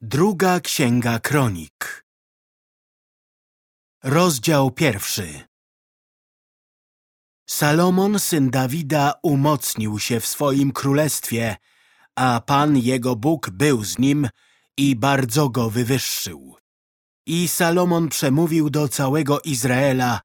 Druga Księga Kronik Rozdział pierwszy Salomon, syn Dawida, umocnił się w swoim królestwie, a Pan jego Bóg był z nim i bardzo go wywyższył. I Salomon przemówił do całego Izraela,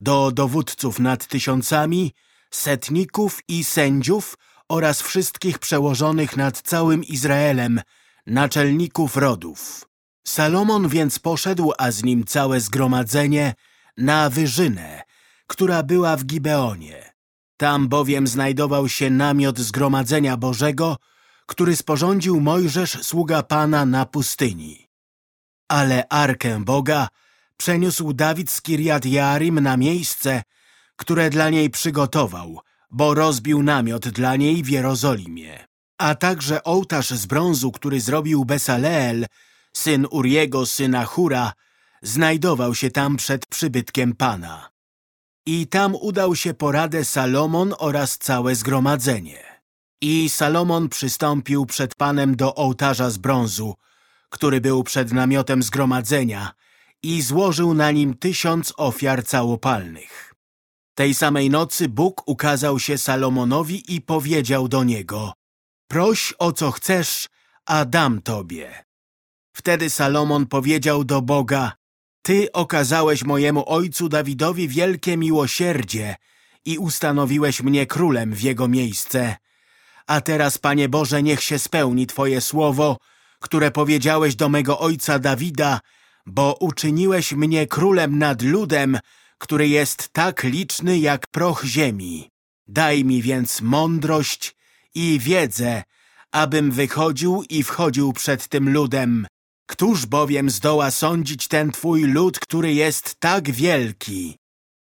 do dowódców nad tysiącami, setników i sędziów oraz wszystkich przełożonych nad całym Izraelem, naczelników rodów. Salomon więc poszedł, a z nim całe zgromadzenie, na wyżynę, która była w Gibeonie. Tam bowiem znajdował się namiot zgromadzenia Bożego, który sporządził Mojżesz, sługa Pana, na pustyni. Ale Arkę Boga przeniósł Dawid z Kirjat Jarim na miejsce, które dla niej przygotował, bo rozbił namiot dla niej w Jerozolimie a także ołtarz z brązu, który zrobił Besaleel, syn Uriego, syna Hura, znajdował się tam przed przybytkiem Pana. I tam udał się poradę Salomon oraz całe zgromadzenie. I Salomon przystąpił przed Panem do ołtarza z brązu, który był przed namiotem zgromadzenia i złożył na nim tysiąc ofiar całopalnych. Tej samej nocy Bóg ukazał się Salomonowi i powiedział do niego Proś o co chcesz, a dam tobie. Wtedy Salomon powiedział do Boga, Ty okazałeś mojemu ojcu Dawidowi wielkie miłosierdzie i ustanowiłeś mnie królem w jego miejsce. A teraz, Panie Boże, niech się spełni Twoje słowo, które powiedziałeś do mego ojca Dawida, bo uczyniłeś mnie królem nad ludem, który jest tak liczny jak proch ziemi. Daj mi więc mądrość i wiedzę, abym wychodził i wchodził przed tym ludem. Któż bowiem zdoła sądzić ten twój lud, który jest tak wielki?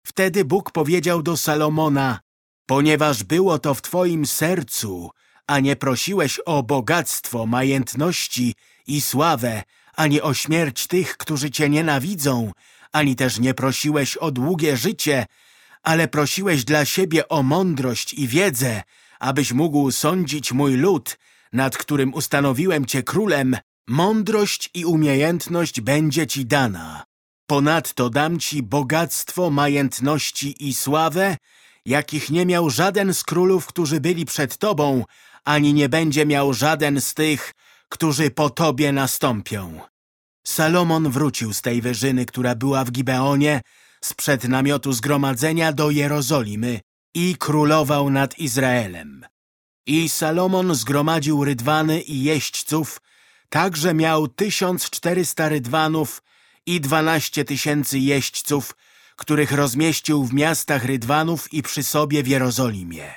Wtedy Bóg powiedział do Salomona, ponieważ było to w twoim sercu, a nie prosiłeś o bogactwo, majętności i sławę, ani o śmierć tych, którzy cię nienawidzą, ani też nie prosiłeś o długie życie, ale prosiłeś dla siebie o mądrość i wiedzę, abyś mógł sądzić mój lud, nad którym ustanowiłem cię królem, mądrość i umiejętność będzie ci dana. Ponadto dam ci bogactwo, majętności i sławę, jakich nie miał żaden z królów, którzy byli przed tobą, ani nie będzie miał żaden z tych, którzy po tobie nastąpią. Salomon wrócił z tej wyżyny, która była w Gibeonie, sprzed namiotu zgromadzenia do Jerozolimy i królował nad Izraelem. I Salomon zgromadził rydwany i jeźdźców, tak że miał tysiąc czterysta rydwanów i dwanaście tysięcy jeźdźców, których rozmieścił w miastach rydwanów i przy sobie w Jerozolimie.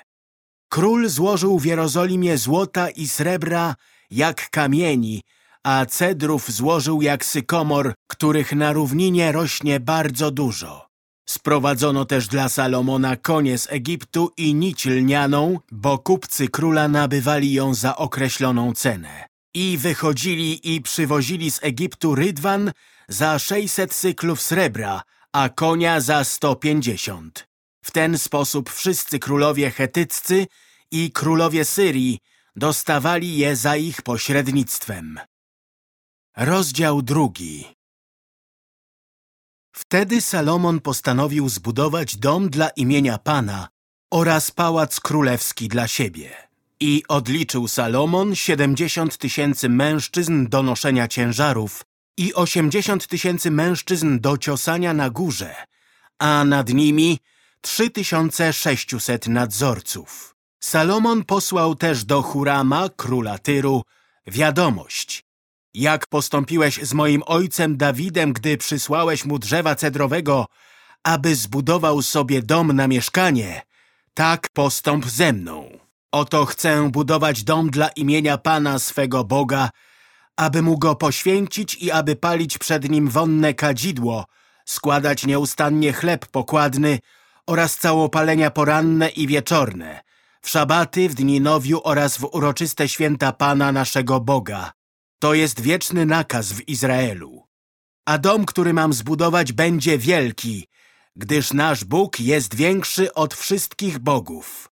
Król złożył w Jerozolimie złota i srebra jak kamieni, a cedrów złożył jak sykomor, których na równinie rośnie bardzo dużo. Sprowadzono też dla Salomona konie z Egiptu i nić lnianą, bo kupcy króla nabywali ją za określoną cenę. I wychodzili i przywozili z Egiptu rydwan za sześćset cyklów srebra, a konia za sto pięćdziesiąt. W ten sposób wszyscy królowie chetyccy i królowie Syrii dostawali je za ich pośrednictwem. Rozdział drugi Wtedy Salomon postanowił zbudować dom dla imienia Pana oraz pałac królewski dla siebie. I odliczył Salomon siedemdziesiąt tysięcy mężczyzn do noszenia ciężarów i osiemdziesiąt tysięcy mężczyzn do ciosania na górze, a nad nimi trzy tysiące sześciuset nadzorców. Salomon posłał też do Hurama, króla Tyru, wiadomość, jak postąpiłeś z moim ojcem Dawidem, gdy przysłałeś mu drzewa cedrowego, aby zbudował sobie dom na mieszkanie, tak postąp ze mną. Oto chcę budować dom dla imienia Pana swego Boga, aby mu go poświęcić i aby palić przed nim wonne kadzidło, składać nieustannie chleb pokładny oraz całopalenia poranne i wieczorne, w szabaty, w dni nowiu oraz w uroczyste święta Pana naszego Boga. To jest wieczny nakaz w Izraelu. A dom, który mam zbudować, będzie wielki, gdyż nasz Bóg jest większy od wszystkich bogów.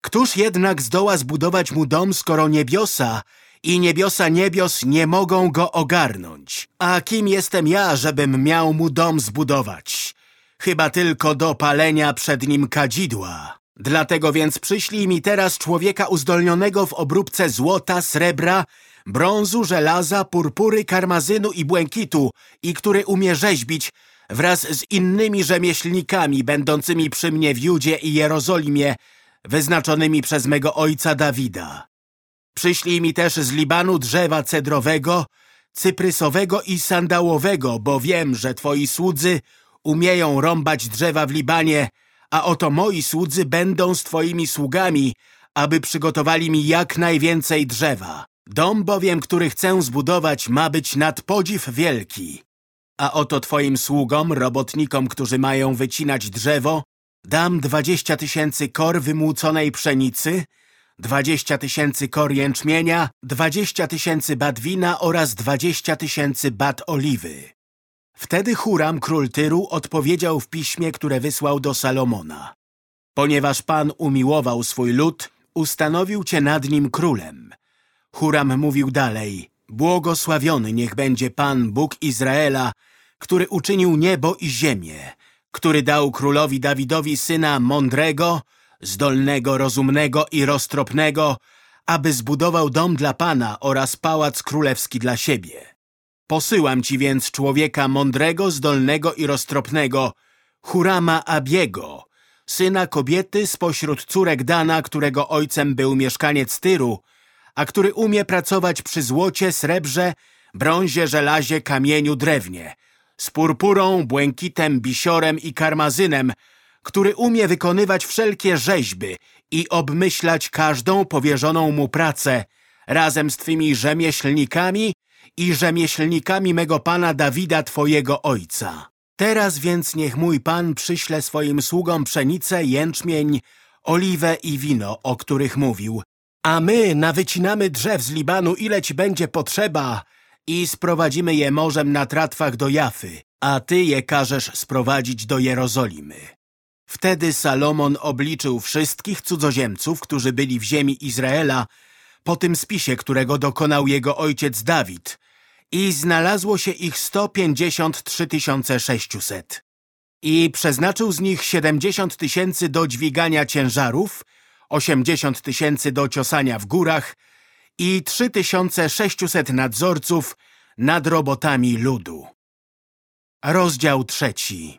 Któż jednak zdoła zbudować mu dom, skoro niebiosa i niebiosa niebios nie mogą go ogarnąć. A kim jestem ja, żebym miał mu dom zbudować? Chyba tylko do palenia przed nim kadzidła. Dlatego więc przyślij mi teraz człowieka uzdolnionego w obróbce złota, srebra, brązu, żelaza, purpury, karmazynu i błękitu i który umie rzeźbić wraz z innymi rzemieślnikami będącymi przy mnie w Judzie i Jerozolimie, wyznaczonymi przez mego ojca Dawida. Przyślij mi też z Libanu drzewa cedrowego, cyprysowego i sandałowego, bo wiem, że twoi słudzy umieją rąbać drzewa w Libanie, a oto moi słudzy będą z twoimi sługami, aby przygotowali mi jak najwięcej drzewa. Dom bowiem, który chcę zbudować, ma być nad podziw wielki. A oto twoim sługom, robotnikom, którzy mają wycinać drzewo, dam dwadzieścia tysięcy kor wymłóconej pszenicy, dwadzieścia tysięcy kor jęczmienia, dwadzieścia tysięcy bat wina oraz dwadzieścia tysięcy bat oliwy. Wtedy Huram, król Tyru, odpowiedział w piśmie, które wysłał do Salomona. Ponieważ Pan umiłował swój lud, ustanowił cię nad nim królem. Huram mówił dalej, błogosławiony niech będzie Pan, Bóg Izraela, który uczynił niebo i ziemię, który dał królowi Dawidowi syna mądrego, zdolnego, rozumnego i roztropnego, aby zbudował dom dla Pana oraz pałac królewski dla siebie. Posyłam ci więc człowieka mądrego, zdolnego i roztropnego, Hurama Abiego, syna kobiety spośród córek Dana, którego ojcem był mieszkaniec Tyru, a który umie pracować przy złocie, srebrze, brązie, żelazie, kamieniu, drewnie, z purpurą, błękitem, bisiorem i karmazynem, który umie wykonywać wszelkie rzeźby i obmyślać każdą powierzoną mu pracę, razem z twymi rzemieślnikami i rzemieślnikami mego pana Dawida, twojego ojca. Teraz więc niech mój pan przyśle swoim sługom pszenicę, jęczmień, oliwę i wino, o których mówił, a my nawycinamy drzew z Libanu, ile ci będzie potrzeba i sprowadzimy je morzem na tratwach do Jafy, a ty je każesz sprowadzić do Jerozolimy. Wtedy Salomon obliczył wszystkich cudzoziemców, którzy byli w ziemi Izraela, po tym spisie, którego dokonał jego ojciec Dawid i znalazło się ich 153 600. I przeznaczył z nich 70 tysięcy do dźwigania ciężarów, 80 tysięcy do ciosania w górach i 3600 nadzorców nad robotami ludu. Rozdział trzeci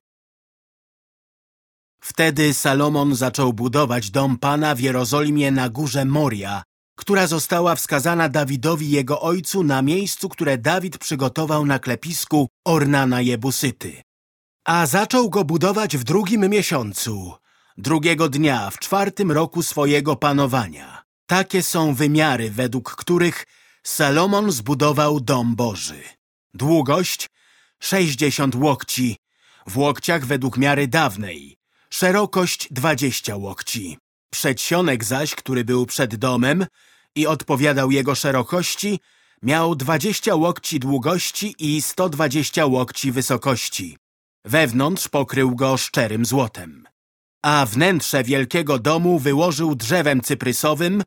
Wtedy Salomon zaczął budować dom Pana w Jerozolimie na górze Moria, która została wskazana Dawidowi jego ojcu na miejscu, które Dawid przygotował na klepisku Ornana Jebusyty. A zaczął go budować w drugim miesiącu, drugiego dnia, w czwartym roku swojego panowania. Takie są wymiary, według których Salomon zbudował dom Boży. Długość 60 łokci, w łokciach według miary dawnej, szerokość 20 łokci. Przedsionek zaś, który był przed domem i odpowiadał jego szerokości, miał 20 łokci długości i 120 łokci wysokości. Wewnątrz pokrył go szczerym złotem. A wnętrze wielkiego domu wyłożył drzewem cyprysowym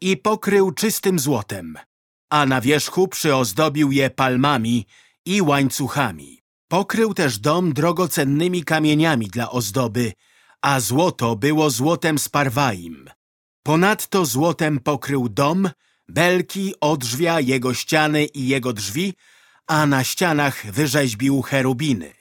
i pokrył czystym złotem, a na wierzchu przyozdobił je palmami i łańcuchami. Pokrył też dom drogocennymi kamieniami dla ozdoby, a złoto było złotem z Parwaim. Ponadto złotem pokrył dom, belki, odrzwia, jego ściany i jego drzwi, a na ścianach wyrzeźbił cherubiny.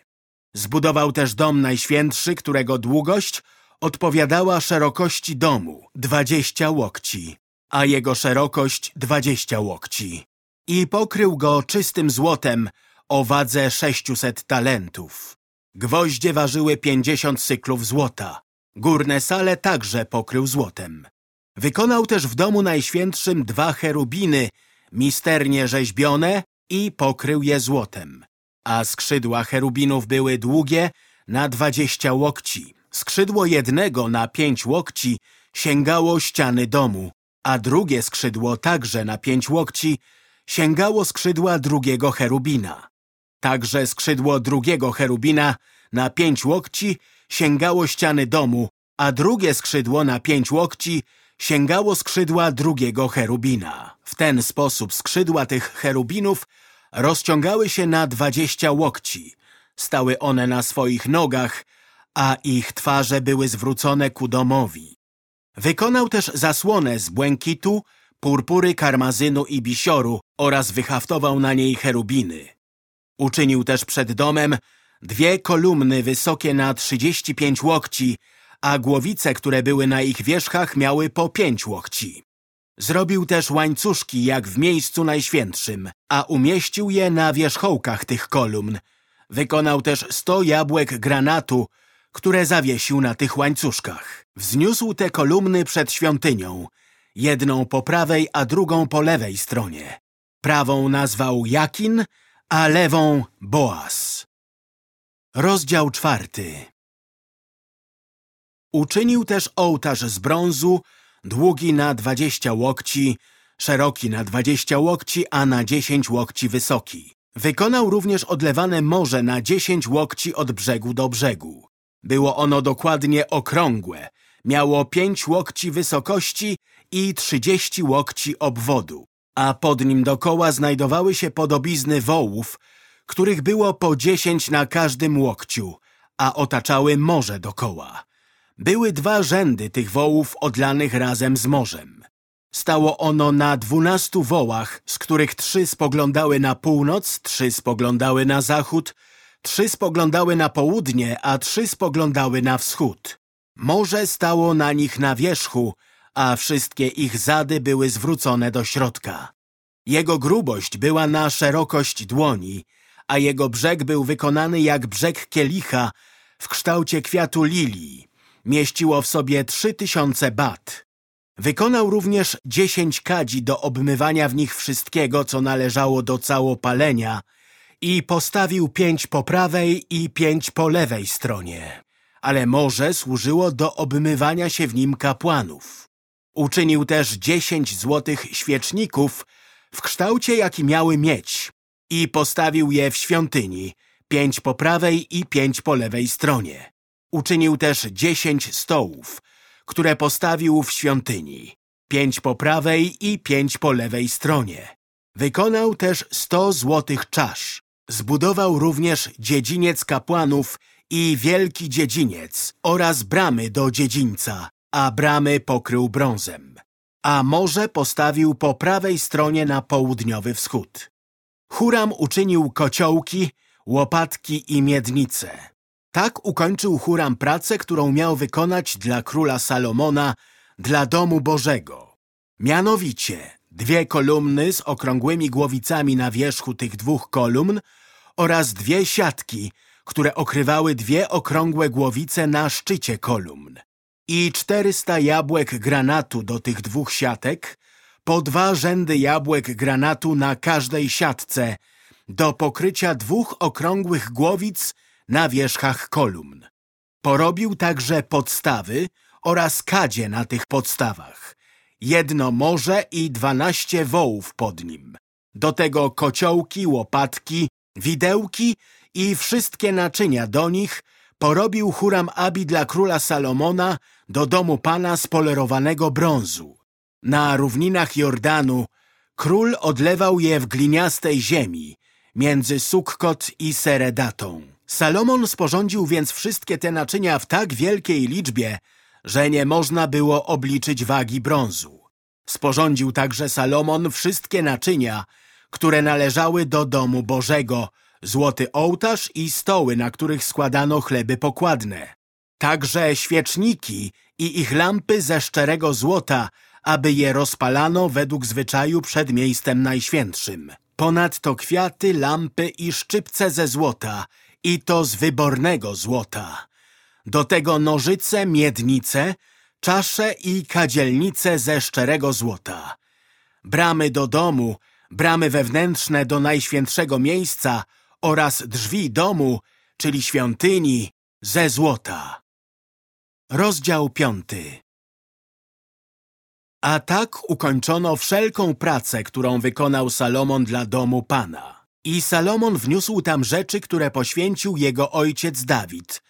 Zbudował też dom najświętszy, którego długość odpowiadała szerokości domu, dwadzieścia łokci, a jego szerokość dwadzieścia łokci. I pokrył go czystym złotem o wadze sześciuset talentów. Gwoździe ważyły pięćdziesiąt cyklów złota. Górne sale także pokrył złotem. Wykonał też w domu najświętszym dwa cherubiny, misternie rzeźbione i pokrył je złotem. A skrzydła cherubinów były długie na dwadzieścia łokci. Skrzydło jednego na pięć łokci sięgało ściany domu, a drugie skrzydło także na pięć łokci sięgało skrzydła drugiego cherubina. Także skrzydło drugiego cherubina na pięć łokci sięgało ściany domu, a drugie skrzydło na pięć łokci sięgało skrzydła drugiego cherubina. W ten sposób skrzydła tych cherubinów rozciągały się na dwadzieścia łokci. Stały one na swoich nogach, a ich twarze były zwrócone ku domowi. Wykonał też zasłonę z błękitu, purpury, karmazynu i bisioru oraz wyhaftował na niej cherubiny. Uczynił też przed domem dwie kolumny wysokie na 35 łokci, a głowice, które były na ich wierzchach, miały po pięć łokci. Zrobił też łańcuszki jak w miejscu najświętszym, a umieścił je na wierzchołkach tych kolumn. Wykonał też sto jabłek granatu, które zawiesił na tych łańcuszkach. Wzniósł te kolumny przed świątynią, jedną po prawej, a drugą po lewej stronie. Prawą nazwał Jakin, a lewą Boaz. Rozdział czwarty Uczynił też ołtarz z brązu, długi na dwadzieścia łokci, szeroki na dwadzieścia łokci, a na dziesięć łokci wysoki. Wykonał również odlewane morze na dziesięć łokci od brzegu do brzegu. Było ono dokładnie okrągłe, miało pięć łokci wysokości i trzydzieści łokci obwodu, a pod nim dokoła znajdowały się podobizny wołów, których było po dziesięć na każdym łokciu, a otaczały morze dokoła. Były dwa rzędy tych wołów odlanych razem z morzem. Stało ono na dwunastu wołach, z których trzy spoglądały na północ, trzy spoglądały na zachód, trzy spoglądały na południe, a trzy spoglądały na wschód. Morze stało na nich na wierzchu, a wszystkie ich zady były zwrócone do środka. Jego grubość była na szerokość dłoni, a jego brzeg był wykonany jak brzeg kielicha w kształcie kwiatu lilii. Mieściło w sobie trzy tysiące bat. Wykonał również dziesięć kadzi do obmywania w nich wszystkiego, co należało do całopalenia i postawił pięć po prawej i pięć po lewej stronie. Ale morze służyło do obmywania się w nim kapłanów. Uczynił też dziesięć złotych świeczników w kształcie, jaki miały mieć i postawił je w świątyni, pięć po prawej i pięć po lewej stronie. Uczynił też dziesięć stołów, które postawił w świątyni, pięć po prawej i pięć po lewej stronie. Wykonał też sto złotych czasz. Zbudował również dziedziniec kapłanów i wielki dziedziniec oraz bramy do dziedzińca, a bramy pokrył brązem. A morze postawił po prawej stronie na południowy wschód. Huram uczynił kociołki, łopatki i miednice. Tak ukończył Huram pracę, którą miał wykonać dla króla Salomona, dla domu Bożego. Mianowicie dwie kolumny z okrągłymi głowicami na wierzchu tych dwóch kolumn oraz dwie siatki, które okrywały dwie okrągłe głowice na szczycie kolumn. I czterysta jabłek granatu do tych dwóch siatek, po dwa rzędy jabłek granatu na każdej siatce, do pokrycia dwóch okrągłych głowic na wierzchach kolumn. Porobił także podstawy oraz kadzie na tych podstawach, jedno morze i dwanaście wołów pod nim. Do tego kociołki, łopatki, widełki i wszystkie naczynia do nich porobił Huram Abi dla króla Salomona do domu pana z polerowanego brązu. Na równinach Jordanu król odlewał je w gliniastej ziemi, między Sukkot i Seredatą. Salomon sporządził więc wszystkie te naczynia w tak wielkiej liczbie, że nie można było obliczyć wagi brązu. Sporządził także Salomon wszystkie naczynia, które należały do domu Bożego, złoty ołtarz i stoły, na których składano chleby pokładne. Także świeczniki i ich lampy ze szczerego złota, aby je rozpalano według zwyczaju przed miejscem najświętszym. Ponadto kwiaty, lampy i szczypce ze złota, i to z wybornego złota. Do tego nożyce, miednice, czasze i kadzielnice ze szczerego złota. Bramy do domu, bramy wewnętrzne do najświętszego miejsca oraz drzwi domu, czyli świątyni, ze złota. Rozdział piąty A tak ukończono wszelką pracę, którą wykonał Salomon dla domu Pana. I Salomon wniósł tam rzeczy, które poświęcił jego ojciec Dawid.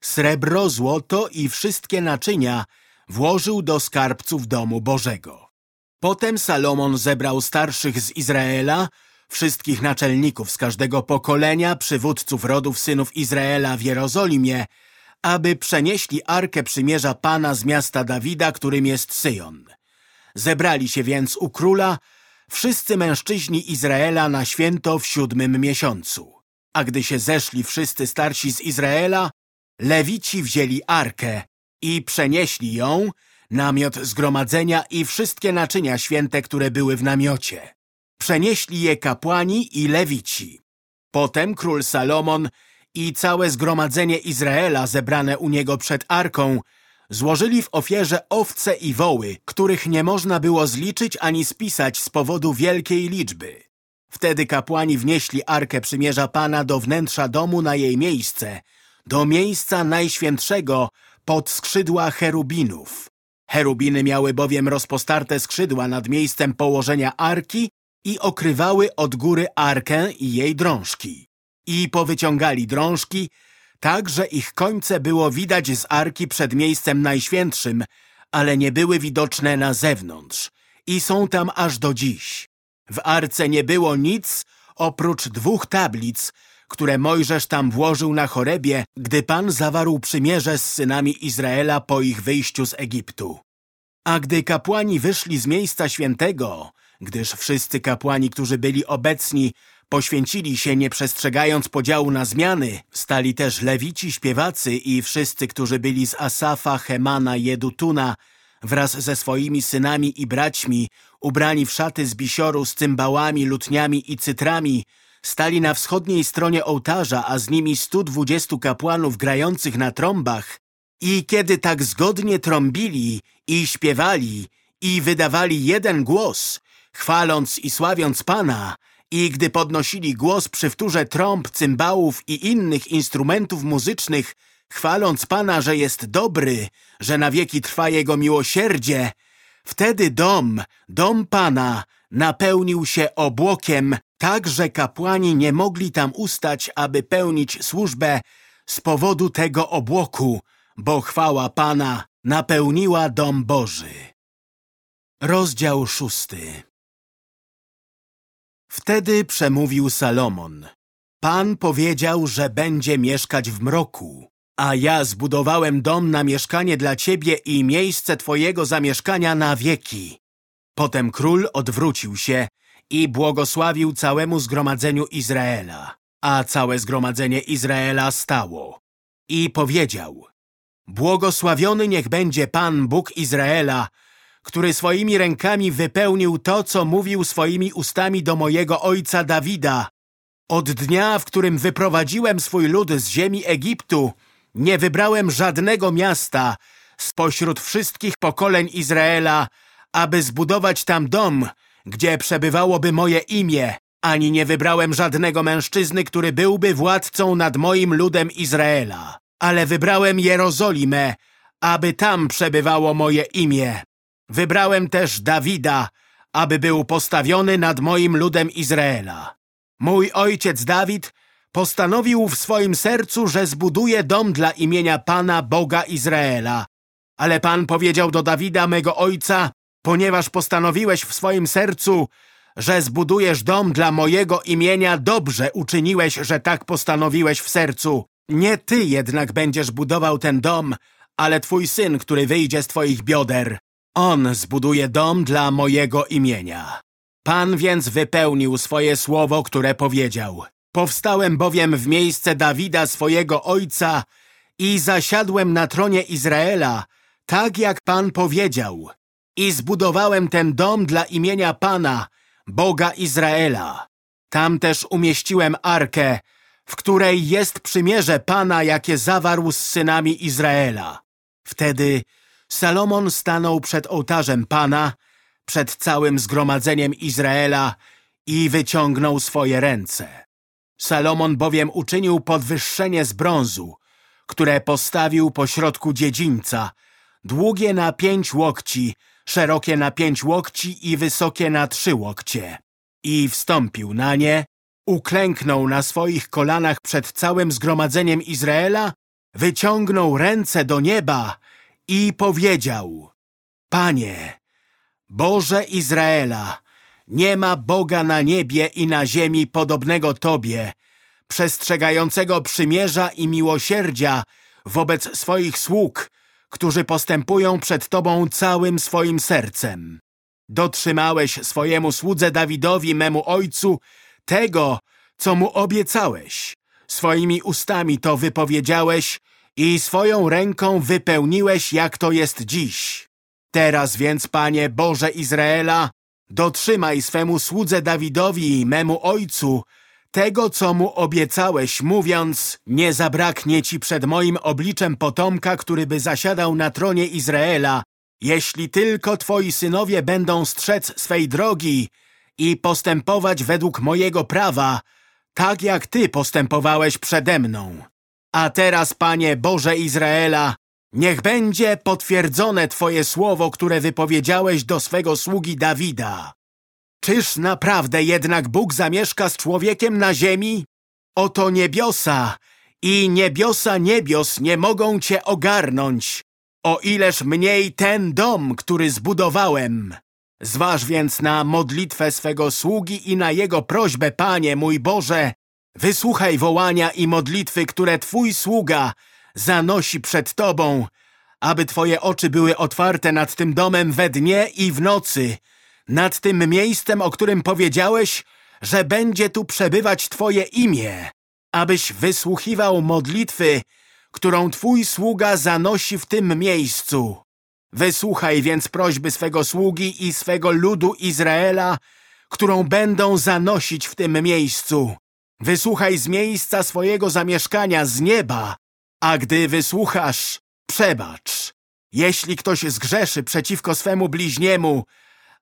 Srebro, złoto i wszystkie naczynia włożył do skarbców domu Bożego. Potem Salomon zebrał starszych z Izraela, wszystkich naczelników z każdego pokolenia, przywódców rodów synów Izraela w Jerozolimie, aby przenieśli Arkę Przymierza Pana z miasta Dawida, którym jest Syjon. Zebrali się więc u króla wszyscy mężczyźni Izraela na święto w siódmym miesiącu. A gdy się zeszli wszyscy starsi z Izraela, Lewici wzięli Arkę i przenieśli ją, namiot zgromadzenia i wszystkie naczynia święte, które były w namiocie. Przenieśli je kapłani i Lewici. Potem król Salomon i całe zgromadzenie Izraela zebrane u niego przed Arką złożyli w ofierze owce i woły, których nie można było zliczyć ani spisać z powodu wielkiej liczby. Wtedy kapłani wnieśli Arkę Przymierza Pana do wnętrza domu na jej miejsce, do miejsca najświętszego pod skrzydła cherubinów. Cherubiny miały bowiem rozpostarte skrzydła nad miejscem położenia Arki i okrywały od góry Arkę i jej drążki. I powyciągali drążki, tak, że ich końce było widać z Arki przed miejscem najświętszym, ale nie były widoczne na zewnątrz i są tam aż do dziś. W Arce nie było nic oprócz dwóch tablic, które Mojżesz tam włożył na chorebie, gdy Pan zawarł przymierze z synami Izraela po ich wyjściu z Egiptu. A gdy kapłani wyszli z miejsca świętego, gdyż wszyscy kapłani, którzy byli obecni, poświęcili się nie przestrzegając podziału na zmiany, stali też lewici, śpiewacy i wszyscy, którzy byli z Asafa, Hemana, Jedutuna, wraz ze swoimi synami i braćmi, ubrani w szaty z bisioru z cymbałami, lutniami i cytrami, stali na wschodniej stronie ołtarza, a z nimi stu dwudziestu kapłanów grających na trąbach. I kiedy tak zgodnie trąbili i śpiewali i wydawali jeden głos, chwaląc i sławiąc Pana, i gdy podnosili głos przy wtórze trąb, cymbałów i innych instrumentów muzycznych, chwaląc Pana, że jest dobry, że na wieki trwa Jego miłosierdzie, wtedy dom, dom Pana, napełnił się obłokiem, tak, że kapłani nie mogli tam ustać, aby pełnić służbę z powodu tego obłoku, bo chwała Pana napełniła dom Boży. Rozdział szósty Wtedy przemówił Salomon. Pan powiedział, że będzie mieszkać w mroku, a ja zbudowałem dom na mieszkanie dla ciebie i miejsce twojego zamieszkania na wieki. Potem król odwrócił się i błogosławił całemu zgromadzeniu Izraela, a całe zgromadzenie Izraela stało. I powiedział, błogosławiony niech będzie Pan Bóg Izraela, który swoimi rękami wypełnił to, co mówił swoimi ustami do mojego ojca Dawida. Od dnia, w którym wyprowadziłem swój lud z ziemi Egiptu, nie wybrałem żadnego miasta spośród wszystkich pokoleń Izraela, aby zbudować tam dom, gdzie przebywałoby moje imię, ani nie wybrałem żadnego mężczyzny, który byłby władcą nad moim ludem Izraela. Ale wybrałem Jerozolimę, aby tam przebywało moje imię. Wybrałem też Dawida, aby był postawiony nad moim ludem Izraela. Mój ojciec Dawid postanowił w swoim sercu, że zbuduje dom dla imienia Pana Boga Izraela. Ale Pan powiedział do Dawida, mego ojca, ponieważ postanowiłeś w swoim sercu, że zbudujesz dom dla mojego imienia, dobrze uczyniłeś, że tak postanowiłeś w sercu. Nie ty jednak będziesz budował ten dom, ale twój syn, który wyjdzie z twoich bioder. On zbuduje dom dla mojego imienia. Pan więc wypełnił swoje słowo, które powiedział. Powstałem bowiem w miejsce Dawida, swojego ojca, i zasiadłem na tronie Izraela, tak jak Pan powiedział. I zbudowałem ten dom dla imienia Pana, Boga Izraela. Tam też umieściłem arkę, w której jest przymierze Pana, jakie zawarł z synami Izraela. Wtedy Salomon stanął przed ołtarzem Pana, przed całym zgromadzeniem Izraela i wyciągnął swoje ręce. Salomon bowiem uczynił podwyższenie z brązu, które postawił pośrodku dziedzińca, długie na pięć łokci, szerokie na pięć łokci i wysokie na trzy łokcie. I wstąpił na nie, uklęknął na swoich kolanach przed całym zgromadzeniem Izraela, wyciągnął ręce do nieba i powiedział Panie, Boże Izraela, nie ma Boga na niebie i na ziemi podobnego Tobie, przestrzegającego przymierza i miłosierdzia wobec swoich sług, którzy postępują przed Tobą całym swoim sercem. Dotrzymałeś swojemu słudze Dawidowi, memu ojcu, tego, co mu obiecałeś. Swoimi ustami to wypowiedziałeś i swoją ręką wypełniłeś, jak to jest dziś. Teraz więc, Panie Boże Izraela, dotrzymaj swemu słudze Dawidowi i memu ojcu tego, co mu obiecałeś, mówiąc, nie zabraknie ci przed moim obliczem potomka, który by zasiadał na tronie Izraela, jeśli tylko twoi synowie będą strzec swej drogi i postępować według mojego prawa, tak jak ty postępowałeś przede mną. A teraz, Panie Boże Izraela, niech będzie potwierdzone Twoje słowo, które wypowiedziałeś do swego sługi Dawida. Czyż naprawdę jednak Bóg zamieszka z człowiekiem na ziemi? Oto niebiosa i niebiosa niebios nie mogą Cię ogarnąć, o ileż mniej ten dom, który zbudowałem. Zważ więc na modlitwę swego sługi i na jego prośbę, Panie mój Boże, wysłuchaj wołania i modlitwy, które Twój sługa zanosi przed Tobą, aby Twoje oczy były otwarte nad tym domem we dnie i w nocy, nad tym miejscem, o którym powiedziałeś, że będzie tu przebywać Twoje imię, abyś wysłuchiwał modlitwy, którą Twój sługa zanosi w tym miejscu. Wysłuchaj więc prośby swego sługi i swego ludu Izraela, którą będą zanosić w tym miejscu. Wysłuchaj z miejsca swojego zamieszkania z nieba, a gdy wysłuchasz, przebacz. Jeśli ktoś zgrzeszy przeciwko swemu bliźniemu,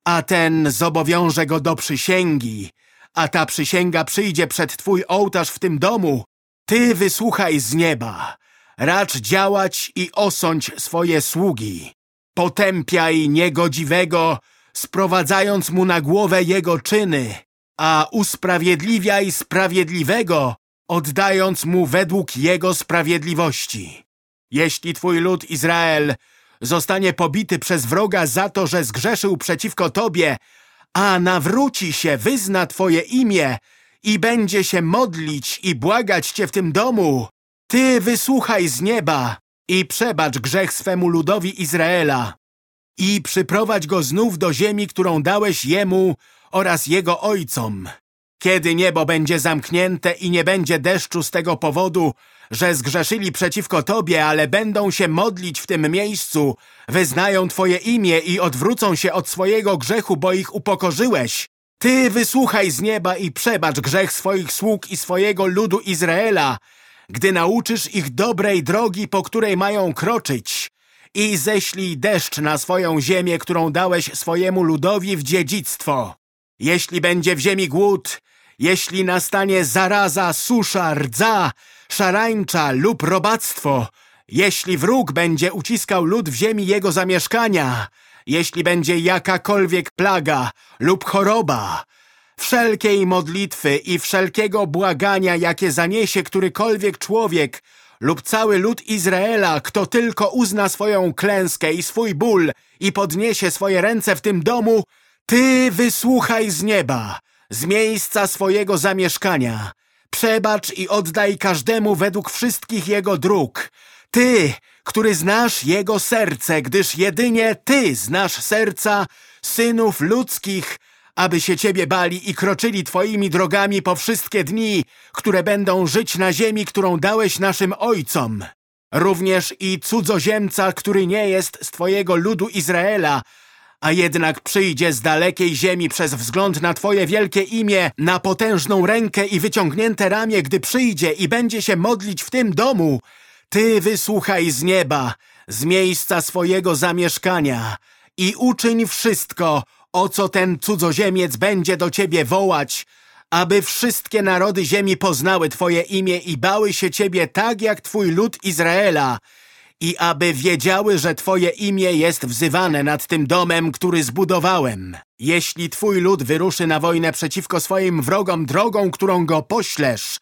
a ten zobowiąże go do przysięgi, a ta przysięga przyjdzie przed twój ołtarz w tym domu, ty wysłuchaj z nieba, racz działać i osądź swoje sługi. Potępiaj niegodziwego, sprowadzając mu na głowę jego czyny, a usprawiedliwiaj sprawiedliwego, oddając mu według jego sprawiedliwości. Jeśli twój lud Izrael zostanie pobity przez wroga za to, że zgrzeszył przeciwko Tobie, a nawróci się, wyzna Twoje imię i będzie się modlić i błagać Cię w tym domu, Ty wysłuchaj z nieba i przebacz grzech swemu ludowi Izraela i przyprowadź go znów do ziemi, którą dałeś jemu oraz jego ojcom. Kiedy niebo będzie zamknięte i nie będzie deszczu z tego powodu, że zgrzeszyli przeciwko Tobie, ale będą się modlić w tym miejscu, wyznają Twoje imię i odwrócą się od swojego grzechu, bo ich upokorzyłeś. Ty wysłuchaj z nieba i przebacz grzech swoich sług i swojego ludu Izraela, gdy nauczysz ich dobrej drogi, po której mają kroczyć i ześlij deszcz na swoją ziemię, którą dałeś swojemu ludowi w dziedzictwo. Jeśli będzie w ziemi głód, jeśli nastanie zaraza, susza, rdza, szarańcza lub robactwo, jeśli wróg będzie uciskał lud w ziemi jego zamieszkania, jeśli będzie jakakolwiek plaga lub choroba, wszelkiej modlitwy i wszelkiego błagania, jakie zaniesie którykolwiek człowiek lub cały lud Izraela, kto tylko uzna swoją klęskę i swój ból i podniesie swoje ręce w tym domu, Ty wysłuchaj z nieba, z miejsca swojego zamieszkania. Przebacz i oddaj każdemu według wszystkich jego dróg. Ty, który znasz jego serce, gdyż jedynie Ty znasz serca synów ludzkich, aby się Ciebie bali i kroczyli Twoimi drogami po wszystkie dni, które będą żyć na ziemi, którą dałeś naszym ojcom. Również i cudzoziemca, który nie jest z Twojego ludu Izraela, a jednak przyjdzie z dalekiej ziemi przez wzgląd na Twoje wielkie imię, na potężną rękę i wyciągnięte ramię, gdy przyjdzie i będzie się modlić w tym domu, Ty wysłuchaj z nieba, z miejsca swojego zamieszkania i uczyń wszystko, o co ten cudzoziemiec będzie do Ciebie wołać, aby wszystkie narody ziemi poznały Twoje imię i bały się Ciebie tak jak Twój lud Izraela, i aby wiedziały, że Twoje imię jest wzywane nad tym domem, który zbudowałem. Jeśli Twój lud wyruszy na wojnę przeciwko swoim wrogom drogą, którą go poślesz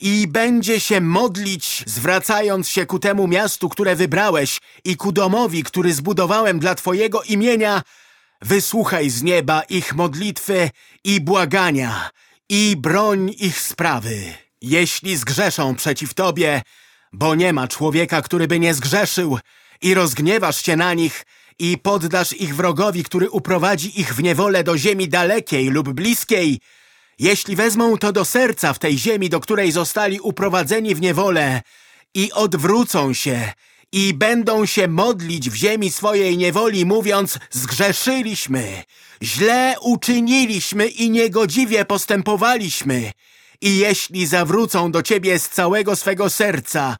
i będzie się modlić, zwracając się ku temu miastu, które wybrałeś i ku domowi, który zbudowałem dla Twojego imienia, wysłuchaj z nieba ich modlitwy i błagania i broń ich sprawy. Jeśli zgrzeszą przeciw Tobie, bo nie ma człowieka, który by nie zgrzeszył i rozgniewasz się na nich i poddasz ich wrogowi, który uprowadzi ich w niewolę do ziemi dalekiej lub bliskiej, jeśli wezmą to do serca w tej ziemi, do której zostali uprowadzeni w niewolę i odwrócą się i będą się modlić w ziemi swojej niewoli, mówiąc zgrzeszyliśmy, źle uczyniliśmy i niegodziwie postępowaliśmy. I jeśli zawrócą do Ciebie z całego swego serca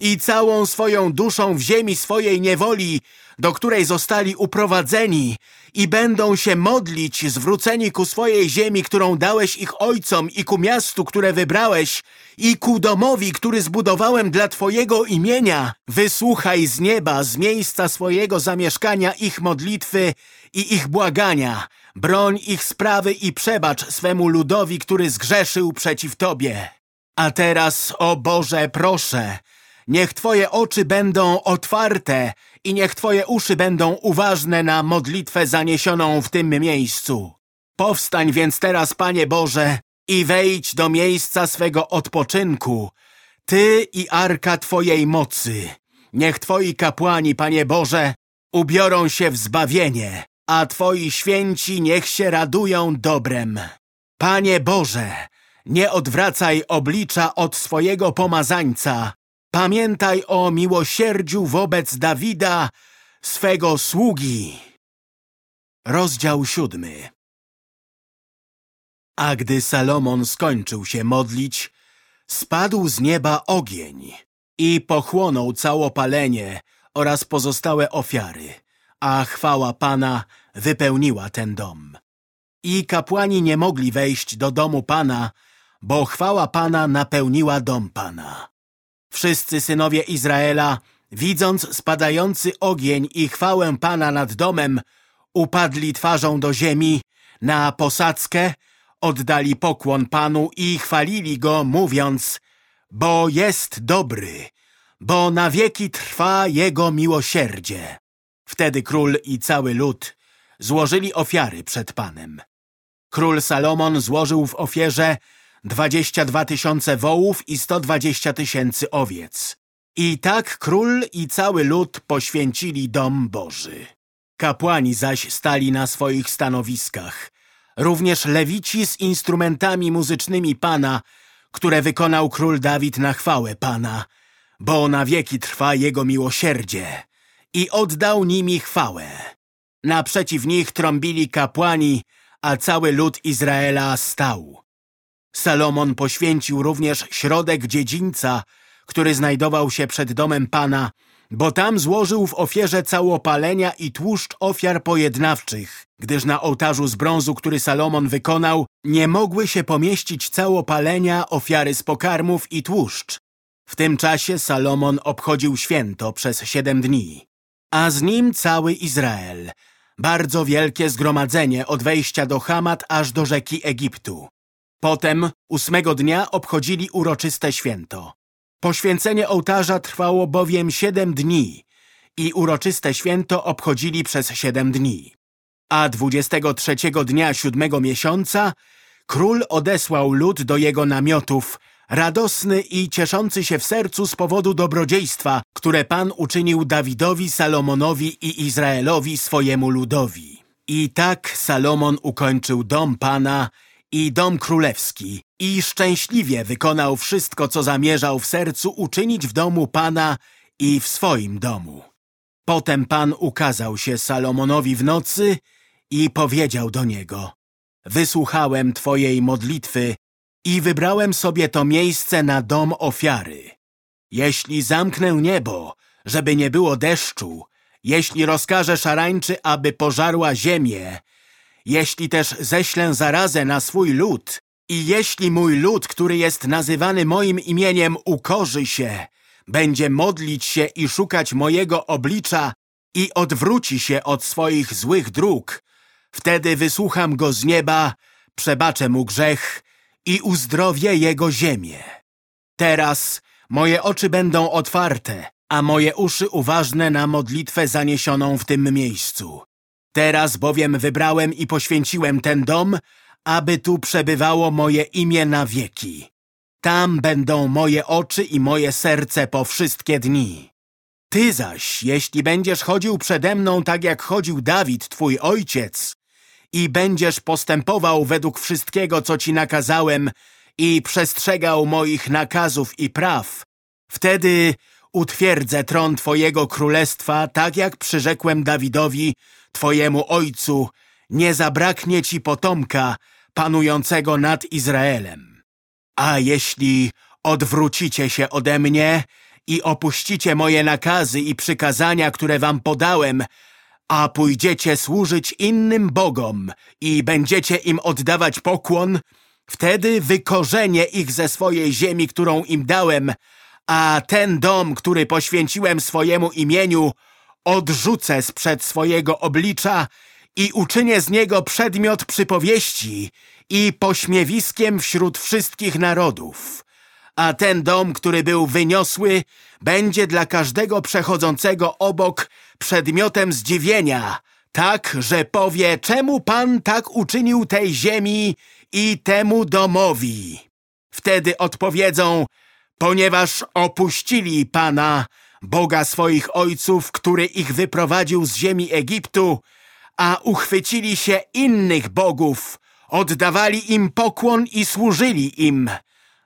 i całą swoją duszą w ziemi swojej niewoli, do której zostali uprowadzeni i będą się modlić zwróceni ku swojej ziemi, którą dałeś ich ojcom i ku miastu, które wybrałeś i ku domowi, który zbudowałem dla Twojego imienia. Wysłuchaj z nieba, z miejsca swojego zamieszkania ich modlitwy i ich błagania. Broń ich sprawy i przebacz swemu ludowi, który zgrzeszył przeciw Tobie. A teraz, o Boże, proszę, niech Twoje oczy będą otwarte i niech Twoje uszy będą uważne na modlitwę zaniesioną w tym miejscu. Powstań więc teraz, Panie Boże, i wejdź do miejsca swego odpoczynku, Ty i arka Twojej mocy. Niech Twoi kapłani, Panie Boże, ubiorą się w zbawienie, a Twoi święci niech się radują dobrem. Panie Boże, nie odwracaj oblicza od swojego pomazańca, Pamiętaj o miłosierdziu wobec Dawida, swego sługi. Rozdział siódmy A gdy Salomon skończył się modlić, spadł z nieba ogień i pochłonął całopalenie oraz pozostałe ofiary, a chwała Pana wypełniła ten dom. I kapłani nie mogli wejść do domu Pana, bo chwała Pana napełniła dom Pana. Wszyscy synowie Izraela, widząc spadający ogień i chwałę Pana nad domem, upadli twarzą do ziemi, na posadzkę, oddali pokłon Panu i chwalili Go, mówiąc, bo jest dobry, bo na wieki trwa Jego miłosierdzie. Wtedy król i cały lud złożyli ofiary przed Panem. Król Salomon złożył w ofierze 22 tysiące wołów i 120 tysięcy owiec. I tak król i cały lud poświęcili dom Boży. Kapłani zaś stali na swoich stanowiskach. Również lewici z instrumentami muzycznymi Pana, które wykonał król Dawid na chwałę Pana, bo na wieki trwa jego miłosierdzie i oddał nimi chwałę. Naprzeciw nich trąbili kapłani, a cały lud Izraela stał. Salomon poświęcił również środek dziedzińca, który znajdował się przed domem Pana, bo tam złożył w ofierze całopalenia i tłuszcz ofiar pojednawczych, gdyż na ołtarzu z brązu, który Salomon wykonał, nie mogły się pomieścić całopalenia, ofiary z pokarmów i tłuszcz. W tym czasie Salomon obchodził święto przez siedem dni, a z nim cały Izrael, bardzo wielkie zgromadzenie od wejścia do Hamat aż do rzeki Egiptu. Potem ósmego dnia obchodzili uroczyste święto. Poświęcenie ołtarza trwało bowiem siedem dni i uroczyste święto obchodzili przez siedem dni. A dwudziestego trzeciego dnia siódmego miesiąca król odesłał lud do jego namiotów, radosny i cieszący się w sercu z powodu dobrodziejstwa, które Pan uczynił Dawidowi, Salomonowi i Izraelowi swojemu ludowi. I tak Salomon ukończył dom Pana i dom królewski i szczęśliwie wykonał wszystko, co zamierzał w sercu uczynić w domu Pana i w swoim domu. Potem Pan ukazał się Salomonowi w nocy i powiedział do niego Wysłuchałem Twojej modlitwy i wybrałem sobie to miejsce na dom ofiary. Jeśli zamknę niebo, żeby nie było deszczu, jeśli rozkażę szarańczy, aby pożarła ziemię, jeśli też ześlę zarazę na swój lud i jeśli mój lud, który jest nazywany moim imieniem, ukorzy się, będzie modlić się i szukać mojego oblicza i odwróci się od swoich złych dróg, wtedy wysłucham go z nieba, przebaczę mu grzech i uzdrowię jego ziemię. Teraz moje oczy będą otwarte, a moje uszy uważne na modlitwę zaniesioną w tym miejscu. Teraz bowiem wybrałem i poświęciłem ten dom, aby tu przebywało moje imię na wieki. Tam będą moje oczy i moje serce po wszystkie dni. Ty zaś, jeśli będziesz chodził przede mną tak jak chodził Dawid, twój ojciec, i będziesz postępował według wszystkiego, co ci nakazałem i przestrzegał moich nakazów i praw, wtedy utwierdzę tron twojego królestwa, tak jak przyrzekłem Dawidowi, twojemu ojcu, nie zabraknie ci potomka panującego nad Izraelem. A jeśli odwrócicie się ode mnie i opuścicie moje nakazy i przykazania, które wam podałem, a pójdziecie służyć innym bogom i będziecie im oddawać pokłon, wtedy wykorzenię ich ze swojej ziemi, którą im dałem, a ten dom, który poświęciłem swojemu imieniu, odrzucę sprzed swojego oblicza i uczynię z niego przedmiot przypowieści i pośmiewiskiem wśród wszystkich narodów. A ten dom, który był wyniosły, będzie dla każdego przechodzącego obok przedmiotem zdziwienia, tak, że powie, czemu Pan tak uczynił tej ziemi i temu domowi. Wtedy odpowiedzą, ponieważ opuścili Pana, Boga swoich ojców, który ich wyprowadził z ziemi Egiptu, a uchwycili się innych bogów, oddawali im pokłon i służyli im.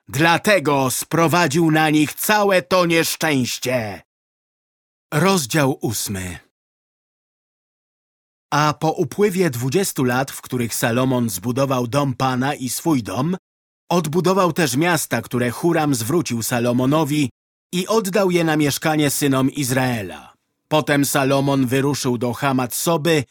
Dlatego sprowadził na nich całe to nieszczęście. Rozdział ósmy A po upływie dwudziestu lat, w których Salomon zbudował dom Pana i swój dom, odbudował też miasta, które Huram zwrócił Salomonowi i oddał je na mieszkanie synom Izraela. Potem Salomon wyruszył do Hamat Soby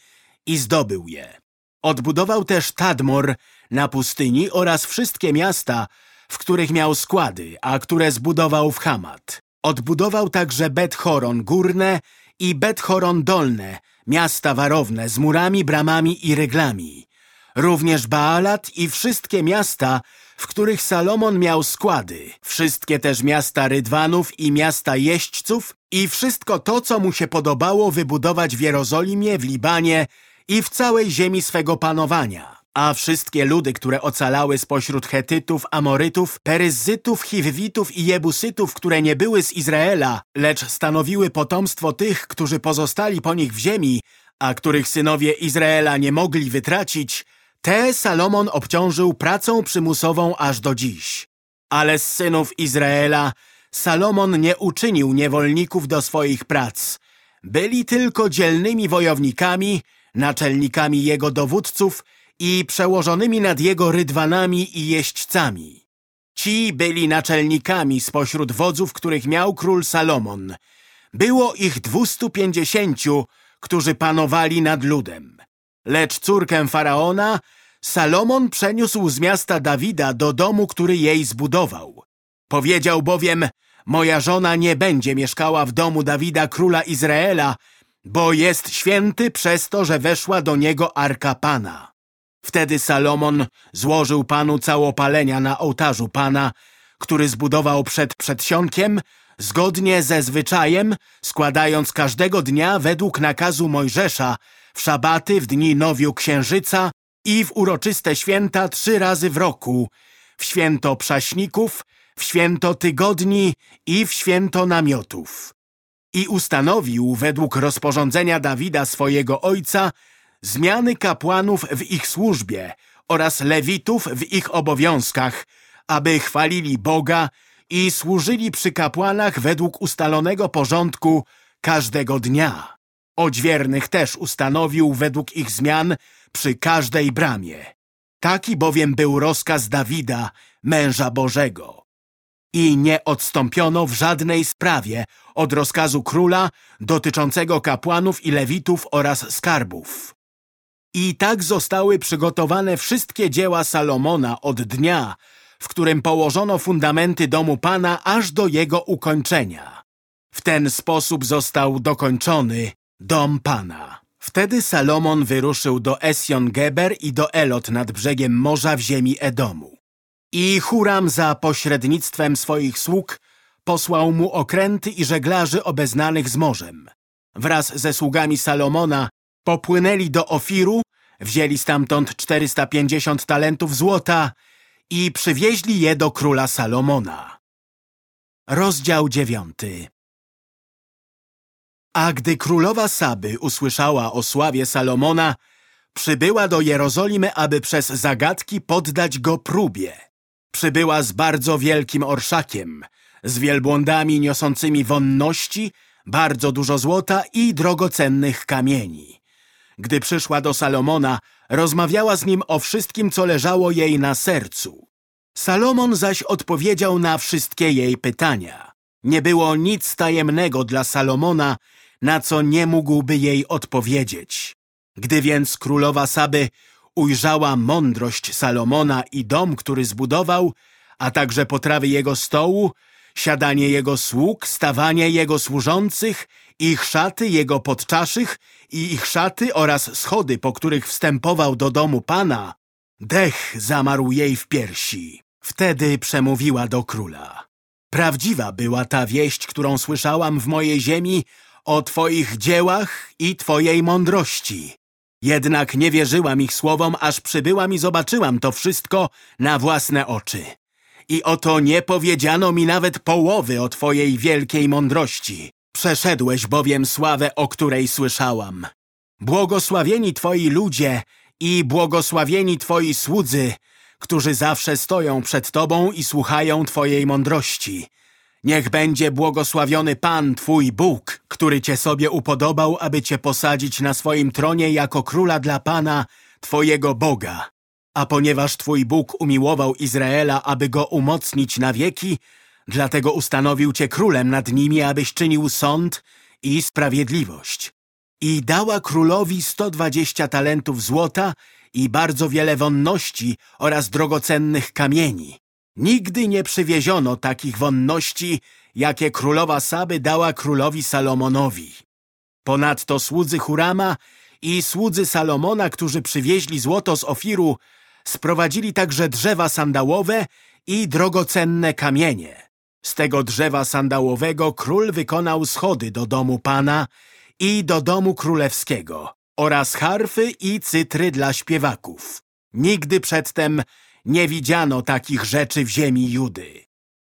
i zdobył je. Odbudował też Tadmor na pustyni oraz wszystkie miasta, w których miał składy, a które zbudował w Hamat. Odbudował także Bet-Horon Górne i Bet-Horon Dolne, miasta warowne z murami, bramami i ryglami. Również Baalat i wszystkie miasta, w których Salomon miał składy, wszystkie też miasta Rydwanów i miasta jeźdźców i wszystko to, co mu się podobało wybudować w Jerozolimie, w Libanie i w całej ziemi swego panowania. A wszystkie ludy, które ocalały spośród Hetytów, Amorytów, Peryzytów, Chiwwitów i Jebusytów, które nie były z Izraela, lecz stanowiły potomstwo tych, którzy pozostali po nich w ziemi, a których synowie Izraela nie mogli wytracić, te Salomon obciążył pracą przymusową aż do dziś. Ale z synów Izraela Salomon nie uczynił niewolników do swoich prac. Byli tylko dzielnymi wojownikami, naczelnikami jego dowódców i przełożonymi nad jego rydwanami i jeźdźcami. Ci byli naczelnikami spośród wodzów, których miał król Salomon. Było ich dwustu pięćdziesięciu, którzy panowali nad ludem. Lecz córkę Faraona Salomon przeniósł z miasta Dawida do domu, który jej zbudował. Powiedział bowiem, moja żona nie będzie mieszkała w domu Dawida, króla Izraela, bo jest święty przez to, że weszła do niego Arka Pana. Wtedy Salomon złożył Panu całopalenia na ołtarzu Pana, który zbudował przed przedsionkiem, zgodnie ze zwyczajem, składając każdego dnia według nakazu Mojżesza, w szabaty, w dni nowiu księżyca i w uroczyste święta trzy razy w roku, w święto przaśników, w święto tygodni i w święto namiotów. I ustanowił według rozporządzenia Dawida swojego ojca zmiany kapłanów w ich służbie oraz lewitów w ich obowiązkach, aby chwalili Boga i służyli przy kapłanach według ustalonego porządku każdego dnia. Odźwiernych też ustanowił według ich zmian przy każdej bramie. Taki bowiem był rozkaz Dawida, męża Bożego. I nie odstąpiono w żadnej sprawie od rozkazu króla dotyczącego kapłanów i lewitów oraz skarbów. I tak zostały przygotowane wszystkie dzieła Salomona od dnia, w którym położono fundamenty domu Pana aż do jego ukończenia. W ten sposób został dokończony dom Pana. Wtedy Salomon wyruszył do Esjon-Geber i do Elot nad brzegiem morza w ziemi Edomu. I Huram za pośrednictwem swoich sług posłał mu okręty i żeglarzy obeznanych z morzem. Wraz ze sługami Salomona popłynęli do Ofiru, wzięli stamtąd 450 talentów złota i przywieźli je do króla Salomona. Rozdział dziewiąty A gdy królowa Saby usłyszała o sławie Salomona, przybyła do Jerozolimy, aby przez zagadki poddać go próbie. Przybyła z bardzo wielkim orszakiem, z wielbłądami niosącymi wonności, bardzo dużo złota i drogocennych kamieni. Gdy przyszła do Salomona, rozmawiała z nim o wszystkim, co leżało jej na sercu. Salomon zaś odpowiedział na wszystkie jej pytania. Nie było nic tajemnego dla Salomona, na co nie mógłby jej odpowiedzieć. Gdy więc królowa Saby ujrzała mądrość Salomona i dom, który zbudował, a także potrawy jego stołu, siadanie jego sług, stawanie jego służących, ich szaty jego podczaszych i ich szaty oraz schody, po których wstępował do domu Pana, dech zamarł jej w piersi. Wtedy przemówiła do króla. Prawdziwa była ta wieść, którą słyszałam w mojej ziemi o twoich dziełach i twojej mądrości. Jednak nie wierzyłam ich słowom, aż przybyłam i zobaczyłam to wszystko na własne oczy. I oto nie powiedziano mi nawet połowy o twojej wielkiej mądrości. Przeszedłeś bowiem sławę, o której słyszałam. Błogosławieni twoi ludzie i błogosławieni twoi słudzy, którzy zawsze stoją przed tobą i słuchają twojej mądrości. Niech będzie błogosławiony Pan, Twój Bóg, który Cię sobie upodobał, aby Cię posadzić na swoim tronie jako króla dla Pana, Twojego Boga. A ponieważ Twój Bóg umiłował Izraela, aby go umocnić na wieki, dlatego ustanowił Cię królem nad nimi, abyś czynił sąd i sprawiedliwość. I dała królowi sto dwadzieścia talentów złota i bardzo wiele wonności oraz drogocennych kamieni. Nigdy nie przywieziono takich wonności, jakie królowa Saby dała królowi Salomonowi. Ponadto słudzy Hurama i słudzy Salomona, którzy przywieźli złoto z Ofiru, sprowadzili także drzewa sandałowe i drogocenne kamienie. Z tego drzewa sandałowego król wykonał schody do domu Pana i do domu królewskiego oraz harfy i cytry dla śpiewaków. Nigdy przedtem nie widziano takich rzeczy w ziemi Judy.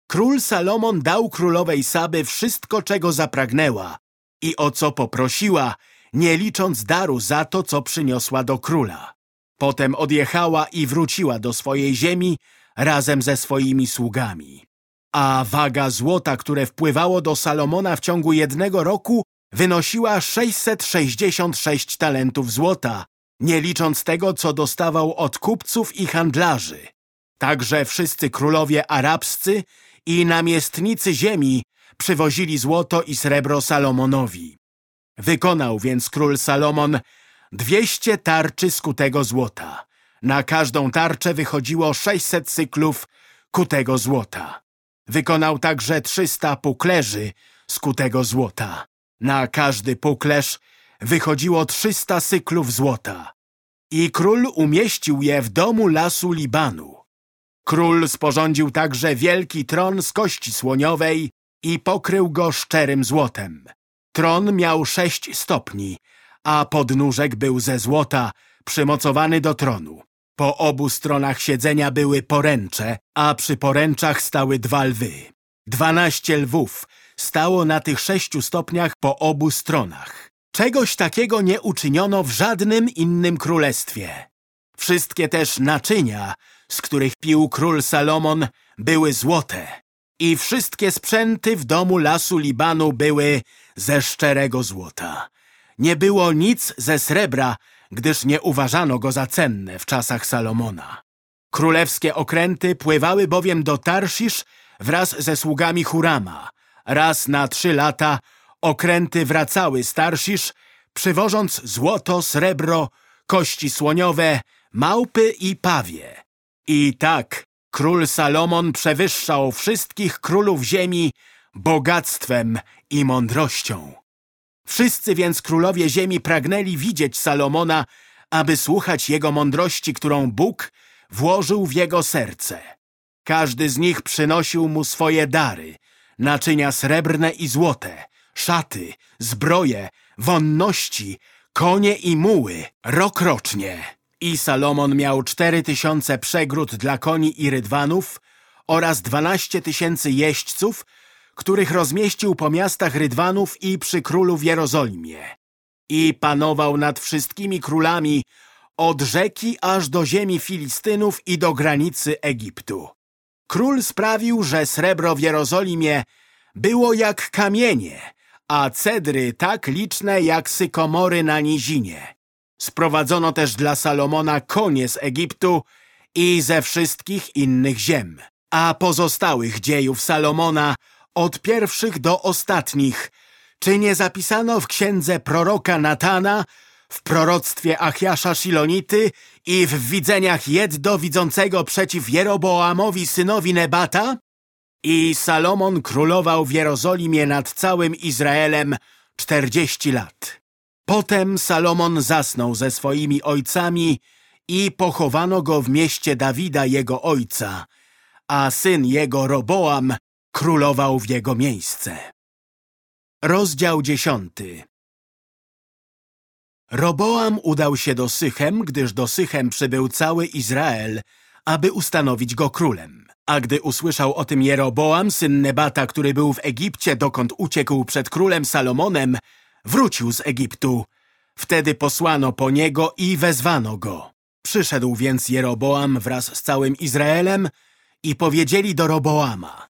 Król Salomon dał królowej Saby wszystko, czego zapragnęła i o co poprosiła, nie licząc daru za to, co przyniosła do króla. Potem odjechała i wróciła do swojej ziemi razem ze swoimi sługami. A waga złota, które wpływało do Salomona w ciągu jednego roku, wynosiła 666 talentów złota, nie licząc tego, co dostawał od kupców i handlarzy. Także wszyscy królowie arabscy i namiestnicy ziemi przywozili złoto i srebro Salomonowi. Wykonał więc król Salomon dwieście tarczy skutego złota. Na każdą tarczę wychodziło sześćset cyklów kutego złota. Wykonał także trzysta puklerzy skutego złota. Na każdy puklerz wychodziło trzysta syklów złota. I król umieścił je w domu lasu Libanu. Król sporządził także wielki tron z kości słoniowej i pokrył go szczerym złotem. Tron miał sześć stopni, a podnóżek był ze złota, przymocowany do tronu. Po obu stronach siedzenia były poręcze, a przy poręczach stały dwa lwy. Dwanaście lwów stało na tych sześciu stopniach po obu stronach. Czegoś takiego nie uczyniono w żadnym innym królestwie. Wszystkie też naczynia, z których pił król Salomon, były złote. I wszystkie sprzęty w domu lasu Libanu były ze szczerego złota. Nie było nic ze srebra, gdyż nie uważano go za cenne w czasach Salomona. Królewskie okręty pływały bowiem do Tarszisz wraz ze sługami Hurama. Raz na trzy lata okręty wracały z Tarszisz, przywożąc złoto, srebro, kości słoniowe, małpy i pawie. I tak król Salomon przewyższał wszystkich królów ziemi bogactwem i mądrością. Wszyscy więc królowie ziemi pragnęli widzieć Salomona, aby słuchać jego mądrości, którą Bóg włożył w jego serce. Każdy z nich przynosił mu swoje dary, naczynia srebrne i złote, szaty, zbroje, wonności, konie i muły, rokrocznie. I Salomon miał cztery tysiące przegród dla koni i rydwanów oraz dwanaście tysięcy jeźdźców, których rozmieścił po miastach rydwanów i przy królu w Jerozolimie. I panował nad wszystkimi królami od rzeki aż do ziemi Filistynów i do granicy Egiptu. Król sprawił, że srebro w Jerozolimie było jak kamienie, a cedry tak liczne jak sykomory na nizinie. Sprowadzono też dla Salomona konie z Egiptu i ze wszystkich innych ziem. A pozostałych dziejów Salomona od pierwszych do ostatnich, czy nie zapisano w księdze proroka Natana, w proroctwie Achiasza Shilonity i w widzeniach Jeddo widzącego przeciw Jeroboamowi synowi Nebata? I Salomon królował w Jerozolimie nad całym Izraelem czterdzieści lat. Potem Salomon zasnął ze swoimi ojcami i pochowano go w mieście Dawida jego ojca, a syn jego Roboam królował w jego miejsce. Rozdział dziesiąty Roboam udał się do Sychem, gdyż do Sychem przybył cały Izrael, aby ustanowić go królem. A gdy usłyszał o tym Jeroboam, syn Nebata, który był w Egipcie, dokąd uciekł przed królem Salomonem, wrócił z Egiptu. Wtedy posłano po niego i wezwano go. Przyszedł więc Jeroboam wraz z całym Izraelem i powiedzieli do Roboama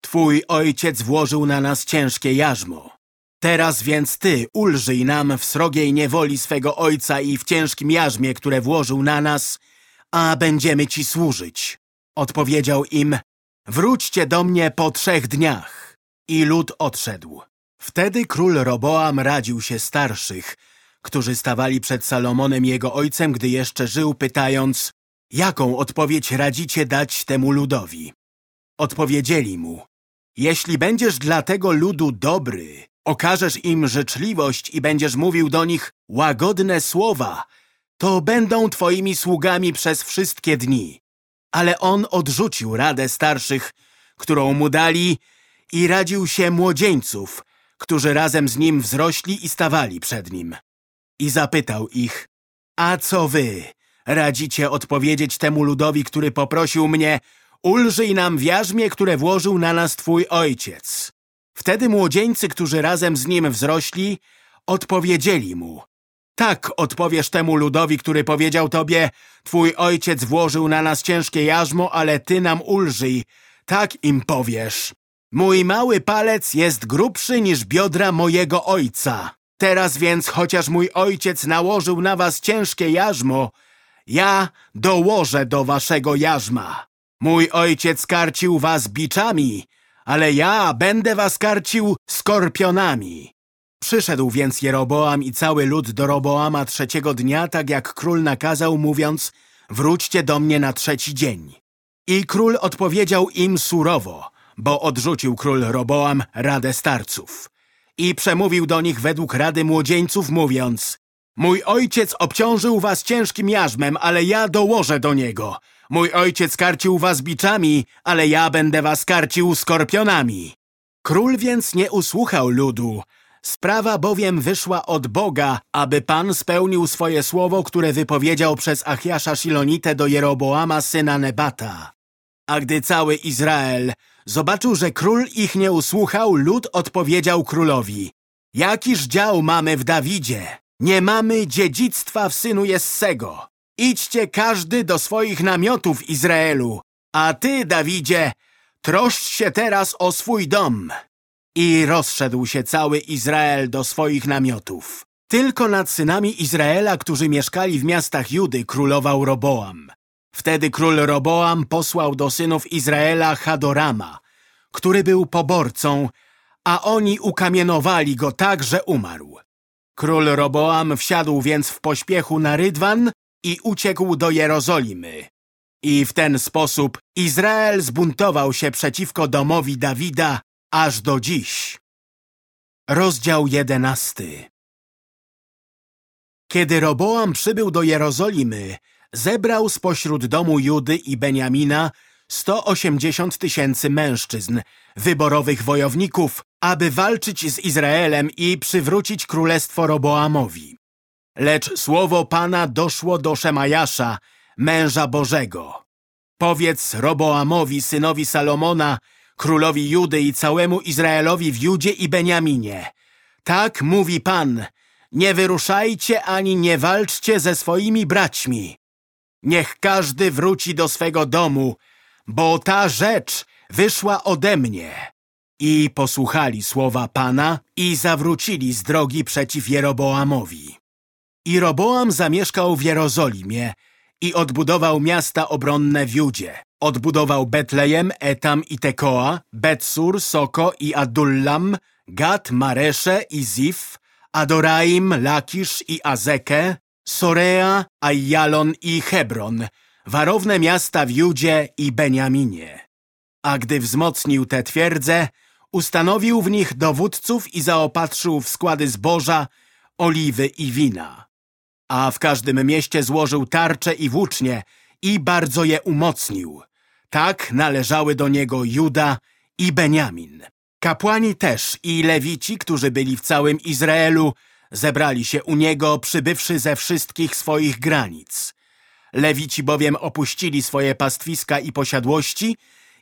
Twój ojciec włożył na nas ciężkie jarzmo. Teraz więc ty ulżyj nam w srogiej niewoli swego ojca i w ciężkim jarzmie, które włożył na nas, a będziemy ci służyć. Odpowiedział im, wróćcie do mnie po trzech dniach. I lud odszedł. Wtedy król Roboam radził się starszych, którzy stawali przed Salomonem jego ojcem, gdy jeszcze żył, pytając, jaką odpowiedź radzicie dać temu ludowi? Odpowiedzieli mu, jeśli będziesz dla tego ludu dobry, okażesz im życzliwość i będziesz mówił do nich łagodne słowa, to będą twoimi sługami przez wszystkie dni. Ale on odrzucił radę starszych, którą mu dali i radził się młodzieńców, którzy razem z nim wzrośli i stawali przed nim. I zapytał ich, a co wy? Radzicie odpowiedzieć temu ludowi, który poprosił mnie, ulżyj nam w jarzmie, które włożył na nas twój ojciec. Wtedy młodzieńcy, którzy razem z nim wzrośli, odpowiedzieli mu. Tak odpowiesz temu ludowi, który powiedział tobie, twój ojciec włożył na nas ciężkie jarzmo, ale ty nam ulżyj. Tak im powiesz. Mój mały palec jest grubszy niż biodra mojego ojca. Teraz więc, chociaż mój ojciec nałożył na was ciężkie jarzmo, ja dołożę do waszego jarzma. Mój ojciec karcił was biczami, ale ja będę was karcił skorpionami. Przyszedł więc Jeroboam i cały lud do Roboama trzeciego dnia, tak jak król nakazał, mówiąc, wróćcie do mnie na trzeci dzień. I król odpowiedział im surowo, bo odrzucił król Roboam radę starców. I przemówił do nich według rady młodzieńców, mówiąc, mój ojciec obciążył was ciężkim jarzmem, ale ja dołożę do niego. Mój ojciec karcił was biczami, ale ja będę was karcił skorpionami. Król więc nie usłuchał ludu. Sprawa bowiem wyszła od Boga, aby Pan spełnił swoje słowo, które wypowiedział przez Achiasza Shilonite do Jeroboama syna Nebata. A gdy cały Izrael zobaczył, że król ich nie usłuchał, lud odpowiedział królowi. Jakiż dział mamy w Dawidzie? Nie mamy dziedzictwa w synu Jessego. Idźcie każdy do swoich namiotów Izraelu, a ty, Dawidzie, troszcz się teraz o swój dom. I rozszedł się cały Izrael do swoich namiotów. Tylko nad synami Izraela, którzy mieszkali w miastach Judy, królował Roboam. Wtedy król Roboam posłał do synów Izraela Hadorama, który był poborcą, a oni ukamienowali go tak, że umarł. Król Roboam wsiadł więc w pośpiechu na Rydwan i uciekł do Jerozolimy. I w ten sposób Izrael zbuntował się przeciwko domowi Dawida aż do dziś. Rozdział jedenasty Kiedy Roboam przybył do Jerozolimy, zebrał spośród domu Judy i Beniamina 180 tysięcy mężczyzn, wyborowych wojowników, aby walczyć z Izraelem i przywrócić królestwo Roboamowi. Lecz słowo Pana doszło do Szemajasza, męża Bożego. Powiedz Roboamowi, synowi Salomona, królowi Judy i całemu Izraelowi w Judzie i Beniaminie. Tak mówi Pan, nie wyruszajcie ani nie walczcie ze swoimi braćmi. Niech każdy wróci do swego domu, bo ta rzecz wyszła ode mnie. I posłuchali słowa Pana i zawrócili z drogi przeciw Jeroboamowi. I Roboam zamieszkał w Jerozolimie i odbudował miasta obronne w Judzie. Odbudował Betlejem, Etam i Tekoa, Betsur, Soko i Adullam, Gad, Maresze i Zif, Adoraim, Lakisz i Azekę, Sorea, Ayalon i Hebron, warowne miasta w Judzie i Beniaminie. A gdy wzmocnił te twierdze, ustanowił w nich dowódców i zaopatrzył w składy zboża, oliwy i wina. A w każdym mieście złożył tarcze i włócznie i bardzo je umocnił. Tak należały do niego Juda i Beniamin. Kapłani też i lewici, którzy byli w całym Izraelu, zebrali się u niego, przybywszy ze wszystkich swoich granic. Lewici bowiem opuścili swoje pastwiska i posiadłości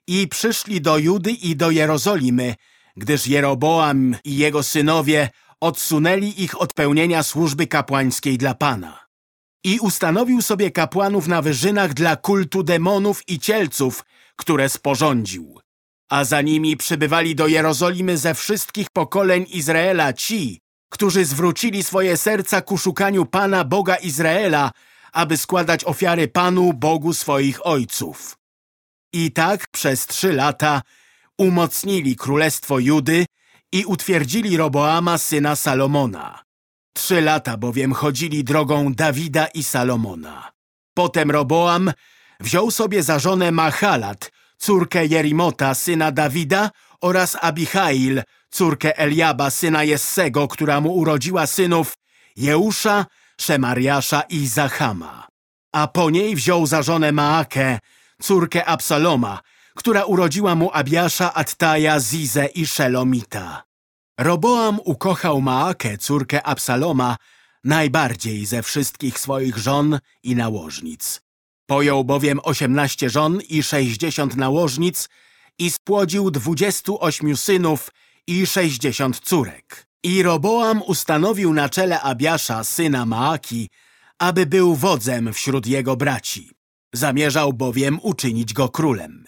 i przyszli do Judy i do Jerozolimy, gdyż Jeroboam i jego synowie odsunęli ich od pełnienia służby kapłańskiej dla Pana. I ustanowił sobie kapłanów na wyżynach dla kultu demonów i cielców, które sporządził. A za nimi przybywali do Jerozolimy ze wszystkich pokoleń Izraela ci, którzy zwrócili swoje serca ku szukaniu Pana Boga Izraela, aby składać ofiary Panu Bogu swoich ojców. I tak przez trzy lata umocnili królestwo Judy i utwierdzili Roboama syna Salomona. Trzy lata bowiem chodzili drogą Dawida i Salomona. Potem Roboam wziął sobie za żonę Mahalat, córkę Jerimota, syna Dawida oraz Abichail, córkę Eliaba, syna Jessego, która mu urodziła synów Jeusza, Szemariasza i Zachama. A po niej wziął za żonę Maakę, córkę Absaloma, która urodziła mu Abiasza, Attaja, Zizę i Szelomita. Roboam ukochał Maakę, córkę Absaloma, najbardziej ze wszystkich swoich żon i nałożnic. Pojął bowiem osiemnaście żon i sześćdziesiąt nałożnic i spłodził dwudziestu ośmiu synów i sześćdziesiąt córek. I Roboam ustanowił na czele Abiasza, syna Maaki, aby był wodzem wśród jego braci. Zamierzał bowiem uczynić go królem.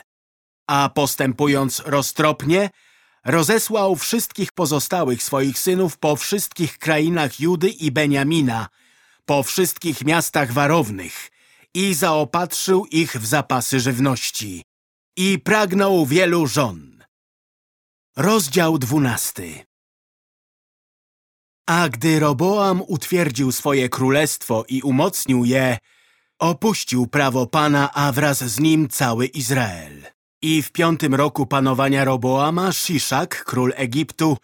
A postępując roztropnie, rozesłał wszystkich pozostałych swoich synów po wszystkich krainach Judy i Beniamina, po wszystkich miastach warownych i zaopatrzył ich w zapasy żywności. I pragnął wielu żon. Rozdział dwunasty A gdy Roboam utwierdził swoje królestwo i umocnił je, opuścił prawo Pana, a wraz z nim cały Izrael. I w piątym roku panowania Roboama Sziszak, król Egiptu,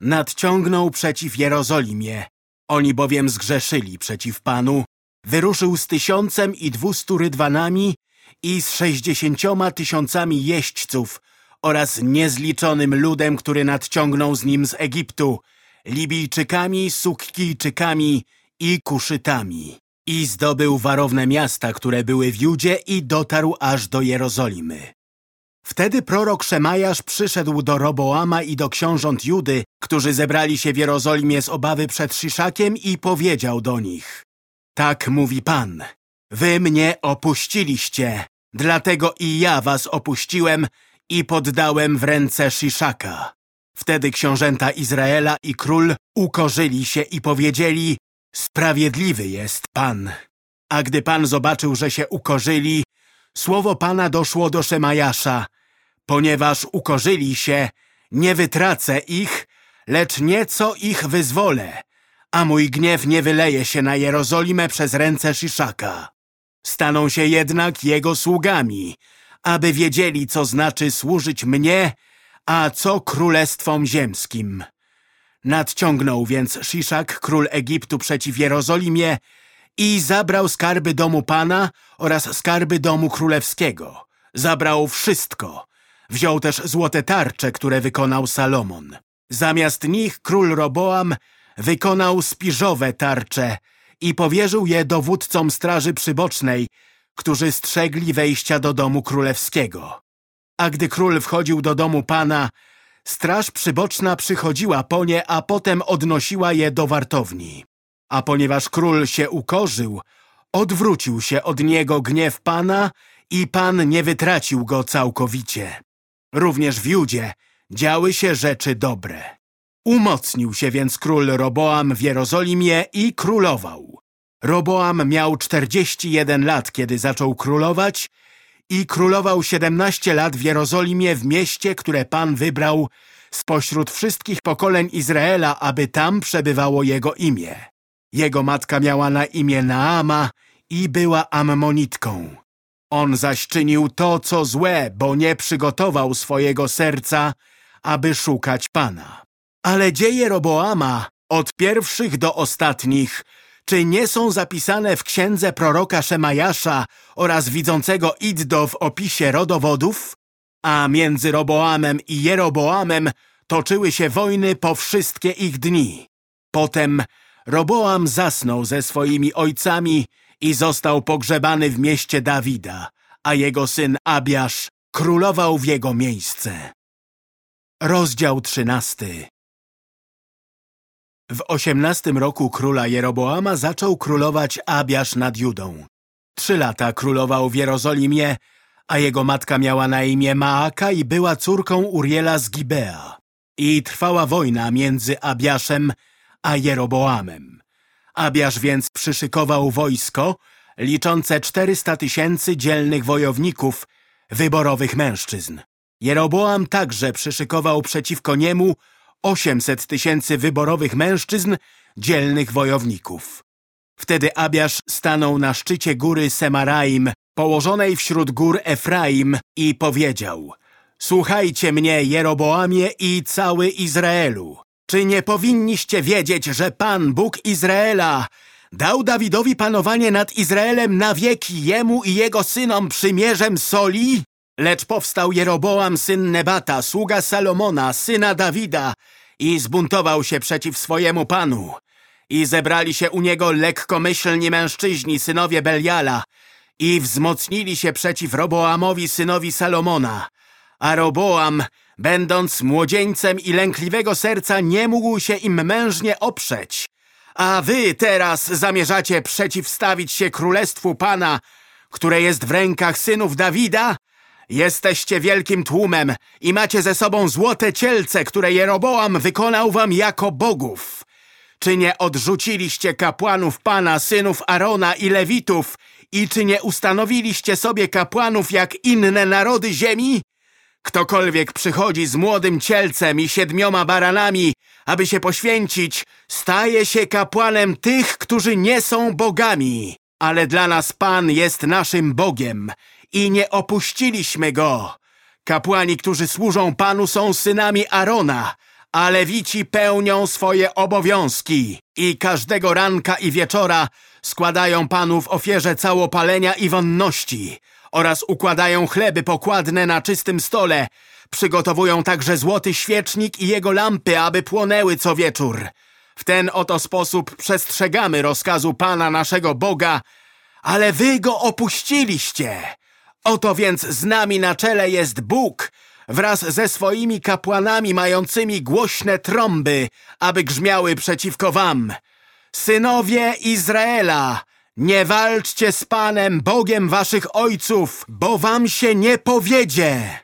nadciągnął przeciw Jerozolimie. Oni bowiem zgrzeszyli przeciw Panu. Wyruszył z tysiącem i dwustu rydwanami i z sześćdziesięcioma tysiącami jeźdźców oraz niezliczonym ludem, który nadciągnął z nim z Egiptu, Libijczykami, Sukkijczykami i Kuszytami. I zdobył warowne miasta, które były w Judzie i dotarł aż do Jerozolimy. Wtedy prorok Szemajasz przyszedł do Roboama i do książąt Judy, którzy zebrali się w Jerozolimie z obawy przed Szyszakiem i powiedział do nich Tak mówi Pan, wy mnie opuściliście, dlatego i ja was opuściłem i poddałem w ręce Szyszaka. Wtedy książęta Izraela i król ukorzyli się i powiedzieli Sprawiedliwy jest Pan. A gdy Pan zobaczył, że się ukorzyli, słowo Pana doszło do Szemajasza – Ponieważ ukorzyli się, nie wytracę ich, lecz nieco ich wyzwolę, a mój gniew nie wyleje się na Jerozolimę przez ręce Szyszaka. Staną się jednak jego sługami, aby wiedzieli, co znaczy służyć mnie, a co królestwom ziemskim. Nadciągnął więc Szyszak, król Egiptu, przeciw Jerozolimie i zabrał skarby domu Pana oraz skarby domu królewskiego – Zabrał wszystko. Wziął też złote tarcze, które wykonał Salomon. Zamiast nich król Roboam wykonał spiżowe tarcze i powierzył je dowódcom straży przybocznej, którzy strzegli wejścia do domu królewskiego. A gdy król wchodził do domu pana, straż przyboczna przychodziła po nie, a potem odnosiła je do wartowni. A ponieważ król się ukorzył, odwrócił się od niego gniew pana i pan nie wytracił go całkowicie. Również w Judzie działy się rzeczy dobre. Umocnił się więc król Roboam w Jerozolimie i królował. Roboam miał 41 lat, kiedy zaczął królować i królował 17 lat w Jerozolimie w mieście, które Pan wybrał spośród wszystkich pokoleń Izraela, aby tam przebywało jego imię. Jego matka miała na imię Naama i była Ammonitką. On zaś czynił to, co złe, bo nie przygotował swojego serca, aby szukać Pana. Ale dzieje Roboama, od pierwszych do ostatnich, czy nie są zapisane w księdze proroka Szemajasza oraz widzącego Iddo w opisie rodowodów? A między Roboamem i Jeroboamem toczyły się wojny po wszystkie ich dni. Potem Roboam zasnął ze swoimi ojcami i został pogrzebany w mieście Dawida, a jego syn Abiasz królował w jego miejsce. Rozdział trzynasty W osiemnastym roku króla Jeroboama zaczął królować Abiasz nad Judą. Trzy lata królował w Jerozolimie, a jego matka miała na imię Maaka i była córką Uriela z Gibea. I trwała wojna między Abiaszem a Jeroboamem. Abiasz więc przyszykował wojsko, liczące 400 tysięcy dzielnych wojowników, wyborowych mężczyzn. Jeroboam także przyszykował przeciwko niemu 800 tysięcy wyborowych mężczyzn, dzielnych wojowników. Wtedy Abiasz stanął na szczycie góry Semaraim, położonej wśród gór Efraim i powiedział Słuchajcie mnie, Jeroboamie i cały Izraelu. Czy nie powinniście wiedzieć, że Pan, Bóg Izraela, dał Dawidowi panowanie nad Izraelem na wieki jemu i jego synom przymierzem soli? Lecz powstał Jeroboam, syn Nebata, sługa Salomona, syna Dawida i zbuntował się przeciw swojemu panu. I zebrali się u niego lekkomyślni mężczyźni, synowie Beliala, i wzmocnili się przeciw Roboamowi, synowi Salomona. A Roboam, będąc młodzieńcem i lękliwego serca, nie mógł się im mężnie oprzeć. A wy teraz zamierzacie przeciwstawić się królestwu Pana, które jest w rękach synów Dawida? Jesteście wielkim tłumem i macie ze sobą złote cielce, które Jeroboam wykonał wam jako bogów. Czy nie odrzuciliście kapłanów Pana, synów Arona i Lewitów i czy nie ustanowiliście sobie kapłanów jak inne narody ziemi? Ktokolwiek przychodzi z młodym cielcem i siedmioma baranami, aby się poświęcić, staje się kapłanem tych, którzy nie są bogami. Ale dla nas Pan jest naszym Bogiem i nie opuściliśmy Go. Kapłani, którzy służą Panu są synami Arona, a Lewici pełnią swoje obowiązki i każdego ranka i wieczora składają Panu w ofierze całopalenia i wonności oraz układają chleby pokładne na czystym stole. Przygotowują także złoty świecznik i jego lampy, aby płonęły co wieczór. W ten oto sposób przestrzegamy rozkazu Pana naszego Boga, ale wy go opuściliście. Oto więc z nami na czele jest Bóg, wraz ze swoimi kapłanami mającymi głośne trąby, aby grzmiały przeciwko wam. Synowie Izraela, nie walczcie z Panem, Bogiem waszych ojców, bo wam się nie powiedzie.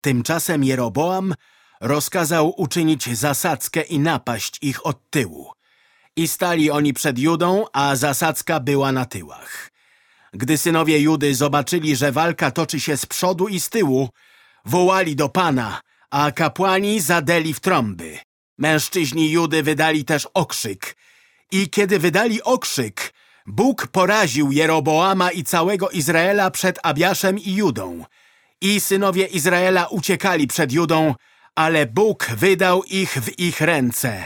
Tymczasem Jeroboam rozkazał uczynić zasadzkę i napaść ich od tyłu. I stali oni przed Judą, a zasadzka była na tyłach. Gdy synowie Judy zobaczyli, że walka toczy się z przodu i z tyłu, wołali do Pana, a kapłani zadeli w trąby. Mężczyźni Judy wydali też okrzyk. I kiedy wydali okrzyk, Bóg poraził Jeroboama i całego Izraela przed Abiaszem i Judą. I synowie Izraela uciekali przed Judą, ale Bóg wydał ich w ich ręce.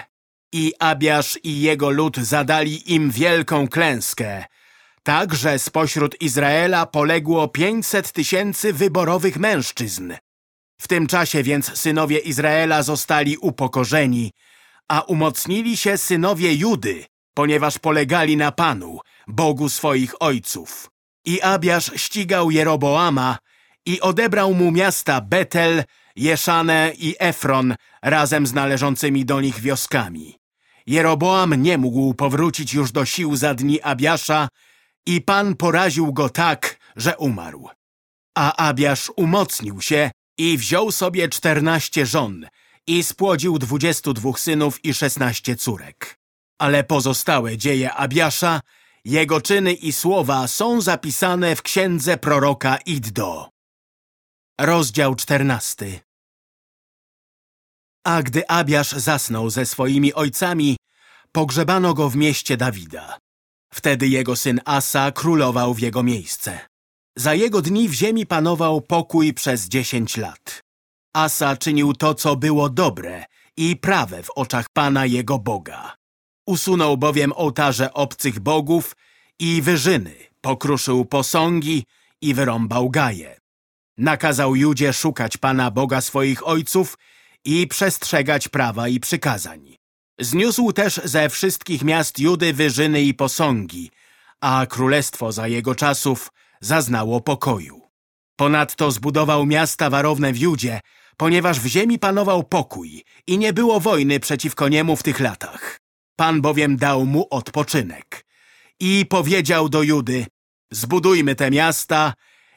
I Abiasz i jego lud zadali im wielką klęskę. tak że spośród Izraela poległo pięćset tysięcy wyborowych mężczyzn. W tym czasie więc synowie Izraela zostali upokorzeni, a umocnili się synowie Judy, ponieważ polegali na Panu, Bogu swoich ojców. I Abiasz ścigał Jeroboama i odebrał mu miasta Betel, Jeszane i Efron razem z należącymi do nich wioskami. Jeroboam nie mógł powrócić już do sił za dni Abiasza i Pan poraził go tak, że umarł. A Abiasz umocnił się i wziął sobie czternaście żon i spłodził dwudziestu dwóch synów i szesnaście córek. Ale pozostałe dzieje Abiasza, jego czyny i słowa są zapisane w księdze proroka Iddo. Rozdział czternasty A gdy Abiasz zasnął ze swoimi ojcami, pogrzebano go w mieście Dawida. Wtedy jego syn Asa królował w jego miejsce. Za jego dni w ziemi panował pokój przez dziesięć lat. Asa czynił to, co było dobre i prawe w oczach Pana jego Boga. Usunął bowiem ołtarze obcych bogów i wyżyny, pokruszył posągi i wyrąbał gaje. Nakazał Judzie szukać Pana Boga swoich ojców i przestrzegać prawa i przykazań. Zniósł też ze wszystkich miast Judy wyżyny i posągi, a królestwo za jego czasów zaznało pokoju. Ponadto zbudował miasta warowne w Judzie, ponieważ w ziemi panował pokój i nie było wojny przeciwko niemu w tych latach. Pan bowiem dał mu odpoczynek. I powiedział do Judy, zbudujmy te miasta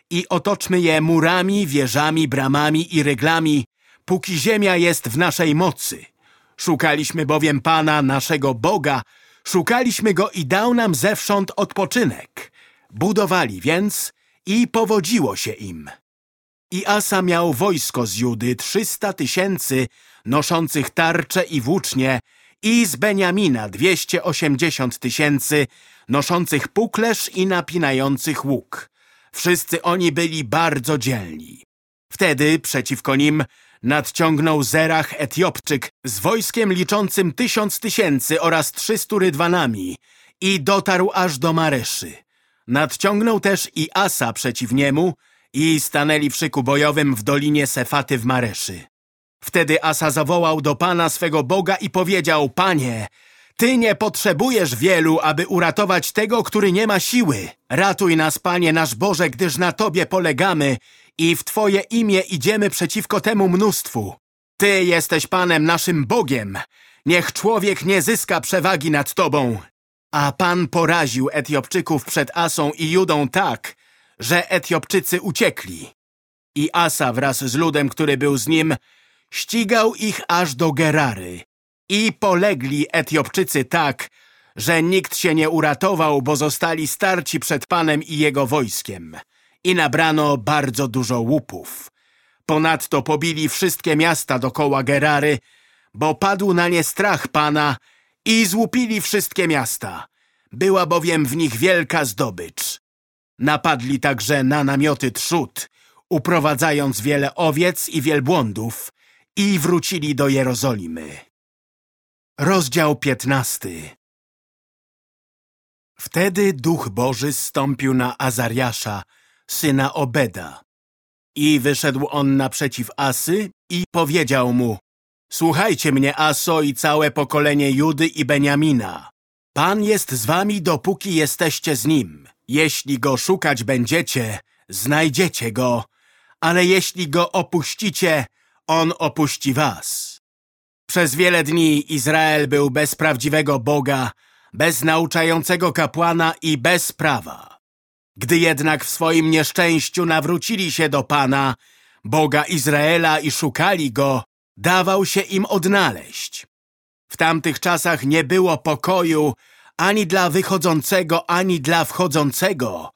i otoczmy je murami, wieżami, bramami i ryglami, póki ziemia jest w naszej mocy. Szukaliśmy bowiem Pana, naszego Boga, szukaliśmy Go i dał nam zewsząd odpoczynek. Budowali więc i powodziło się im. I Asa miał wojsko z Judy trzysta tysięcy noszących tarcze i włócznie i z Beniamina dwieście osiemdziesiąt tysięcy noszących puklerz i napinających łuk. Wszyscy oni byli bardzo dzielni. Wtedy przeciwko nim nadciągnął Zerach Etiopczyk z wojskiem liczącym tysiąc tysięcy oraz trzystu rydwanami i dotarł aż do Mareszy. Nadciągnął też i Asa przeciw niemu i stanęli w szyku bojowym w dolinie Sefaty w Mareszy. Wtedy Asa zawołał do Pana swego Boga i powiedział, Panie, Ty nie potrzebujesz wielu, aby uratować tego, który nie ma siły. Ratuj nas, Panie nasz Boże, gdyż na Tobie polegamy i w Twoje imię idziemy przeciwko temu mnóstwu. Ty jesteś Panem naszym Bogiem. Niech człowiek nie zyska przewagi nad Tobą. A Pan poraził Etiopczyków przed Asą i Judą tak, że Etiopczycy uciekli. I Asa wraz z ludem, który był z nim, ścigał ich aż do Gerary. I polegli Etiopczycy tak, że nikt się nie uratował, bo zostali starci przed Panem i jego wojskiem. I nabrano bardzo dużo łupów. Ponadto pobili wszystkie miasta dokoła Gerary, bo padł na nie strach Pana i złupili wszystkie miasta. Była bowiem w nich wielka zdobycz. Napadli także na namioty trzód, uprowadzając wiele owiec i wielbłądów i wrócili do Jerozolimy. Rozdział piętnasty Wtedy Duch Boży zstąpił na Azariasza, syna Obeda. I wyszedł on naprzeciw Asy i powiedział mu Słuchajcie mnie, Aso i całe pokolenie Judy i Beniamina. Pan jest z wami, dopóki jesteście z Nim. Jeśli Go szukać będziecie, znajdziecie Go, ale jeśli Go opuścicie, On opuści was. Przez wiele dni Izrael był bez prawdziwego Boga, bez nauczającego kapłana i bez prawa. Gdy jednak w swoim nieszczęściu nawrócili się do Pana, Boga Izraela i szukali Go, dawał się im odnaleźć. W tamtych czasach nie było pokoju ani dla wychodzącego, ani dla wchodzącego,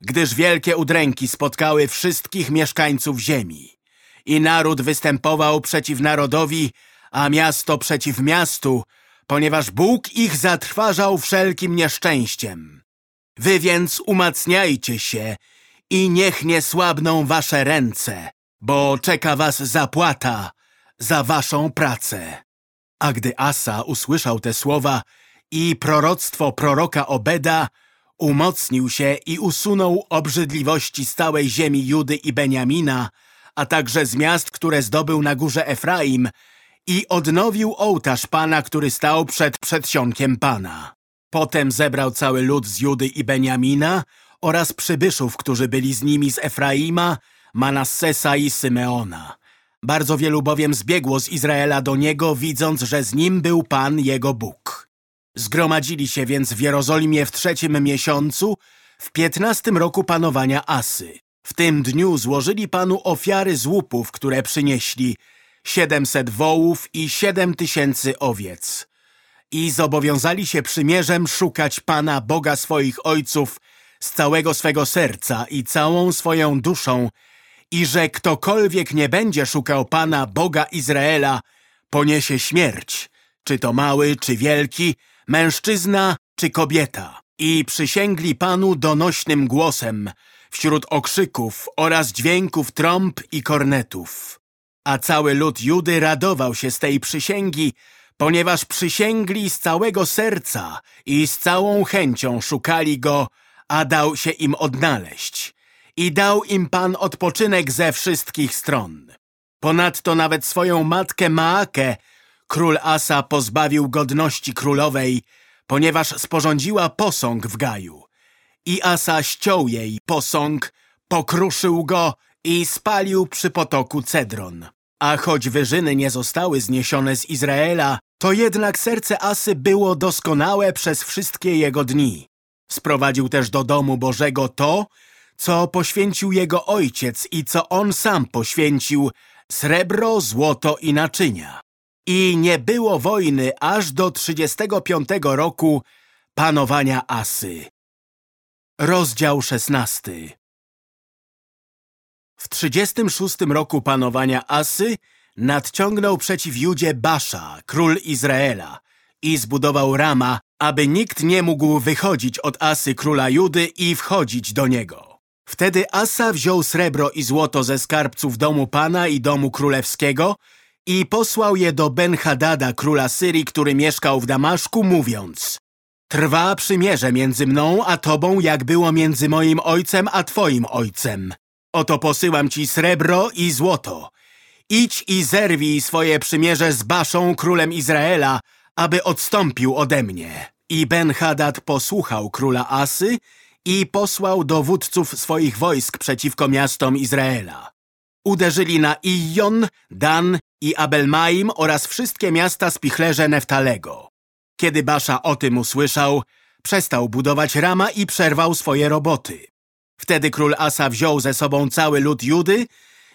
gdyż wielkie udręki spotkały wszystkich mieszkańców ziemi. I naród występował przeciw narodowi, a miasto przeciw miastu, ponieważ Bóg ich zatrważał wszelkim nieszczęściem. Wy więc umacniajcie się i niech nie słabną wasze ręce, bo czeka was zapłata za waszą pracę. A gdy Asa usłyszał te słowa i proroctwo proroka Obeda, umocnił się i usunął obrzydliwości z całej ziemi Judy i Beniamina, a także z miast, które zdobył na górze Efraim i odnowił ołtarz Pana, który stał przed przedsionkiem Pana. Potem zebrał cały lud z Judy i Beniamina oraz przybyszów, którzy byli z nimi z Efraima, Manassesa i Symeona. Bardzo wielu bowiem zbiegło z Izraela do niego, widząc, że z nim był Pan jego Bóg. Zgromadzili się więc w Jerozolimie w trzecim miesiącu, w piętnastym roku panowania Asy. W tym dniu złożyli Panu ofiary z łupów, które przynieśli, siedemset wołów i siedem tysięcy owiec. I zobowiązali się przymierzem szukać Pana, Boga swoich ojców, z całego swego serca i całą swoją duszą i że ktokolwiek nie będzie szukał Pana, Boga Izraela, poniesie śmierć, czy to mały, czy wielki, mężczyzna, czy kobieta. I przysięgli Panu donośnym głosem, wśród okrzyków oraz dźwięków trąb i kornetów. A cały lud Judy radował się z tej przysięgi, ponieważ przysięgli z całego serca i z całą chęcią szukali Go, a dał się im odnaleźć. I dał im Pan odpoczynek ze wszystkich stron. Ponadto nawet swoją matkę Maakę król Asa pozbawił godności królowej, ponieważ sporządziła posąg w Gaju. I Asa ściął jej posąg, pokruszył go i spalił przy potoku Cedron. A choć wyżyny nie zostały zniesione z Izraela, to jednak serce Asy było doskonałe przez wszystkie jego dni. Sprowadził też do domu Bożego to, co poświęcił jego ojciec i co on sam poświęcił, srebro, złoto i naczynia. I nie było wojny aż do 35 roku panowania Asy. Rozdział 16 W 36 roku panowania Asy nadciągnął przeciw Judzie Basza, król Izraela, i zbudował Rama, aby nikt nie mógł wychodzić od Asy króla Judy i wchodzić do niego. Wtedy Asa wziął srebro i złoto ze skarbców domu Pana i domu królewskiego i posłał je do Ben-Hadada, króla Syrii, który mieszkał w Damaszku, mówiąc Trwa przymierze między mną a tobą, jak było między moim ojcem a twoim ojcem. Oto posyłam ci srebro i złoto. Idź i zerwij swoje przymierze z Baszą, królem Izraela, aby odstąpił ode mnie. I Ben-Hadad posłuchał króla Asy i posłał dowódców swoich wojsk przeciwko miastom Izraela. Uderzyli na Ijon, Dan i Abelmaim oraz wszystkie miasta spichlerze Neftalego. Kiedy Basza o tym usłyszał, przestał budować Rama i przerwał swoje roboty. Wtedy król Asa wziął ze sobą cały lud Judy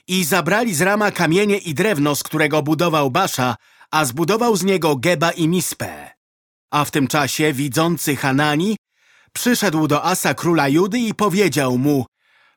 i zabrali z Rama kamienie i drewno, z którego budował Basza, a zbudował z niego Geba i Mispę. A w tym czasie widzący Hanani przyszedł do Asa króla Judy i powiedział mu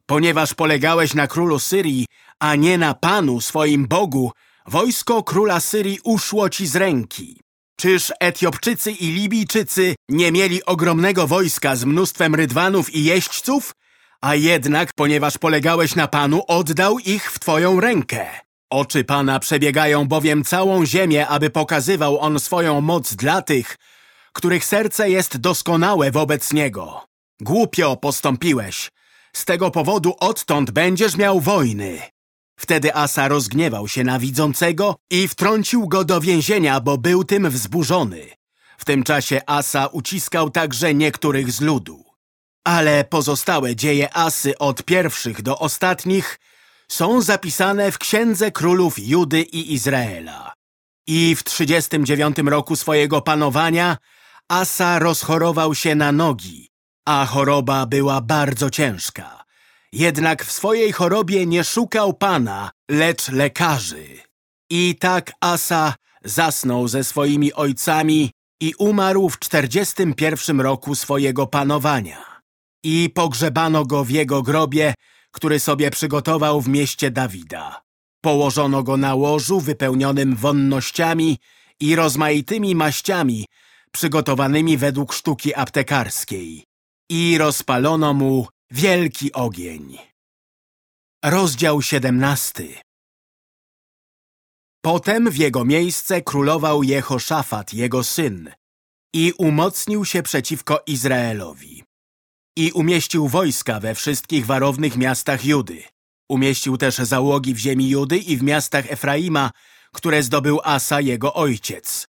Ponieważ polegałeś na królu Syrii, a nie na Panu, swoim Bogu, wojsko króla Syrii uszło ci z ręki. Czyż Etiopczycy i Libijczycy nie mieli ogromnego wojska z mnóstwem rydwanów i jeźdźców? A jednak, ponieważ polegałeś na Panu, oddał ich w twoją rękę. Oczy Pana przebiegają bowiem całą ziemię, aby pokazywał On swoją moc dla tych, których serce jest doskonałe wobec Niego. Głupio postąpiłeś. Z tego powodu odtąd będziesz miał wojny. Wtedy Asa rozgniewał się na widzącego i wtrącił go do więzienia, bo był tym wzburzony. W tym czasie Asa uciskał także niektórych z ludu. Ale pozostałe dzieje Asy od pierwszych do ostatnich są zapisane w Księdze Królów Judy i Izraela. I w 39 roku swojego panowania Asa rozchorował się na nogi, a choroba była bardzo ciężka. Jednak w swojej chorobie nie szukał Pana, lecz lekarzy. I tak Asa zasnął ze swoimi ojcami i umarł w 41 roku swojego panowania. I pogrzebano go w jego grobie, który sobie przygotował w mieście Dawida. Położono go na łożu wypełnionym wonnościami i rozmaitymi maściami, przygotowanymi według sztuki aptekarskiej. I rozpalono mu wielki ogień. Rozdział siedemnasty Potem w jego miejsce królował Jehoszafat, jego syn, i umocnił się przeciwko Izraelowi. i umieścił wojska we wszystkich warownych miastach Judy. Umieścił też załogi w ziemi Judy i w miastach Efraima, które zdobył Asa jego ojciec.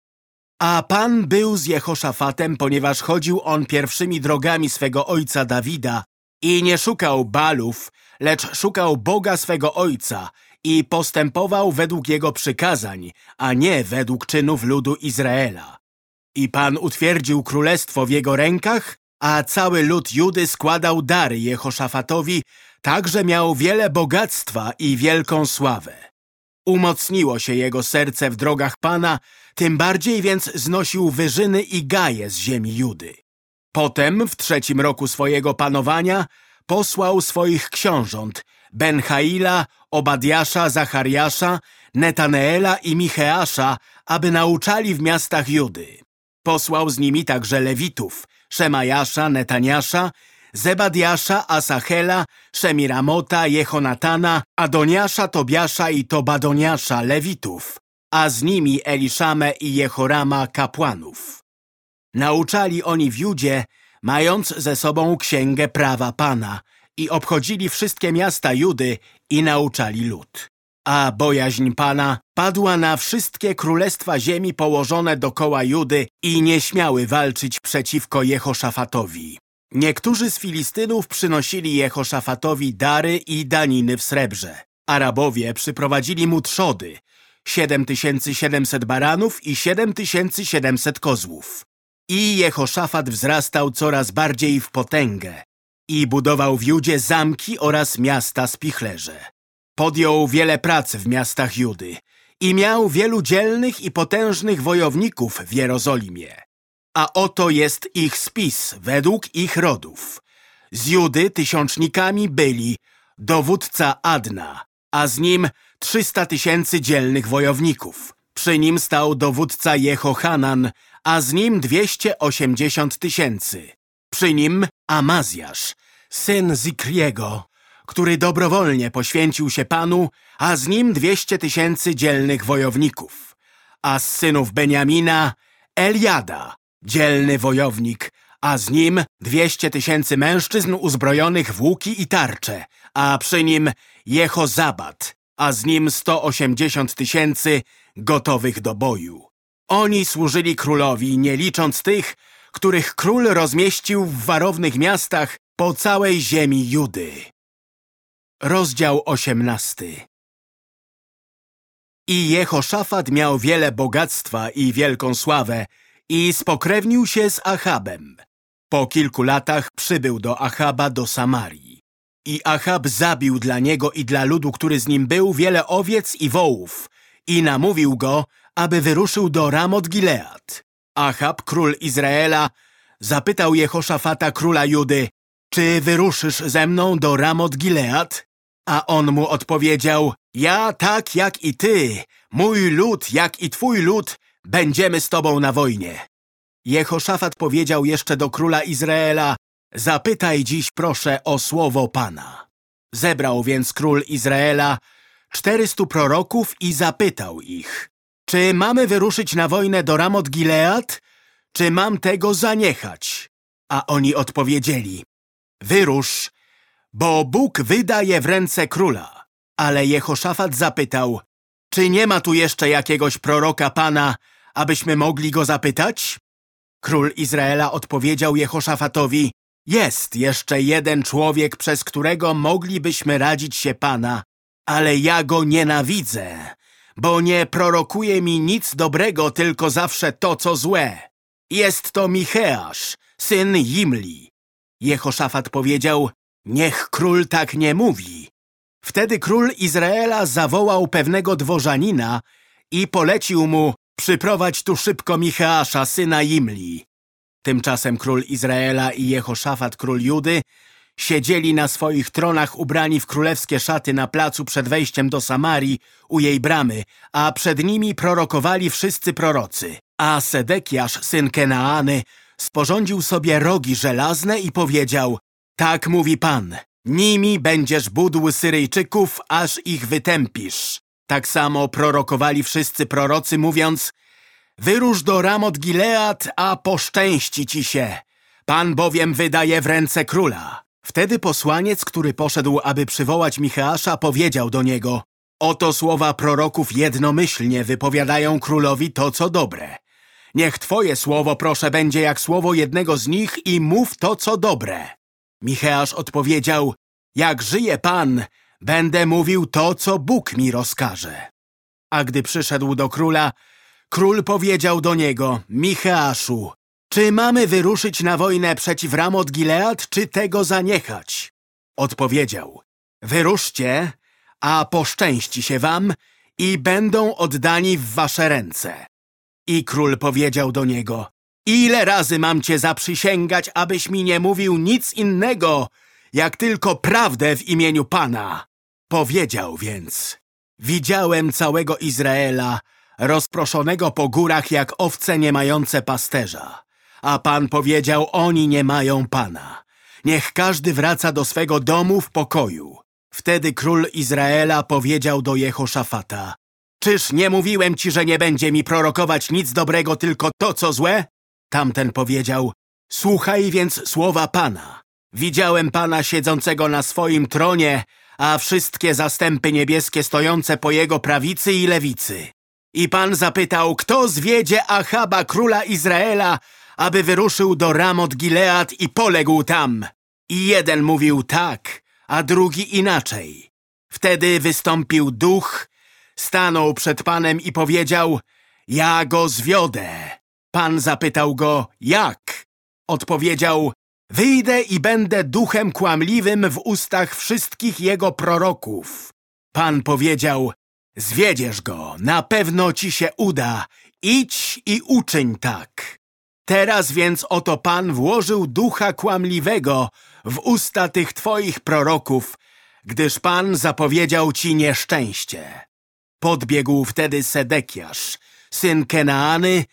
A Pan był z Jehoszafatem, ponieważ chodził on pierwszymi drogami swego ojca Dawida i nie szukał balów, lecz szukał Boga swego ojca i postępował według jego przykazań, a nie według czynów ludu Izraela. I Pan utwierdził królestwo w jego rękach, a cały lud Judy składał dary Jehoszafatowi, tak że miał wiele bogactwa i wielką sławę. Umocniło się jego serce w drogach Pana, tym bardziej więc znosił wyżyny i gaje z ziemi Judy. Potem, w trzecim roku swojego panowania, posłał swoich książąt, Benchaila, Obadiasza, Zachariasza, Netaneela i Micheasza, aby nauczali w miastach Judy. Posłał z nimi także Lewitów, Szemajasza, Netaniasza, Zebadiasza, Asachela, Szemiramota, Jehonatana, Adoniasza, Tobiasza i Tobadoniasza, Lewitów, a z nimi Eliszamę i Jehorama, kapłanów. Nauczali oni w Judzie, mając ze sobą księgę prawa Pana i obchodzili wszystkie miasta Judy i nauczali lud. A bojaźń Pana padła na wszystkie królestwa ziemi położone dokoła Judy i nie śmiały walczyć przeciwko Jehoszafatowi. Niektórzy z Filistynów przynosili Jehoszafatowi dary i daniny w srebrze. Arabowie przyprowadzili mu trzody, 7700 baranów i 7700 kozłów. I Jehoszafat wzrastał coraz bardziej w potęgę i budował w Judzie zamki oraz miasta spichlerze. Podjął wiele prac w miastach Judy i miał wielu dzielnych i potężnych wojowników w Jerozolimie. A oto jest ich spis według ich rodów. Z Judy tysiącznikami byli dowódca Adna, a z nim trzysta tysięcy dzielnych wojowników. Przy nim stał dowódca Jehohanan, a z nim dwieście osiemdziesiąt tysięcy. Przy nim Amazjasz, syn Zikriego, który dobrowolnie poświęcił się Panu, a z nim dwieście tysięcy dzielnych wojowników. A z synów Beniamina Eliada, dzielny wojownik, a z nim dwieście tysięcy mężczyzn uzbrojonych w łuki i tarcze, a przy nim Jehozabat, a z nim sto osiemdziesiąt tysięcy gotowych do boju. Oni służyli królowi, nie licząc tych, których król rozmieścił w warownych miastach po całej ziemi Judy. Rozdział osiemnasty I Jehoszafat miał wiele bogactwa i wielką sławę i spokrewnił się z Achabem. Po kilku latach przybył do Achaba do Samarii. I Achab zabił dla niego i dla ludu, który z nim był, wiele owiec i wołów i namówił go, aby wyruszył do Ramot Gilead. Achab, król Izraela, zapytał Jehoszafata, króla Judy, czy wyruszysz ze mną do Ramot Gilead? A on mu odpowiedział, ja tak jak i ty, mój lud jak i twój lud, będziemy z tobą na wojnie. Jehoszafat powiedział jeszcze do króla Izraela, zapytaj dziś proszę o słowo Pana. Zebrał więc król Izraela czterystu proroków i zapytał ich, czy mamy wyruszyć na wojnę do Ramot Gilead, czy mam tego zaniechać? A oni odpowiedzieli, wyrusz, bo Bóg wydaje w ręce króla. Ale Jehoszafat zapytał, czy nie ma tu jeszcze jakiegoś proroka Pana, abyśmy mogli go zapytać? Król Izraela odpowiedział Jehoszafatowi, jest jeszcze jeden człowiek, przez którego moglibyśmy radzić się Pana, ale ja go nienawidzę, bo nie prorokuje mi nic dobrego, tylko zawsze to, co złe. Jest to Micheasz, syn Jimli. Jehoszafat powiedział, niech król tak nie mówi. Wtedy król Izraela zawołał pewnego dworzanina i polecił mu, przyprowadź tu szybko Micheasza, syna Jimli. Tymczasem król Izraela i Jehoszafat, król Judy, siedzieli na swoich tronach ubrani w królewskie szaty na placu przed wejściem do Samarii u jej bramy, a przed nimi prorokowali wszyscy prorocy. A Sedekiasz, syn Kenaany, sporządził sobie rogi żelazne i powiedział Tak mówi Pan, nimi będziesz budł Syryjczyków, aż ich wytępisz. Tak samo prorokowali wszyscy prorocy, mówiąc Wyrusz do Ramot Gilead, a poszczęści ci się. Pan bowiem wydaje w ręce króla. Wtedy posłaniec, który poszedł, aby przywołać Micheasza, powiedział do niego Oto słowa proroków jednomyślnie wypowiadają królowi to, co dobre. Niech twoje słowo, proszę, będzie jak słowo jednego z nich i mów to, co dobre. Micheasz odpowiedział Jak żyje Pan, będę mówił to, co Bóg mi rozkaże. A gdy przyszedł do króla, król powiedział do niego Micheaszu, czy mamy wyruszyć na wojnę przeciw Ramot Gilead, czy tego zaniechać? Odpowiedział, wyruszcie, a poszczęści się wam i będą oddani w wasze ręce. I król powiedział do niego, ile razy mam cię zaprzysięgać, abyś mi nie mówił nic innego, jak tylko prawdę w imieniu Pana. Powiedział więc, widziałem całego Izraela, rozproszonego po górach jak owce nie mające pasterza. A Pan powiedział, oni nie mają Pana. Niech każdy wraca do swego domu w pokoju. Wtedy król Izraela powiedział do Jehoszafata, Czyż nie mówiłem ci, że nie będzie mi prorokować nic dobrego, tylko to, co złe? Tamten powiedział, słuchaj więc słowa Pana. Widziałem Pana siedzącego na swoim tronie, a wszystkie zastępy niebieskie stojące po jego prawicy i lewicy. I Pan zapytał, kto zwiedzie Achaba, króla Izraela, aby wyruszył do Ramot Gilead i poległ tam. I jeden mówił tak, a drugi inaczej. Wtedy wystąpił duch, stanął przed Panem i powiedział, ja go zwiodę. Pan zapytał go, jak? Odpowiedział, wyjdę i będę duchem kłamliwym w ustach wszystkich jego proroków. Pan powiedział, zwiedziesz go, na pewno ci się uda, idź i uczyń tak. Teraz więc oto Pan włożył ducha kłamliwego w usta tych twoich proroków, gdyż Pan zapowiedział ci nieszczęście. Podbiegł wtedy Sedekiasz, syn Kenaany,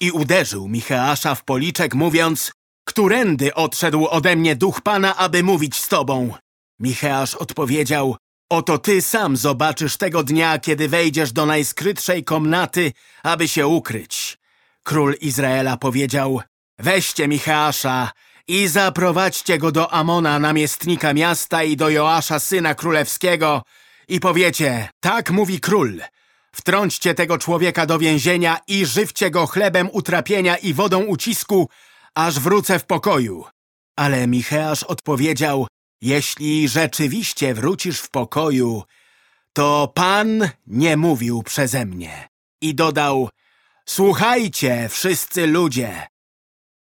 i uderzył Micheasza w policzek, mówiąc Którędy odszedł ode mnie duch Pana, aby mówić z tobą? Micheasz odpowiedział Oto ty sam zobaczysz tego dnia, kiedy wejdziesz do najskrytszej komnaty, aby się ukryć. Król Izraela powiedział Weźcie Micheasza i zaprowadźcie go do Amona, namiestnika miasta i do Joasza, syna królewskiego i powiecie, tak mówi król, wtrąćcie tego człowieka do więzienia i żywcie go chlebem utrapienia i wodą ucisku, aż wrócę w pokoju. Ale Micheasz odpowiedział, jeśli rzeczywiście wrócisz w pokoju, to Pan nie mówił przeze mnie. I dodał, słuchajcie, wszyscy ludzie,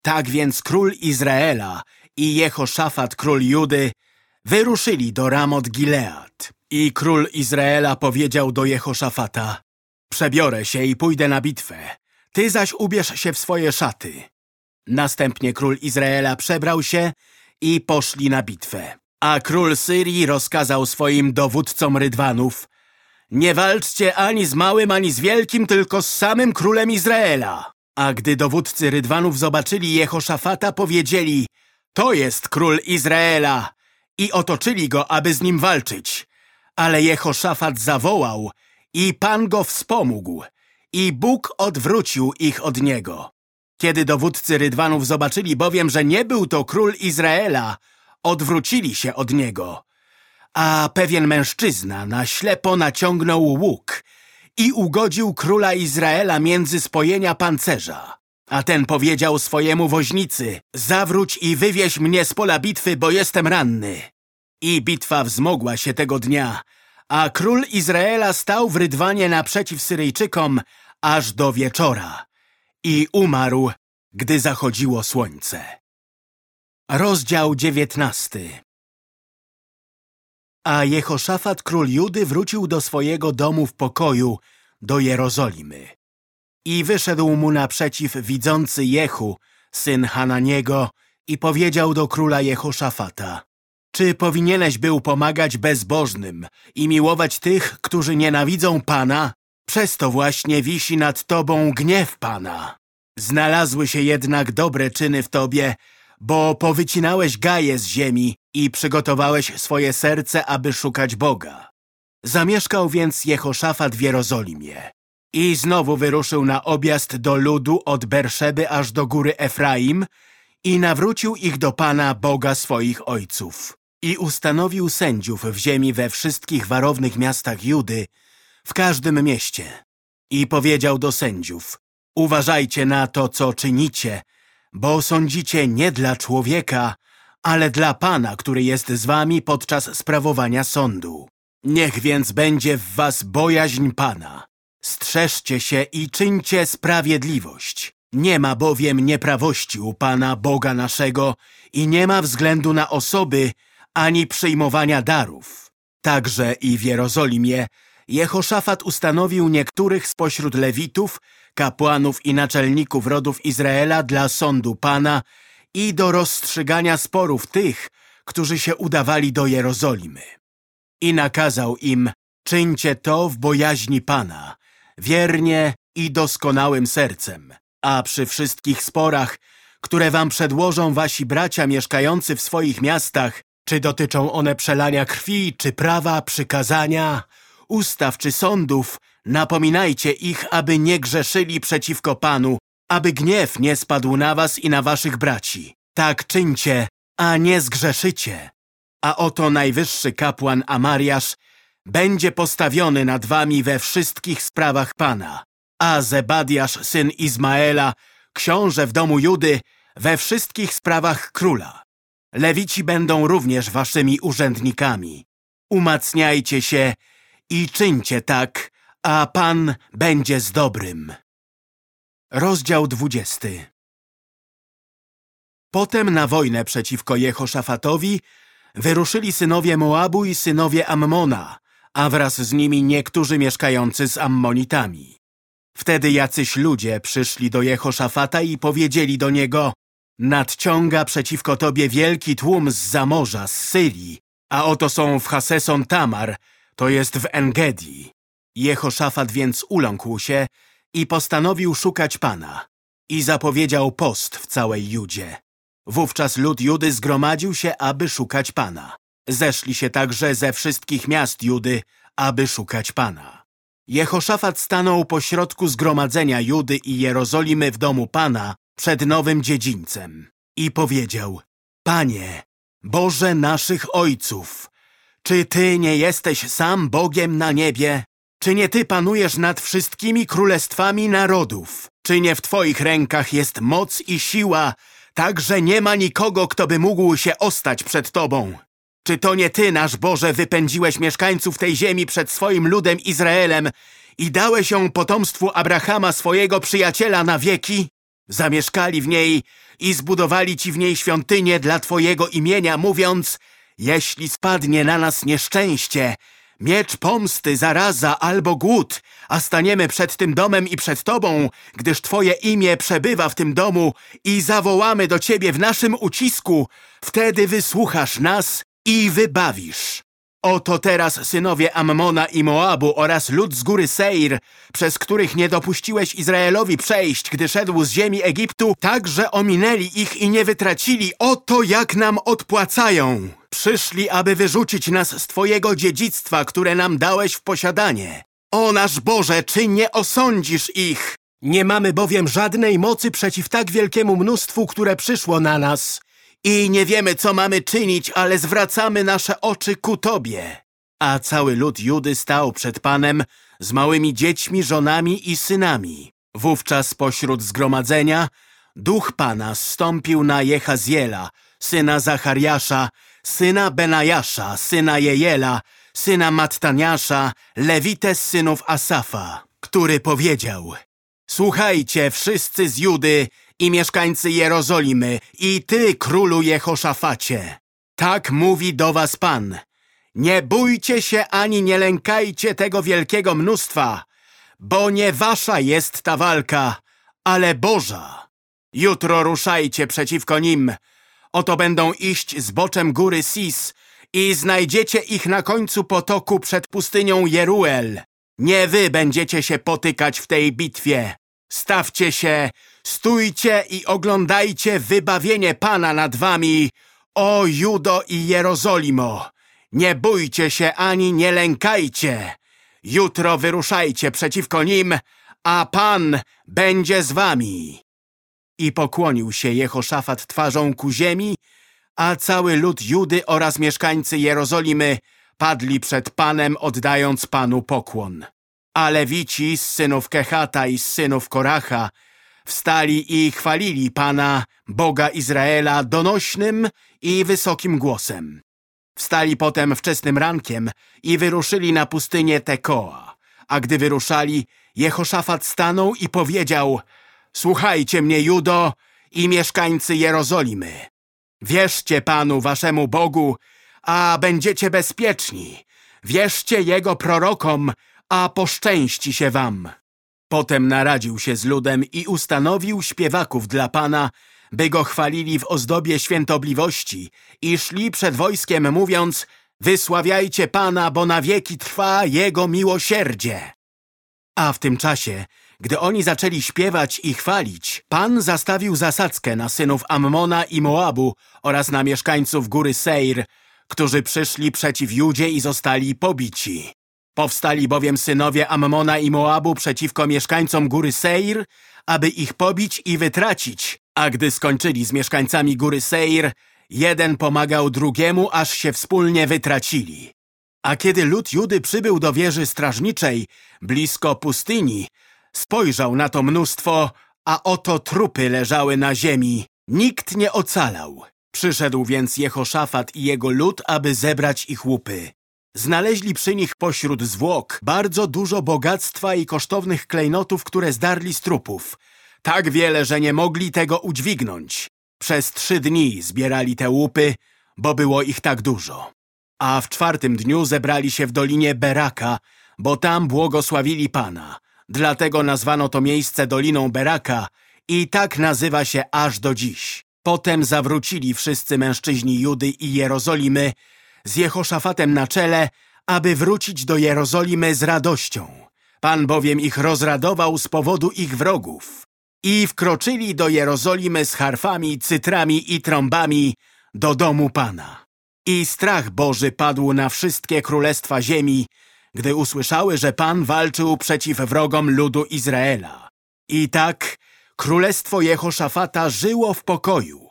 tak więc król Izraela i Jehoszafat król Judy wyruszyli do Ramot Gilead. I król Izraela powiedział do Jehoszafata Przebiorę się i pójdę na bitwę. Ty zaś ubierz się w swoje szaty. Następnie król Izraela przebrał się i poszli na bitwę. A król Syrii rozkazał swoim dowódcom rydwanów Nie walczcie ani z małym, ani z wielkim, tylko z samym królem Izraela. A gdy dowódcy Rydwanów zobaczyli Jehoszafata, powiedzieli To jest król Izraela i otoczyli go, aby z nim walczyć. Ale Jehoszafat zawołał i Pan go wspomógł i Bóg odwrócił ich od niego. Kiedy dowódcy Rydwanów zobaczyli bowiem, że nie był to król Izraela, odwrócili się od niego. A pewien mężczyzna na ślepo naciągnął łuk i ugodził króla Izraela między spojenia pancerza. A ten powiedział swojemu woźnicy, zawróć i wywieź mnie z pola bitwy, bo jestem ranny. I bitwa wzmogła się tego dnia, a król Izraela stał w rydwanie naprzeciw Syryjczykom aż do wieczora i umarł, gdy zachodziło słońce. Rozdział dziewiętnasty a Jehoszafat król Judy wrócił do swojego domu w pokoju, do Jerozolimy. I wyszedł mu naprzeciw widzący Jehu, syn Hananiego, i powiedział do króla Jehoszafata Czy powinieneś był pomagać bezbożnym i miłować tych, którzy nienawidzą Pana? Przez to właśnie wisi nad tobą gniew Pana. Znalazły się jednak dobre czyny w tobie, bo powycinałeś gaje z ziemi i przygotowałeś swoje serce, aby szukać Boga. Zamieszkał więc Jehoszafat w Jerozolimie. I znowu wyruszył na objazd do ludu od Berszeby aż do góry Efraim i nawrócił ich do Pana Boga swoich ojców. I ustanowił sędziów w ziemi we wszystkich warownych miastach Judy, w każdym mieście. I powiedział do sędziów, uważajcie na to, co czynicie, bo sądzicie nie dla człowieka, ale dla Pana, który jest z wami podczas sprawowania sądu. Niech więc będzie w was bojaźń Pana. Strzeżcie się i czyńcie sprawiedliwość. Nie ma bowiem nieprawości u Pana Boga naszego i nie ma względu na osoby ani przyjmowania darów. Także i w Jerozolimie Jehoszafat ustanowił niektórych spośród Lewitów, kapłanów i naczelników rodów Izraela dla sądu Pana i do rozstrzygania sporów tych, którzy się udawali do Jerozolimy. I nakazał im, czyńcie to w bojaźni Pana, wiernie i doskonałym sercem, a przy wszystkich sporach, które wam przedłożą wasi bracia mieszkający w swoich miastach, czy dotyczą one przelania krwi, czy prawa, przykazania, ustaw czy sądów, napominajcie ich, aby nie grzeszyli przeciwko Panu, aby gniew nie spadł na was i na waszych braci. Tak czyńcie, a nie zgrzeszycie. A oto najwyższy kapłan Amariasz będzie postawiony nad wami we wszystkich sprawach Pana, a Zebadiasz, syn Izmaela, książę w domu Judy, we wszystkich sprawach króla. Lewici będą również waszymi urzędnikami. Umacniajcie się i czyńcie tak, a Pan będzie z dobrym. Rozdział dwudziesty Potem na wojnę przeciwko Jehoszafatowi wyruszyli synowie Moabu i synowie Ammona, a wraz z nimi niektórzy mieszkający z Ammonitami. Wtedy jacyś ludzie przyszli do Jehoszafata i powiedzieli do niego Nadciąga przeciwko tobie wielki tłum z zamorza, z Syrii, a oto są w Haseson Tamar, to jest w Engedi. Jehoszafat więc uląkł się i postanowił szukać Pana i zapowiedział post w całej Judzie. Wówczas lud Judy zgromadził się, aby szukać Pana. Zeszli się także ze wszystkich miast Judy, aby szukać Pana. Jehoszafat stanął pośrodku zgromadzenia Judy i Jerozolimy w domu Pana przed nowym dziedzińcem i powiedział Panie, Boże naszych ojców, czy Ty nie jesteś sam Bogiem na niebie? Czy nie Ty panujesz nad wszystkimi królestwami narodów? Czy nie w Twoich rękach jest moc i siła, tak że nie ma nikogo, kto by mógł się ostać przed Tobą? Czy to nie Ty, nasz Boże, wypędziłeś mieszkańców tej ziemi przed swoim ludem Izraelem i dałeś ją potomstwu Abrahama, swojego przyjaciela, na wieki? Zamieszkali w niej i zbudowali Ci w niej świątynię dla Twojego imienia, mówiąc Jeśli spadnie na nas nieszczęście, miecz pomsty, zaraza albo głód, a staniemy przed tym domem i przed Tobą, gdyż Twoje imię przebywa w tym domu i zawołamy do Ciebie w naszym ucisku, wtedy wysłuchasz nas i wybawisz. Oto teraz synowie Ammona i Moabu oraz lud z góry Seir, przez których nie dopuściłeś Izraelowi przejść, gdy szedł z ziemi Egiptu, tak że ominęli ich i nie wytracili. Oto jak nam odpłacają. Przyszli, aby wyrzucić nas z Twojego dziedzictwa, które nam dałeś w posiadanie. O nasz Boże, czy nie osądzisz ich? Nie mamy bowiem żadnej mocy przeciw tak wielkiemu mnóstwu, które przyszło na nas. I nie wiemy, co mamy czynić, ale zwracamy nasze oczy ku Tobie. A cały lud Judy stał przed Panem z małymi dziećmi, żonami i synami. Wówczas pośród zgromadzenia duch Pana zstąpił na Jechaziela, syna Zachariasza, syna Benajasza, syna Jejela, syna Mattaniasza, lewite z synów Asafa, który powiedział Słuchajcie, wszyscy z Judy i mieszkańcy Jerozolimy, i ty, królu Jehoszafacie. Tak mówi do was Pan. Nie bójcie się ani nie lękajcie tego wielkiego mnóstwa, bo nie wasza jest ta walka, ale Boża. Jutro ruszajcie przeciwko nim. Oto będą iść zboczem góry Sis i znajdziecie ich na końcu potoku przed pustynią Jeruel. Nie wy będziecie się potykać w tej bitwie. Stawcie się, stójcie i oglądajcie wybawienie Pana nad wami, o Judo i Jerozolimo. Nie bójcie się ani nie lękajcie. Jutro wyruszajcie przeciwko nim, a Pan będzie z wami. I pokłonił się Jehoszafat twarzą ku ziemi, a cały lud Judy oraz mieszkańcy Jerozolimy padli przed Panem, oddając Panu pokłon. A Lewici z synów Kehata i z synów Koracha wstali i chwalili Pana, Boga Izraela, donośnym i wysokim głosem. Wstali potem wczesnym rankiem i wyruszyli na pustynię Tekoa. A gdy wyruszali, Jehoszafat stanął i powiedział Słuchajcie mnie, Judo i mieszkańcy Jerozolimy. Wierzcie Panu, waszemu Bogu, a będziecie bezpieczni. Wierzcie Jego prorokom, a poszczęści się wam. Potem naradził się z ludem i ustanowił śpiewaków dla Pana, by go chwalili w ozdobie świętobliwości i szli przed wojskiem mówiąc Wysławiajcie Pana, bo na wieki trwa Jego miłosierdzie. A w tym czasie, gdy oni zaczęli śpiewać i chwalić, Pan zastawił zasadzkę na synów Ammona i Moabu oraz na mieszkańców góry Seir, którzy przyszli przeciw Judzie i zostali pobici. Powstali bowiem synowie Ammona i Moabu przeciwko mieszkańcom góry Seir, aby ich pobić i wytracić, a gdy skończyli z mieszkańcami góry Seir, jeden pomagał drugiemu, aż się wspólnie wytracili. A kiedy lud Judy przybył do wieży strażniczej, blisko pustyni, spojrzał na to mnóstwo, a oto trupy leżały na ziemi. Nikt nie ocalał. Przyszedł więc Jehoszafat i jego lud, aby zebrać ich łupy. Znaleźli przy nich pośród zwłok bardzo dużo bogactwa i kosztownych klejnotów, które zdarli z trupów. Tak wiele, że nie mogli tego udźwignąć. Przez trzy dni zbierali te łupy, bo było ich tak dużo. A w czwartym dniu zebrali się w dolinie Beraka, bo tam błogosławili Pana. Dlatego nazwano to miejsce Doliną Beraka i tak nazywa się aż do dziś. Potem zawrócili wszyscy mężczyźni Judy i Jerozolimy z Jehoszafatem na czele, aby wrócić do Jerozolimy z radością. Pan bowiem ich rozradował z powodu ich wrogów. I wkroczyli do Jerozolimy z harfami, cytrami i trąbami do domu Pana. I strach Boży padł na wszystkie królestwa ziemi, gdy usłyszały, że Pan walczył przeciw wrogom ludu Izraela. I tak królestwo Jehoszafata żyło w pokoju.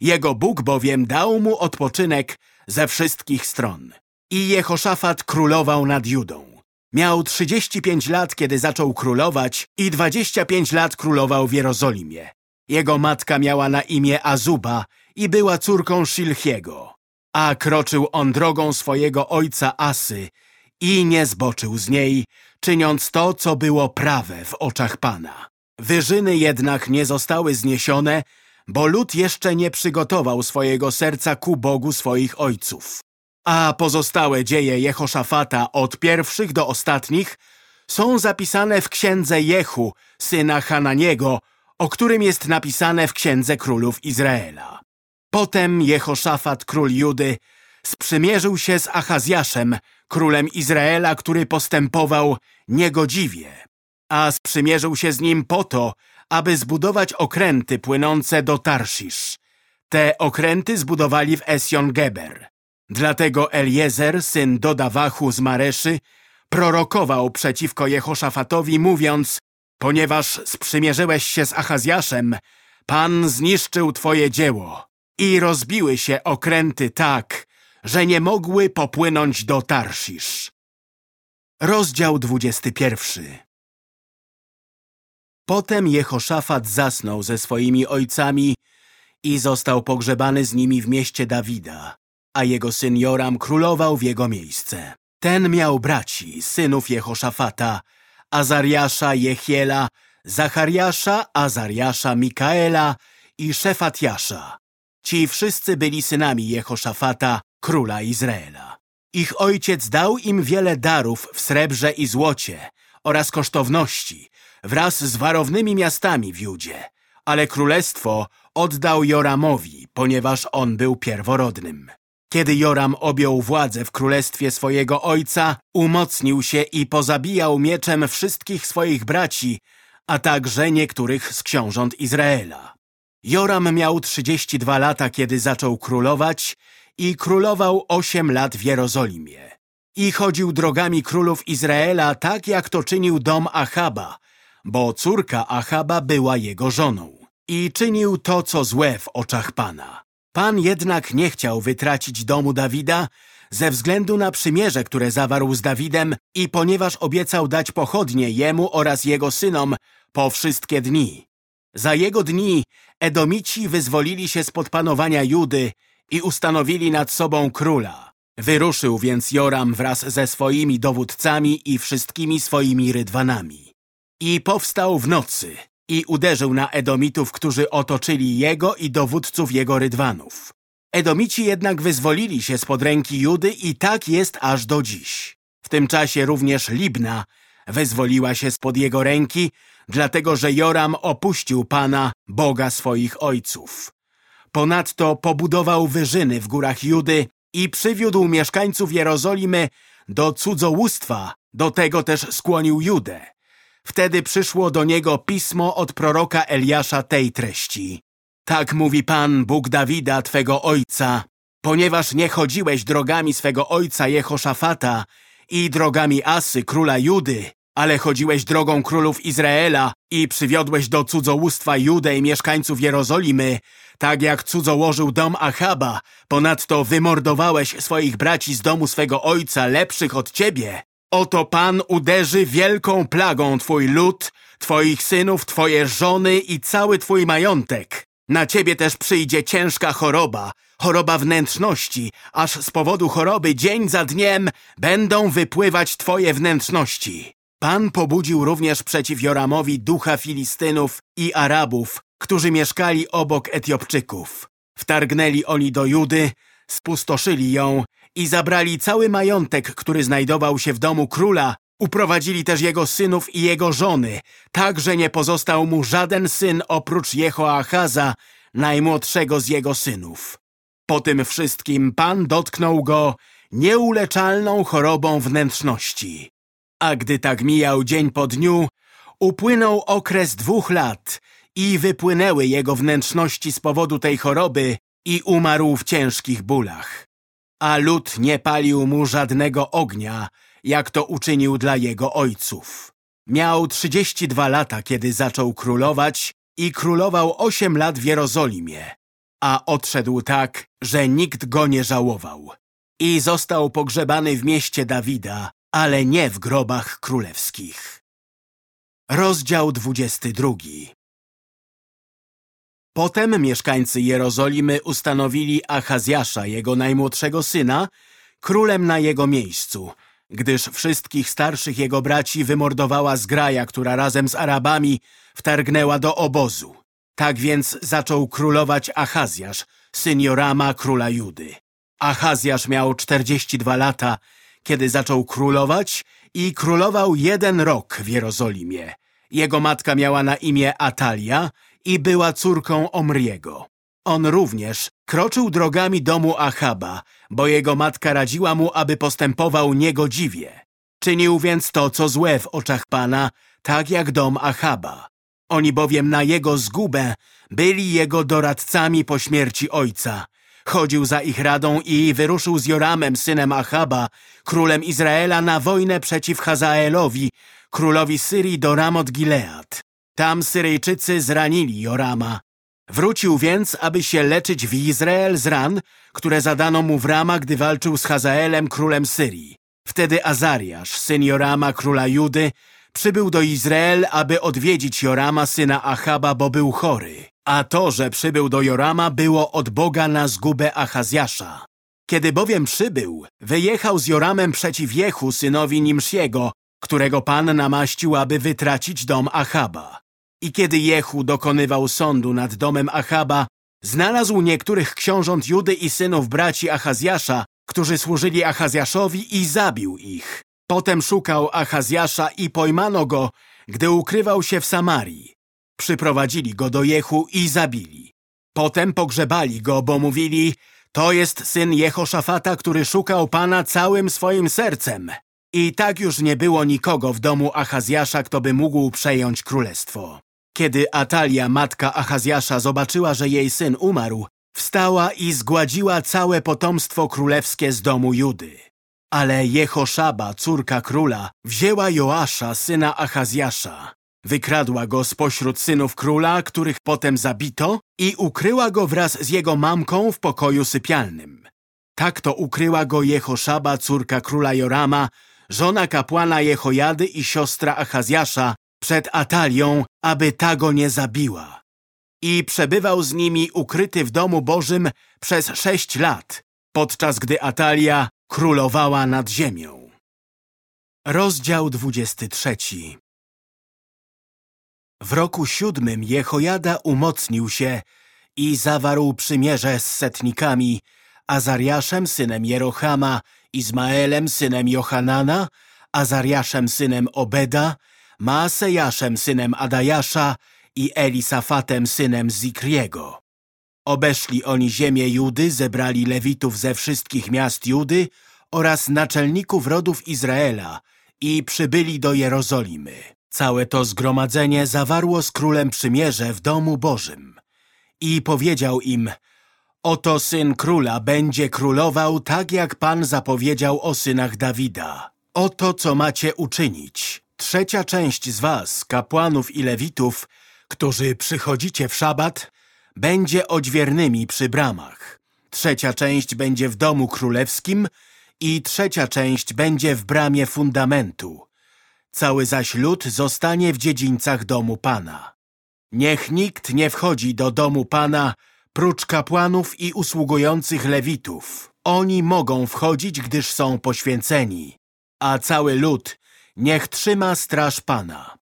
Jego Bóg bowiem dał mu odpoczynek ze wszystkich stron. I Jehoszafat królował nad Judą. Miał 35 lat, kiedy zaczął królować i 25 lat królował w Jerozolimie. Jego matka miała na imię Azuba i była córką Szilchiego. A kroczył on drogą swojego ojca Asy i nie zboczył z niej, czyniąc to, co było prawe w oczach Pana. Wyżyny jednak nie zostały zniesione, bo lud jeszcze nie przygotował swojego serca ku Bogu swoich ojców. A pozostałe dzieje Jehoszafata od pierwszych do ostatnich są zapisane w księdze Jehu, syna Hananiego, o którym jest napisane w księdze królów Izraela. Potem Jehoszafat, król Judy, sprzymierzył się z Achazjaszem, królem Izraela, który postępował niegodziwie, a sprzymierzył się z nim po to, aby zbudować okręty płynące do Tarszisz. Te okręty zbudowali w Esjon-Geber. Dlatego Eliezer, syn Dodawachu z Mareszy, prorokował przeciwko Jehoszafatowi, mówiąc Ponieważ sprzymierzyłeś się z Achazjaszem, Pan zniszczył twoje dzieło i rozbiły się okręty tak, że nie mogły popłynąć do Tarszisz. Rozdział 21 Potem Jehoszafat zasnął ze swoimi ojcami i został pogrzebany z nimi w mieście Dawida, a jego syn Joram królował w jego miejsce. Ten miał braci, synów Jehoszafata, Azariasza, Jechiela, Zachariasza, Azariasza, Mikaela i Szefatiasza. Ci wszyscy byli synami Jehoszafata, króla Izraela. Ich ojciec dał im wiele darów w srebrze i złocie oraz kosztowności wraz z warownymi miastami w Judzie, ale królestwo oddał Joramowi, ponieważ on był pierworodnym. Kiedy Joram objął władzę w królestwie swojego ojca, umocnił się i pozabijał mieczem wszystkich swoich braci, a także niektórych z książąt Izraela. Joram miał 32 lata, kiedy zaczął królować i królował 8 lat w Jerozolimie. I chodził drogami królów Izraela tak, jak to czynił dom Achaba, bo córka Achaba była jego żoną. i czynił to, co złe w oczach Pana. Pan jednak nie chciał wytracić domu Dawida ze względu na przymierze, które zawarł z Dawidem i ponieważ obiecał dać pochodnie jemu oraz jego synom po wszystkie dni. Za jego dni Edomici wyzwolili się spod panowania Judy i ustanowili nad sobą króla. Wyruszył więc Joram wraz ze swoimi dowódcami i wszystkimi swoimi rydwanami. I powstał w nocy i uderzył na Edomitów, którzy otoczyli jego i dowódców jego rydwanów. Edomici jednak wyzwolili się spod ręki Judy i tak jest aż do dziś. W tym czasie również Libna wyzwoliła się spod jego ręki, dlatego że Joram opuścił Pana, Boga swoich ojców. Ponadto pobudował wyżyny w górach Judy i przywiódł mieszkańców Jerozolimy do cudzołóstwa, do tego też skłonił Judę. Wtedy przyszło do niego pismo od proroka Eliasza tej treści. Tak mówi Pan, Bóg Dawida, Twego ojca, ponieważ nie chodziłeś drogami swego ojca Jehoszafata i drogami Asy, króla Judy, ale chodziłeś drogą królów Izraela i przywiodłeś do cudzołóstwa Judę i mieszkańców Jerozolimy, tak jak cudzołożył dom Achaba, ponadto wymordowałeś swoich braci z domu swego ojca lepszych od ciebie. Oto Pan uderzy wielką plagą twój lud, twoich synów, twoje żony i cały twój majątek. Na ciebie też przyjdzie ciężka choroba, choroba wnętrzności, aż z powodu choroby dzień za dniem będą wypływać twoje wnętrzności. Pan pobudził również przeciw Joramowi ducha Filistynów i Arabów, którzy mieszkali obok Etiopczyków. Wtargnęli oni do Judy, spustoszyli ją i zabrali cały majątek, który znajdował się w domu króla. Uprowadzili też jego synów i jego żony, tak, że nie pozostał mu żaden syn oprócz Jehoachaza, najmłodszego z jego synów. Po tym wszystkim Pan dotknął go nieuleczalną chorobą wnętrzności. A gdy tak mijał dzień po dniu, upłynął okres dwóch lat i wypłynęły jego wnętrzności z powodu tej choroby i umarł w ciężkich bólach. A lud nie palił mu żadnego ognia, jak to uczynił dla jego ojców. Miał trzydzieści dwa lata, kiedy zaczął królować i królował osiem lat w Jerozolimie, a odszedł tak, że nikt go nie żałował. I został pogrzebany w mieście Dawida, ale nie w grobach królewskich. Rozdział 22 Potem mieszkańcy Jerozolimy ustanowili Achazjasza, jego najmłodszego syna, królem na jego miejscu, gdyż wszystkich starszych jego braci wymordowała zgraja, która razem z Arabami wtargnęła do obozu. Tak więc zaczął królować Achazjasz, syn Jorama, króla Judy. Achazjasz miał 42 lata, kiedy zaczął królować i królował jeden rok w Jerozolimie. Jego matka miała na imię Atalia i była córką Omriego. On również kroczył drogami domu Achaba, bo jego matka radziła mu, aby postępował niegodziwie. Czynił więc to, co złe w oczach Pana, tak jak dom Achaba. Oni bowiem na jego zgubę byli jego doradcami po śmierci ojca. Chodził za ich radą i wyruszył z Joramem, synem Achaba, królem Izraela, na wojnę przeciw Hazaelowi, królowi Syrii do Ramot Gilead. Tam Syryjczycy zranili Jorama. Wrócił więc, aby się leczyć w Izrael z ran, które zadano mu w Rama, gdy walczył z Hazaelem, królem Syrii. Wtedy Azariasz, syn Jorama, króla Judy, przybył do Izrael, aby odwiedzić Jorama, syna Achaba, bo był chory. A to, że przybył do Jorama, było od Boga na zgubę Achazjasza. Kiedy bowiem przybył, wyjechał z Joramem przeciw Jehu, synowi Nimsziego, którego Pan namaścił, aby wytracić dom Achaba. I kiedy Jehu dokonywał sądu nad domem Achaba, znalazł niektórych książąt Judy i synów braci Achazjasza, którzy służyli Achazjaszowi i zabił ich. Potem szukał Achazjasza i pojmano go, gdy ukrywał się w Samarii. Przyprowadzili go do Jehu i zabili. Potem pogrzebali go, bo mówili, to jest syn Jehoszafata, który szukał Pana całym swoim sercem. I tak już nie było nikogo w domu Achazjasza, kto by mógł przejąć królestwo. Kiedy Atalia, matka Achazjasza, zobaczyła, że jej syn umarł, wstała i zgładziła całe potomstwo królewskie z domu Judy. Ale Jehoszaba, córka króla, wzięła Joasza, syna Achazjasza. Wykradła go spośród synów króla, których potem zabito i ukryła go wraz z jego mamką w pokoju sypialnym. Tak to ukryła go Jehoszaba, córka króla Jorama, żona kapłana Jehojady i siostra Achazjasza przed Atalią, aby ta go nie zabiła. I przebywał z nimi ukryty w domu Bożym przez sześć lat, podczas gdy Atalia królowała nad ziemią. Rozdział 23 W roku siódmym Jehojada umocnił się i zawarł przymierze z setnikami, Azariaszem synem Jerochama, Izmaelem synem Johanana, Azariaszem synem Obeda, Maasejaszem synem Adajasza i Elisafatem synem Zikriego. Obeszli oni ziemię Judy, zebrali lewitów ze wszystkich miast Judy oraz naczelników rodów Izraela i przybyli do Jerozolimy. Całe to zgromadzenie zawarło z królem przymierze w domu Bożym. I powiedział im, oto syn króla będzie królował tak, jak Pan zapowiedział o synach Dawida. Oto, co macie uczynić. Trzecia część z was, kapłanów i lewitów, którzy przychodzicie w szabat, będzie odźwiernymi przy bramach. Trzecia część będzie w domu królewskim i trzecia część będzie w bramie fundamentu. Cały zaś lud zostanie w dziedzińcach domu Pana. Niech nikt nie wchodzi do domu Pana, prócz kapłanów i usługujących lewitów. Oni mogą wchodzić, gdyż są poświęceni, a cały lud niech trzyma straż Pana.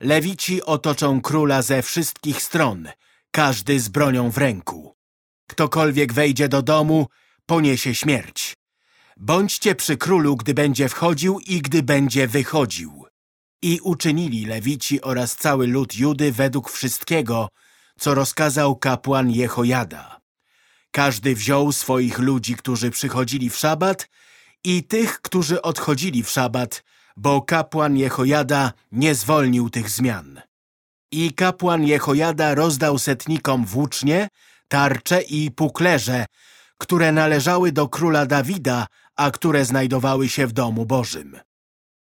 Lewici otoczą króla ze wszystkich stron, każdy z bronią w ręku. Ktokolwiek wejdzie do domu, poniesie śmierć. Bądźcie przy królu, gdy będzie wchodził i gdy będzie wychodził. I uczynili Lewici oraz cały lud Judy według wszystkiego, co rozkazał kapłan Jehojada. Każdy wziął swoich ludzi, którzy przychodzili w szabat i tych, którzy odchodzili w szabat, bo kapłan Jehojada nie zwolnił tych zmian. I kapłan Jehojada rozdał setnikom włócznie, tarcze i puklerze, które należały do króla Dawida, a które znajdowały się w domu Bożym.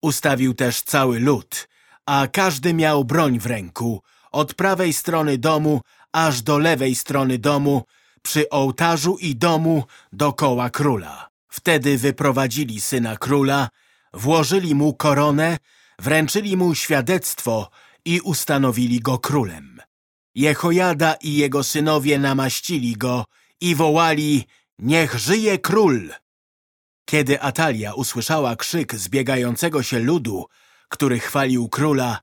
Ustawił też cały lud, a każdy miał broń w ręku, od prawej strony domu aż do lewej strony domu, przy ołtarzu i domu dokoła króla. Wtedy wyprowadzili syna króla, włożyli mu koronę, wręczyli mu świadectwo i ustanowili go królem. Jehojada i jego synowie namaścili go i wołali Niech żyje król! Kiedy Atalia usłyszała krzyk zbiegającego się ludu, który chwalił króla,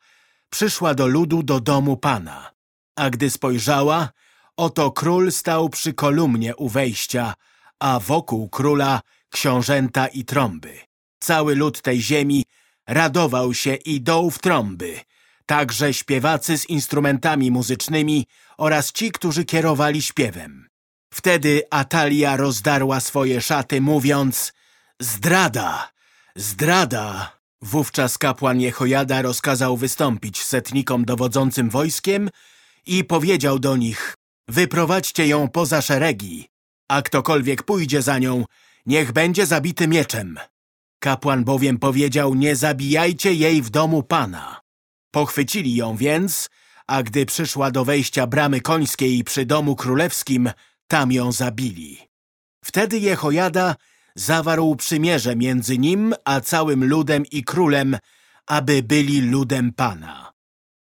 przyszła do ludu do domu pana. A gdy spojrzała, oto król stał przy kolumnie u wejścia, a wokół króla książęta i trąby. Cały lud tej ziemi radował się i doł w trąby, także śpiewacy z instrumentami muzycznymi oraz ci, którzy kierowali śpiewem. Wtedy Atalia rozdarła swoje szaty, mówiąc Zdrada! Zdrada! Wówczas kapłan Jehojada rozkazał wystąpić setnikom dowodzącym wojskiem i powiedział do nich Wyprowadźcie ją poza szeregi, a ktokolwiek pójdzie za nią, niech będzie zabity mieczem. Kapłan bowiem powiedział, nie zabijajcie jej w domu Pana. Pochwycili ją więc, a gdy przyszła do wejścia bramy końskiej przy domu królewskim, tam ją zabili. Wtedy Jehojada zawarł przymierze między nim a całym ludem i królem, aby byli ludem Pana.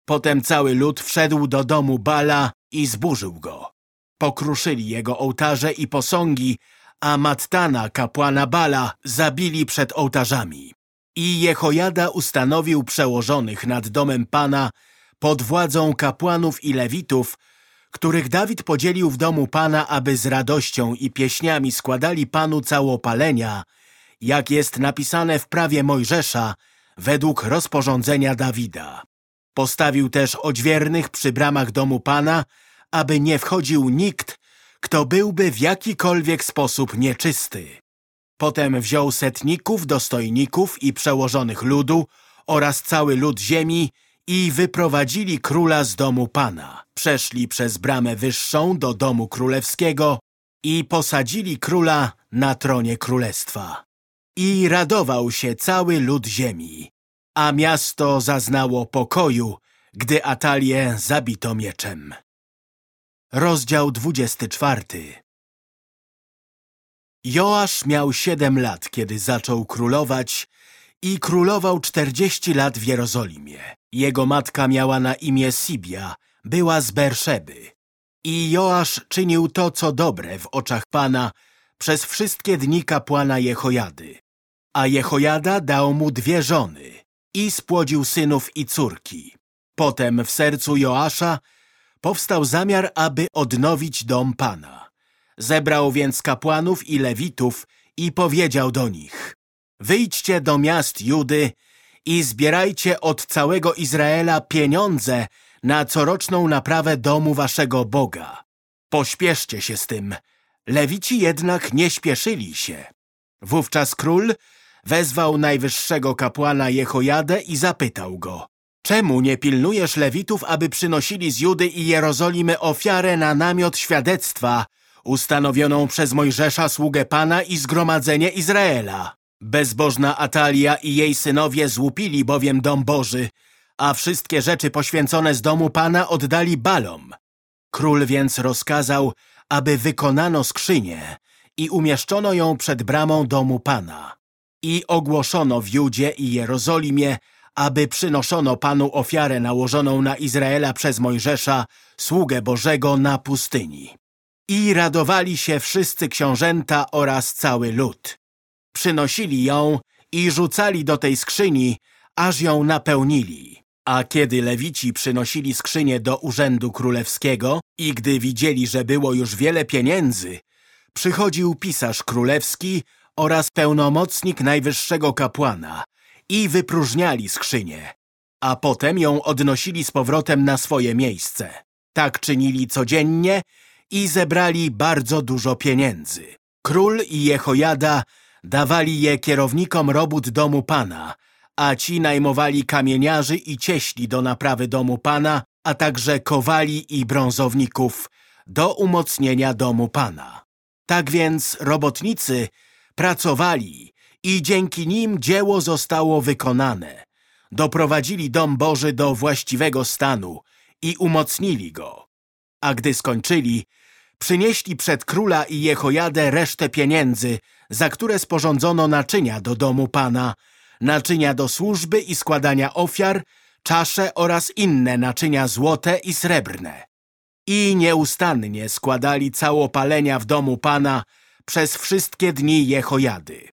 Potem cały lud wszedł do domu Bala i zburzył go. Pokruszyli jego ołtarze i posągi, a Mattana, kapłana Bala, zabili przed ołtarzami. I Jehojada ustanowił przełożonych nad domem Pana pod władzą kapłanów i lewitów, których Dawid podzielił w domu Pana, aby z radością i pieśniami składali Panu całopalenia, jak jest napisane w prawie Mojżesza, według rozporządzenia Dawida. Postawił też odźwiernych przy bramach domu Pana, aby nie wchodził nikt, kto byłby w jakikolwiek sposób nieczysty. Potem wziął setników, dostojników i przełożonych ludu oraz cały lud ziemi i wyprowadzili króla z domu Pana. Przeszli przez bramę wyższą do domu królewskiego i posadzili króla na tronie królestwa. I radował się cały lud ziemi, a miasto zaznało pokoju, gdy Atalię zabito mieczem. Rozdział 24 Joasz miał siedem lat, kiedy zaczął królować i królował czterdzieści lat w Jerozolimie. Jego matka miała na imię Sibia, była z Berszeby. I Joasz czynił to, co dobre w oczach Pana przez wszystkie dni kapłana Jehojady. A Jehojada dał mu dwie żony i spłodził synów i córki. Potem w sercu Joasza powstał zamiar, aby odnowić dom Pana. Zebrał więc kapłanów i lewitów i powiedział do nich Wyjdźcie do miast Judy i zbierajcie od całego Izraela pieniądze na coroczną naprawę domu waszego Boga. Pośpieszcie się z tym. Lewici jednak nie śpieszyli się. Wówczas król wezwał najwyższego kapłana Jehojadę i zapytał go Czemu nie pilnujesz Lewitów, aby przynosili z Judy i Jerozolimy ofiarę na namiot świadectwa ustanowioną przez Mojżesza sługę Pana i zgromadzenie Izraela? Bezbożna Atalia i jej synowie złupili bowiem dom Boży, a wszystkie rzeczy poświęcone z domu Pana oddali balom. Król więc rozkazał, aby wykonano skrzynię i umieszczono ją przed bramą domu Pana. I ogłoszono w Judzie i Jerozolimie, aby przynoszono Panu ofiarę nałożoną na Izraela przez Mojżesza, sługę Bożego na pustyni. I radowali się wszyscy książęta oraz cały lud. Przynosili ją i rzucali do tej skrzyni, aż ją napełnili. A kiedy lewici przynosili skrzynię do urzędu królewskiego i gdy widzieli, że było już wiele pieniędzy, przychodził pisarz królewski oraz pełnomocnik najwyższego kapłana i wypróżniali skrzynię, a potem ją odnosili z powrotem na swoje miejsce. Tak czynili codziennie i zebrali bardzo dużo pieniędzy. Król i Jehojada dawali je kierownikom robót domu Pana, a ci najmowali kamieniarzy i cieśli do naprawy domu Pana, a także kowali i brązowników do umocnienia domu Pana. Tak więc robotnicy pracowali i dzięki nim dzieło zostało wykonane. Doprowadzili dom Boży do właściwego stanu i umocnili go. A gdy skończyli, przynieśli przed króla i Jehojadę resztę pieniędzy, za które sporządzono naczynia do domu Pana, naczynia do służby i składania ofiar, czasze oraz inne naczynia złote i srebrne. I nieustannie składali całopalenia w domu Pana przez wszystkie dni Jehojady.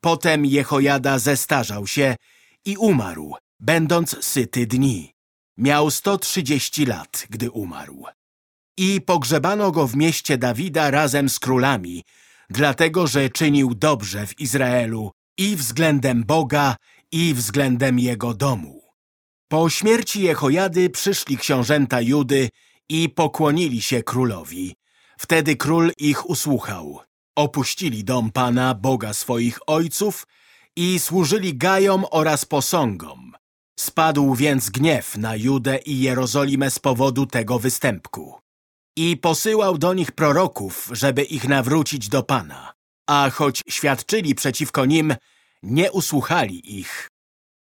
Potem Jehojada zestarzał się i umarł, będąc syty dni. Miał 130 lat, gdy umarł. I pogrzebano go w mieście Dawida razem z królami, dlatego że czynił dobrze w Izraelu i względem Boga, i względem jego domu. Po śmierci Jehojady przyszli książęta Judy i pokłonili się królowi. Wtedy król ich usłuchał. Opuścili dom Pana, Boga swoich ojców i służyli gajom oraz posągom. Spadł więc gniew na Judę i Jerozolimę z powodu tego występku. I posyłał do nich proroków, żeby ich nawrócić do Pana. A choć świadczyli przeciwko nim, nie usłuchali ich.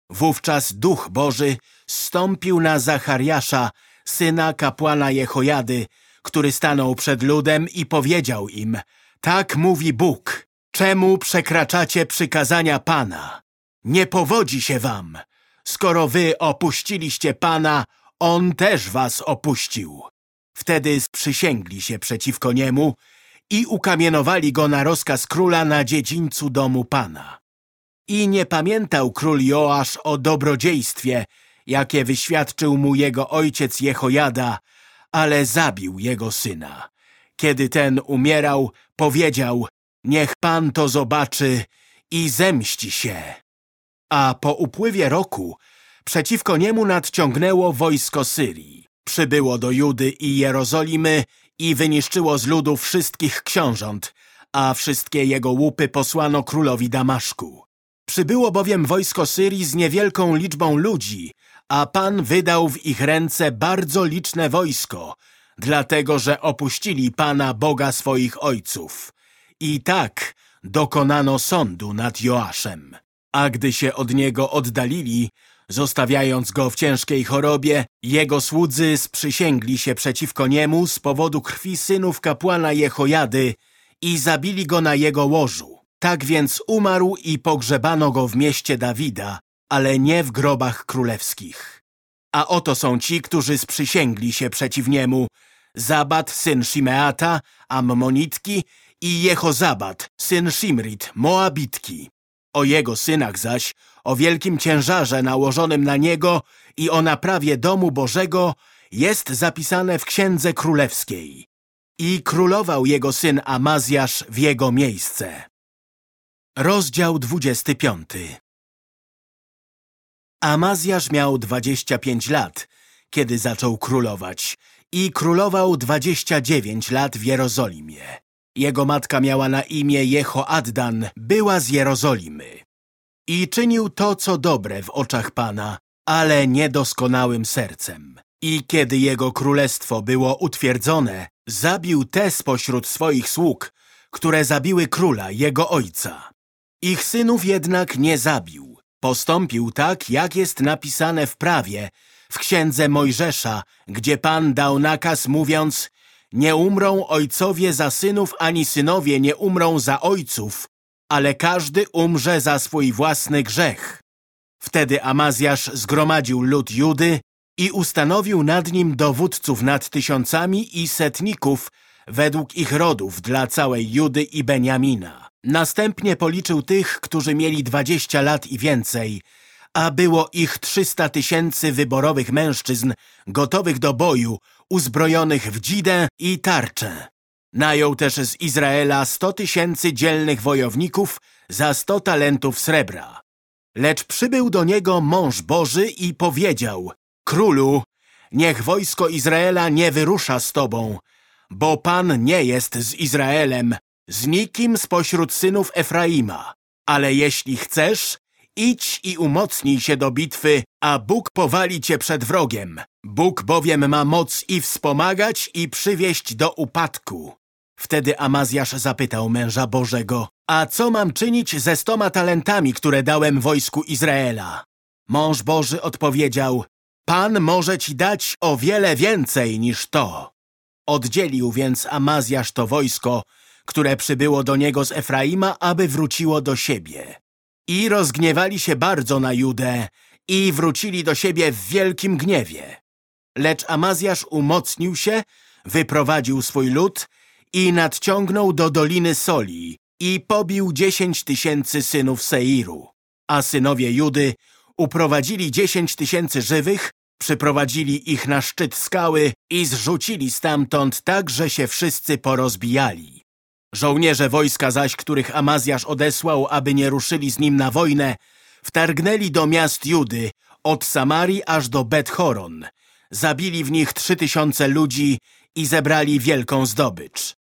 Wówczas Duch Boży stąpił na Zachariasza, syna kapłana Jehojady, który stanął przed ludem i powiedział im Tak mówi Bóg, czemu przekraczacie przykazania Pana? Nie powodzi się wam. Skoro wy opuściliście Pana, On też was opuścił. Wtedy sprzysięgli się przeciwko niemu i ukamienowali go na rozkaz króla na dziedzińcu domu Pana. I nie pamiętał król Joasz o dobrodziejstwie, jakie wyświadczył mu jego ojciec Jehojada, ale zabił jego syna. Kiedy ten umierał, powiedział, niech pan to zobaczy i zemści się. A po upływie roku przeciwko niemu nadciągnęło wojsko Syrii. Przybyło do Judy i Jerozolimy i wyniszczyło z ludu wszystkich książąt, a wszystkie jego łupy posłano królowi Damaszku. Przybyło bowiem wojsko Syrii z niewielką liczbą ludzi, a Pan wydał w ich ręce bardzo liczne wojsko, dlatego że opuścili Pana Boga swoich ojców. I tak dokonano sądu nad Joaszem. A gdy się od niego oddalili, Zostawiając go w ciężkiej chorobie, jego słudzy sprzysięgli się przeciwko niemu z powodu krwi synów kapłana Jehojady i zabili go na jego łożu. Tak więc umarł i pogrzebano go w mieście Dawida, ale nie w grobach królewskich. A oto są ci, którzy sprzysięgli się przeciw niemu, Zabat, syn Shimeata, Ammonitki i Jehozabat, syn Shimrit, Moabitki. O jego synach zaś, o wielkim ciężarze nałożonym na niego i o naprawie domu Bożego jest zapisane w Księdze Królewskiej. I królował jego syn Amazjasz w jego miejsce. Rozdział 25 Amazjasz miał 25 lat, kiedy zaczął królować i królował 29 lat w Jerozolimie. Jego matka miała na imię Jehoaddan, była z Jerozolimy. I czynił to, co dobre w oczach Pana, ale niedoskonałym sercem. I kiedy jego królestwo było utwierdzone, zabił te spośród swoich sług, które zabiły króla, jego ojca. Ich synów jednak nie zabił. Postąpił tak, jak jest napisane w prawie, w księdze Mojżesza, gdzie Pan dał nakaz mówiąc Nie umrą ojcowie za synów, ani synowie nie umrą za ojców, ale każdy umrze za swój własny grzech. Wtedy Amazjasz zgromadził lud Judy i ustanowił nad nim dowódców nad tysiącami i setników według ich rodów dla całej Judy i Beniamina. Następnie policzył tych, którzy mieli dwadzieścia lat i więcej, a było ich trzysta tysięcy wyborowych mężczyzn gotowych do boju, uzbrojonych w dzidę i tarczę. Najął też z Izraela sto tysięcy dzielnych wojowników za sto talentów srebra. Lecz przybył do niego mąż Boży i powiedział Królu, niech wojsko Izraela nie wyrusza z tobą, bo Pan nie jest z Izraelem, z nikim spośród synów Efraima. Ale jeśli chcesz, idź i umocnij się do bitwy, a Bóg powali cię przed wrogiem. Bóg bowiem ma moc i wspomagać, i przywieść do upadku. Wtedy Amazjasz zapytał męża Bożego, a co mam czynić ze stoma talentami, które dałem wojsku Izraela? Mąż Boży odpowiedział, Pan może ci dać o wiele więcej niż to. Oddzielił więc Amazjasz to wojsko, które przybyło do niego z Efraima, aby wróciło do siebie. I rozgniewali się bardzo na Judę i wrócili do siebie w wielkim gniewie. Lecz Amazjasz umocnił się, wyprowadził swój lud i nadciągnął do Doliny Soli i pobił dziesięć tysięcy synów Seiru. A synowie Judy uprowadzili dziesięć tysięcy żywych, przyprowadzili ich na szczyt skały i zrzucili stamtąd tak, że się wszyscy porozbijali. Żołnierze wojska zaś, których Amazjasz odesłał, aby nie ruszyli z nim na wojnę, wtargnęli do miast Judy, od Samarii aż do Bet-Horon. Zabili w nich trzy tysiące ludzi i zebrali wielką zdobycz.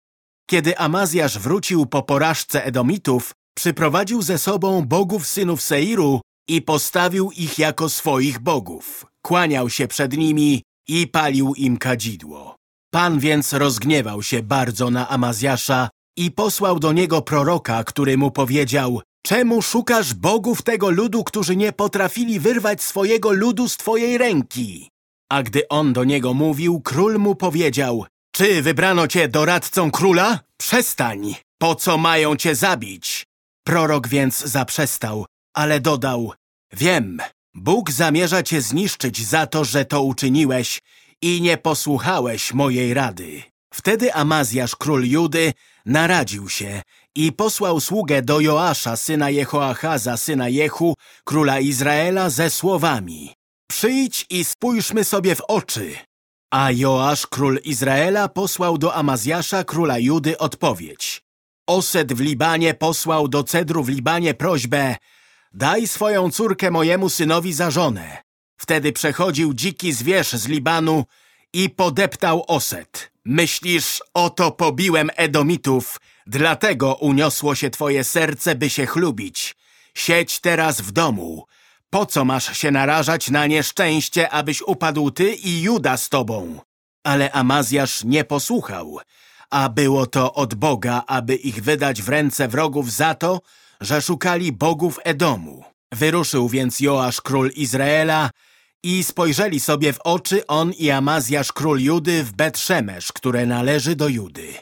Kiedy Amazjasz wrócił po porażce Edomitów, przyprowadził ze sobą bogów synów Seiru i postawił ich jako swoich bogów. Kłaniał się przed nimi i palił im kadzidło. Pan więc rozgniewał się bardzo na Amazjasza i posłał do niego proroka, który mu powiedział Czemu szukasz bogów tego ludu, którzy nie potrafili wyrwać swojego ludu z twojej ręki? A gdy on do niego mówił, król mu powiedział Czy wybrano cię doradcą króla? Przestań! Po co mają cię zabić? Prorok więc zaprzestał, ale dodał Wiem, Bóg zamierza cię zniszczyć za to, że to uczyniłeś i nie posłuchałeś mojej rady. Wtedy Amazjasz, król Judy, naradził się i posłał sługę do Joasza, syna Jehoachaza, syna Jehu, króla Izraela, ze słowami Przyjdź i spójrzmy sobie w oczy. A Joasz, król Izraela, posłał do Amazjasza, króla Judy, odpowiedź. Osed w Libanie posłał do Cedru w Libanie prośbę Daj swoją córkę mojemu synowi za żonę. Wtedy przechodził dziki zwierz z Libanu i podeptał Osed. Myślisz, oto pobiłem Edomitów, dlatego uniosło się twoje serce, by się chlubić. Siedź teraz w domu. Po co masz się narażać na nieszczęście, abyś upadł ty i Juda z tobą? Ale Amazjasz nie posłuchał, a było to od Boga, aby ich wydać w ręce wrogów za to, że szukali bogów Edomu. Wyruszył więc Joasz król Izraela i spojrzeli sobie w oczy on i Amazjasz król Judy w Betrzemesz, które należy do Judy.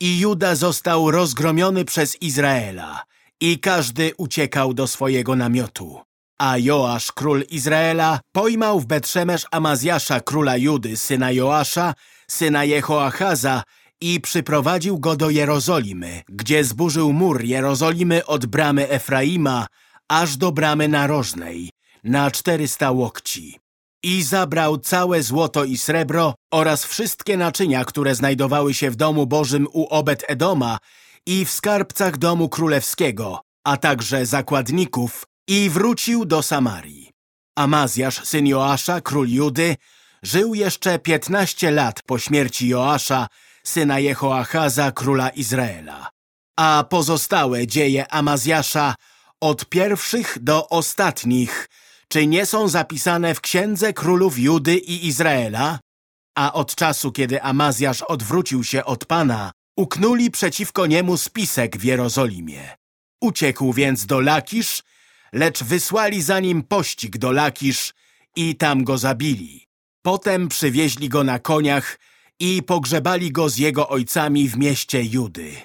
I Juda został rozgromiony przez Izraela i każdy uciekał do swojego namiotu. A Joasz, król Izraela, pojmał w Betrzemesz Amazjasza, króla Judy, syna Joasza, syna Jehoachaza i przyprowadził go do Jerozolimy, gdzie zburzył mur Jerozolimy od bramy Efraima aż do bramy narożnej, na czterysta łokci. I zabrał całe złoto i srebro oraz wszystkie naczynia, które znajdowały się w domu Bożym u Obed-Edoma i w skarbcach domu królewskiego, a także zakładników i wrócił do Samarii. Amazjasz, syn Joasza, król Judy, żył jeszcze piętnaście lat po śmierci Joasza, syna Jehoachaza, króla Izraela. A pozostałe dzieje Amazjasza od pierwszych do ostatnich, czy nie są zapisane w Księdze Królów Judy i Izraela? A od czasu, kiedy Amazjasz odwrócił się od Pana, uknuli przeciwko niemu spisek w Jerozolimie. Uciekł więc do Lakisz, lecz wysłali za nim pościg do Lakisz i tam go zabili. Potem przywieźli go na koniach i pogrzebali go z jego ojcami w mieście Judy.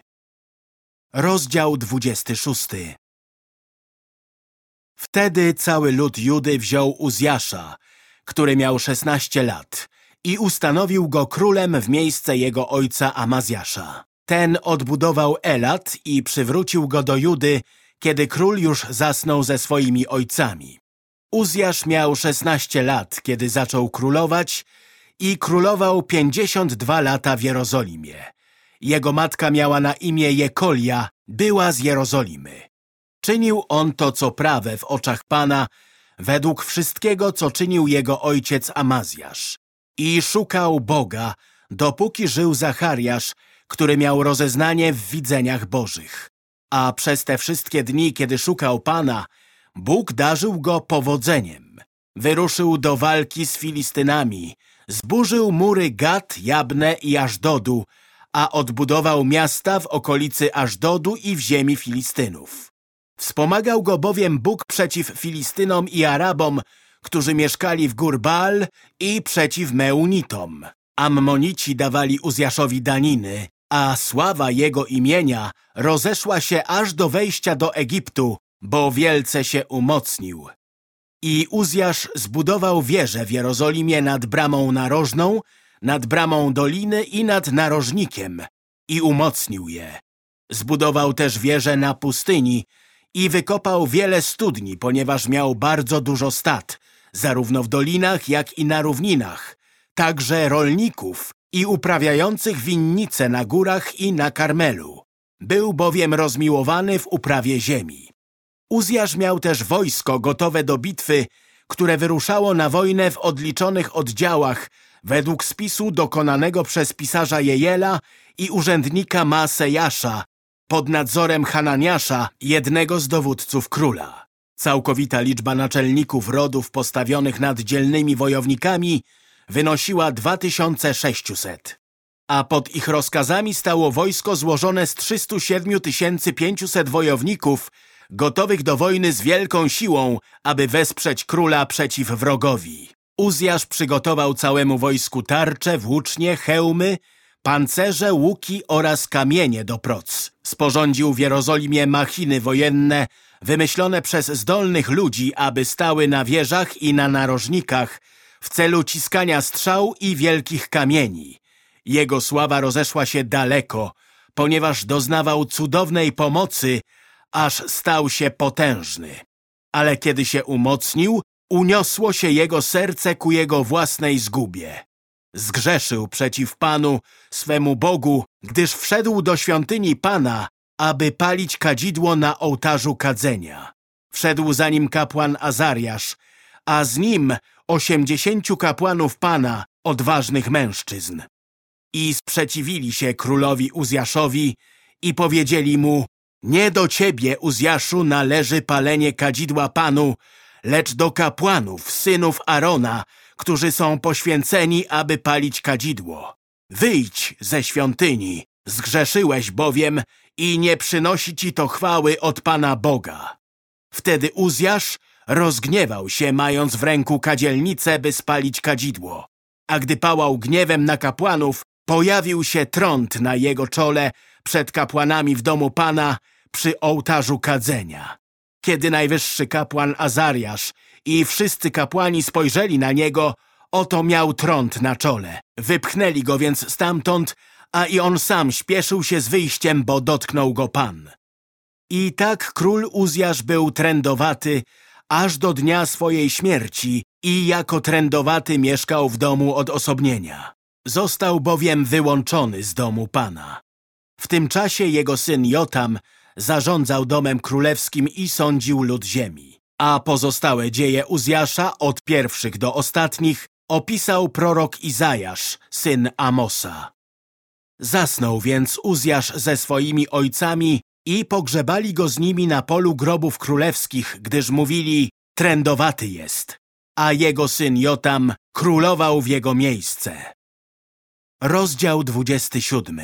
Rozdział 26 Wtedy cały lud Judy wziął Uzjasza, który miał 16 lat i ustanowił go królem w miejsce jego ojca Amazjasza. Ten odbudował Elat i przywrócił go do Judy, kiedy król już zasnął ze swoimi ojcami. Uzjasz miał 16 lat, kiedy zaczął królować i królował 52 lata w Jerozolimie. Jego matka miała na imię Jekolia, była z Jerozolimy. Czynił on to, co prawe w oczach Pana, według wszystkiego, co czynił jego ojciec Amazjasz. I szukał Boga, dopóki żył Zachariasz, który miał rozeznanie w widzeniach bożych. A przez te wszystkie dni, kiedy szukał Pana, Bóg darzył go powodzeniem. Wyruszył do walki z Filistynami, zburzył mury Gad, Jabne i Ażdodu, a odbudował miasta w okolicy Ażdodu i w ziemi Filistynów. Wspomagał go bowiem Bóg przeciw Filistynom i Arabom, którzy mieszkali w Górbal i przeciw Meunitom. Ammonici dawali Uzjaszowi daniny, a sława jego imienia rozeszła się aż do wejścia do Egiptu, bo wielce się umocnił. I Uzjasz zbudował wieżę w Jerozolimie nad bramą narożną, nad bramą doliny i nad narożnikiem i umocnił je. Zbudował też wieżę na pustyni i wykopał wiele studni, ponieważ miał bardzo dużo stad, zarówno w dolinach, jak i na równinach, także rolników i uprawiających winnice na górach i na Karmelu. Był bowiem rozmiłowany w uprawie ziemi. Uzjasz miał też wojsko gotowe do bitwy, które wyruszało na wojnę w odliczonych oddziałach według spisu dokonanego przez pisarza Jejela i urzędnika Masejasza pod nadzorem Hananiasza, jednego z dowódców króla. Całkowita liczba naczelników rodów postawionych nad dzielnymi wojownikami wynosiła 2600. A pod ich rozkazami stało wojsko złożone z 307 500 wojowników gotowych do wojny z wielką siłą, aby wesprzeć króla przeciw wrogowi. Uzjasz przygotował całemu wojsku tarcze, włócznie, hełmy, pancerze, łuki oraz kamienie do proc. Sporządził w Jerozolimie machiny wojenne, wymyślone przez zdolnych ludzi, aby stały na wieżach i na narożnikach w celu ciskania strzał i wielkich kamieni. Jego sława rozeszła się daleko, ponieważ doznawał cudownej pomocy, aż stał się potężny. Ale kiedy się umocnił, uniosło się jego serce ku jego własnej zgubie. Zgrzeszył przeciw Panu, swemu Bogu, gdyż wszedł do świątyni Pana, aby palić kadzidło na ołtarzu kadzenia. Wszedł za nim kapłan Azariasz, a z nim osiemdziesięciu kapłanów Pana, odważnych mężczyzn. I sprzeciwili się królowi Uzjaszowi i powiedzieli mu, nie do ciebie, Uzjaszu, należy palenie kadzidła Panu, lecz do kapłanów, synów Arona, którzy są poświęceni, aby palić kadzidło. Wyjdź ze świątyni, zgrzeszyłeś bowiem i nie przynosi ci to chwały od Pana Boga. Wtedy Uzjasz rozgniewał się, mając w ręku kadzielnicę, by spalić kadzidło. A gdy pałał gniewem na kapłanów, pojawił się trąd na jego czole przed kapłanami w domu Pana przy ołtarzu kadzenia. Kiedy najwyższy kapłan Azariasz i wszyscy kapłani spojrzeli na niego, oto miał trąd na czole. Wypchnęli go więc stamtąd, a i on sam śpieszył się z wyjściem, bo dotknął go Pan. I tak król Uzjasz był trędowaty, aż do dnia swojej śmierci i jako trędowaty mieszkał w domu odosobnienia. Został bowiem wyłączony z domu Pana. W tym czasie jego syn Jotam zarządzał domem królewskim i sądził lud ziemi. A pozostałe dzieje Uzjasza od pierwszych do ostatnich opisał prorok Izajasz, syn Amosa. Zasnął więc Uzjasz ze swoimi ojcami i pogrzebali go z nimi na polu grobów królewskich, gdyż mówili, trędowaty jest, a jego syn Jotam królował w jego miejsce. Rozdział 27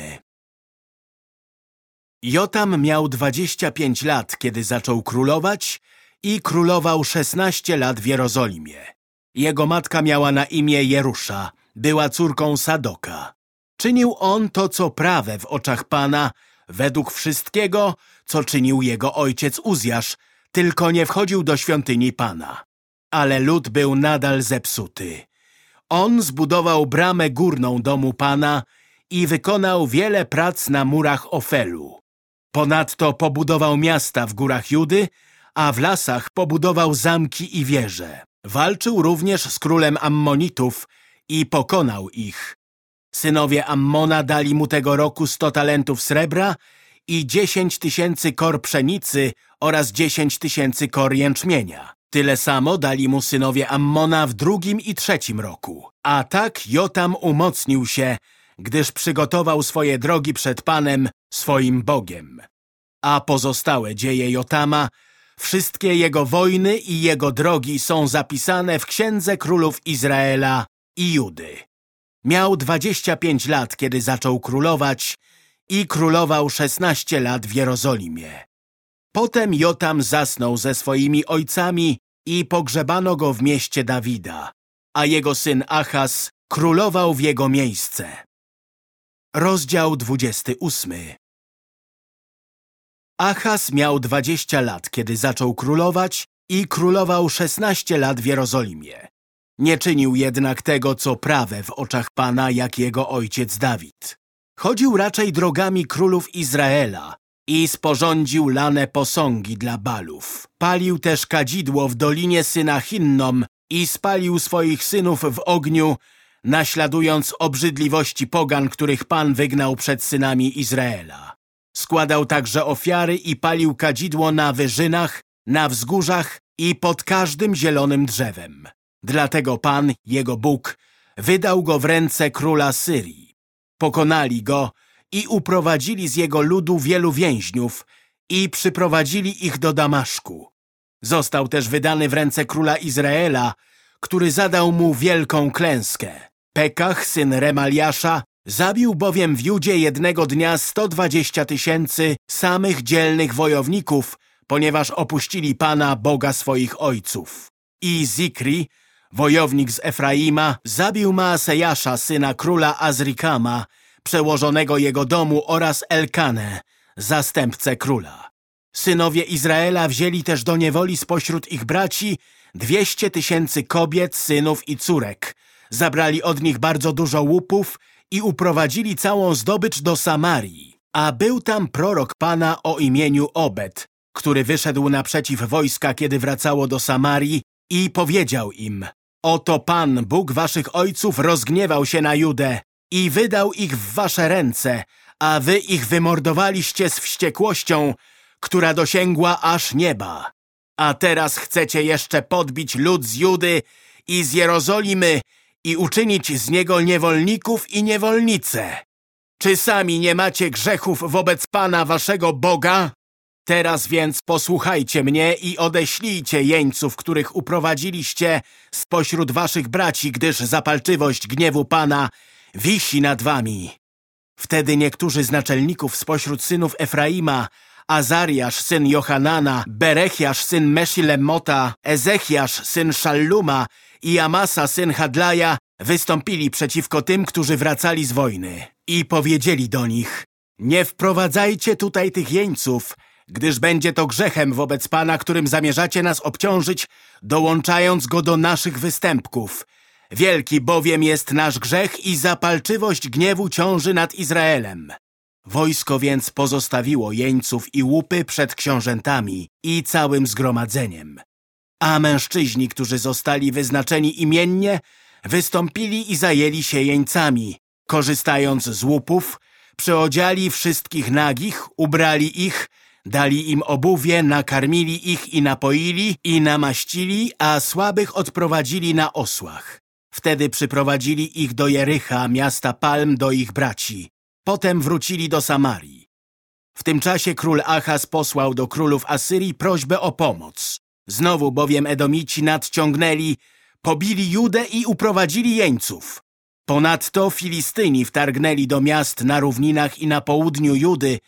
Jotam miał 25 lat, kiedy zaczął królować i królował 16 lat w Jerozolimie. Jego matka miała na imię Jerusza, była córką Sadoka. Czynił on to, co prawe w oczach Pana, według wszystkiego, co czynił jego ojciec Uzjasz, tylko nie wchodził do świątyni Pana. Ale lud był nadal zepsuty. On zbudował bramę górną domu Pana i wykonał wiele prac na murach Ofelu. Ponadto pobudował miasta w górach Judy, a w lasach pobudował zamki i wieże. Walczył również z królem Ammonitów i pokonał ich. Synowie Ammona dali mu tego roku sto talentów srebra i dziesięć tysięcy kor pszenicy oraz dziesięć tysięcy kor jęczmienia. Tyle samo dali mu synowie Ammona w drugim i trzecim roku. A tak Jotam umocnił się, gdyż przygotował swoje drogi przed Panem, swoim Bogiem. A pozostałe dzieje Jotama, wszystkie jego wojny i jego drogi są zapisane w Księdze Królów Izraela i Judy. Miał 25 lat, kiedy zaczął królować i królował 16 lat w Jerozolimie. Potem Jotam zasnął ze swoimi ojcami i pogrzebano go w mieście Dawida, a jego syn Achaz królował w jego miejsce. Rozdział 28 Achaz miał 20 lat, kiedy zaczął królować i królował 16 lat w Jerozolimie. Nie czynił jednak tego, co prawe w oczach Pana, jak jego ojciec Dawid. Chodził raczej drogami królów Izraela i sporządził lane posągi dla balów. Palił też kadzidło w dolinie syna Hinnom i spalił swoich synów w ogniu, naśladując obrzydliwości pogan, których Pan wygnał przed synami Izraela. Składał także ofiary i palił kadzidło na wyżynach, na wzgórzach i pod każdym zielonym drzewem. Dlatego Pan, jego Bóg, wydał go w ręce króla Syrii. Pokonali go i uprowadzili z jego ludu wielu więźniów i przyprowadzili ich do Damaszku. Został też wydany w ręce króla Izraela, który zadał mu wielką klęskę. Pekach, syn Remaliasza, zabił bowiem w Judzie jednego dnia 120 tysięcy samych dzielnych wojowników, ponieważ opuścili Pana, Boga swoich ojców. I Zikri, wojownik z Efraima, zabił Maasejasza, syna króla Azrikama, przełożonego jego domu oraz Elkanę, zastępcę króla. Synowie Izraela wzięli też do niewoli spośród ich braci dwieście tysięcy kobiet, synów i córek. Zabrali od nich bardzo dużo łupów i uprowadzili całą zdobycz do Samarii. A był tam prorok Pana o imieniu Obed, który wyszedł naprzeciw wojska, kiedy wracało do Samarii i powiedział im Oto Pan, Bóg waszych ojców, rozgniewał się na Judę i wydał ich w wasze ręce, a wy ich wymordowaliście z wściekłością, która dosięgła aż nieba. A teraz chcecie jeszcze podbić lud z Judy i z Jerozolimy i uczynić z niego niewolników i niewolnice. Czy sami nie macie grzechów wobec Pana waszego Boga? Teraz więc posłuchajcie mnie i odeślijcie jeńców, których uprowadziliście spośród waszych braci, gdyż zapalczywość gniewu Pana wisi nad wami. Wtedy niektórzy z naczelników spośród synów Efraima, Azariasz, syn Johanana, Berechiasz, syn Meshilemota, Ezechiasz, syn Szalluma i Amasa, syn Hadlaja, wystąpili przeciwko tym, którzy wracali z wojny. I powiedzieli do nich, nie wprowadzajcie tutaj tych jeńców, gdyż będzie to grzechem wobec Pana, którym zamierzacie nas obciążyć, dołączając go do naszych występków. Wielki bowiem jest nasz grzech i zapalczywość gniewu ciąży nad Izraelem. Wojsko więc pozostawiło jeńców i łupy przed książętami i całym zgromadzeniem. A mężczyźni, którzy zostali wyznaczeni imiennie, wystąpili i zajęli się jeńcami, korzystając z łupów, przyodziali wszystkich nagich, ubrali ich, dali im obuwie, nakarmili ich i napoili i namaścili, a słabych odprowadzili na osłach. Wtedy przyprowadzili ich do Jericha, miasta Palm, do ich braci. Potem wrócili do Samarii. W tym czasie król Achaz posłał do królów Asyrii prośbę o pomoc. Znowu bowiem Edomici nadciągnęli, pobili Judę i uprowadzili jeńców. Ponadto Filistyni wtargnęli do miast na równinach i na południu Judy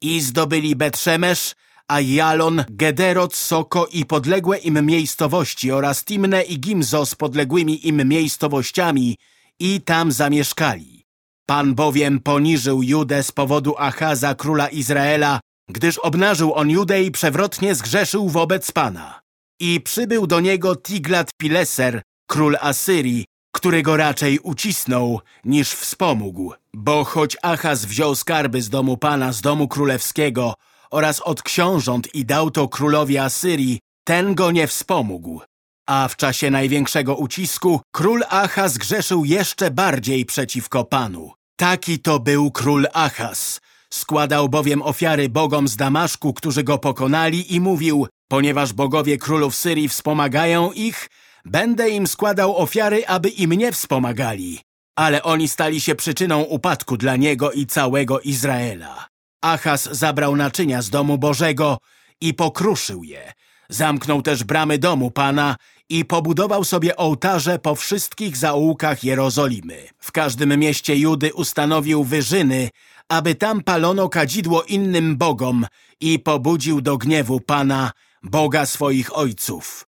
i zdobyli Betrzemesz, a Jalon, Gederot, Soko i podległe im miejscowości oraz Timne i Gimzo z podległymi im miejscowościami i tam zamieszkali. Pan bowiem poniżył Judę z powodu Achaza, króla Izraela, gdyż obnażył on Judę i przewrotnie zgrzeszył wobec Pana. I przybył do niego Tiglat-Pileser, król Asyrii, który go raczej ucisnął niż wspomógł. Bo choć Achaz wziął skarby z domu Pana, z domu królewskiego oraz od książąt i dał to królowi Asyrii, ten go nie wspomógł. A w czasie największego ucisku król Achaz grzeszył jeszcze bardziej przeciwko Panu. Taki to był król Achaz. Składał bowiem ofiary bogom z Damaszku, którzy go pokonali i mówił, ponieważ bogowie królów Syrii wspomagają ich, będę im składał ofiary, aby i mnie wspomagali. Ale oni stali się przyczyną upadku dla niego i całego Izraela. Achaz zabrał naczynia z domu Bożego i pokruszył je. Zamknął też bramy domu Pana i pobudował sobie ołtarze po wszystkich zaułkach Jerozolimy. W każdym mieście Judy ustanowił wyżyny, aby tam palono kadzidło innym bogom i pobudził do gniewu Pana, Boga swoich ojców.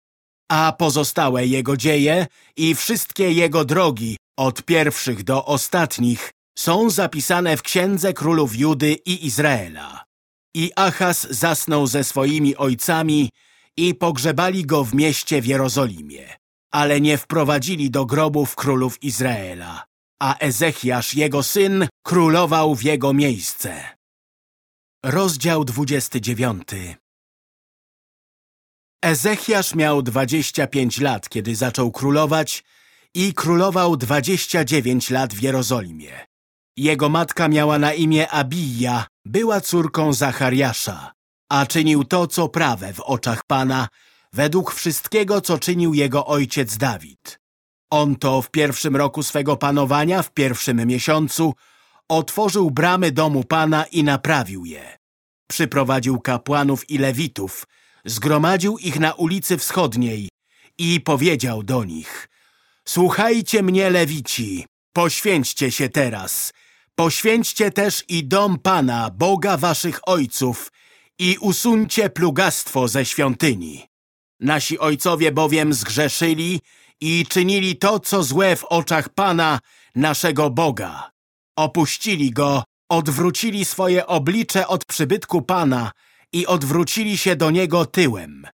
A pozostałe jego dzieje i wszystkie jego drogi, od pierwszych do ostatnich, są zapisane w Księdze Królów Judy i Izraela. I Achaz zasnął ze swoimi ojcami i pogrzebali go w mieście w Jerozolimie, ale nie wprowadzili do grobów królów Izraela, a Ezechiasz, jego syn, królował w jego miejsce. Rozdział 29 Ezechiasz miał 25 lat, kiedy zaczął królować i królował 29 lat w Jerozolimie. Jego matka miała na imię Abija, była córką Zachariasza, a czynił to, co prawe w oczach Pana, według wszystkiego, co czynił jego ojciec Dawid. On to w pierwszym roku swego panowania, w pierwszym miesiącu, otworzył bramy domu Pana i naprawił je. Przyprowadził kapłanów i lewitów, zgromadził ich na ulicy Wschodniej i powiedział do nich Słuchajcie mnie, lewici, poświęćcie się teraz, poświęćcie też i dom Pana, Boga waszych ojców i usuńcie plugastwo ze świątyni. Nasi ojcowie bowiem zgrzeszyli i czynili to, co złe w oczach Pana, naszego Boga. Opuścili Go, odwrócili swoje oblicze od przybytku Pana i odwrócili się do Niego tyłem.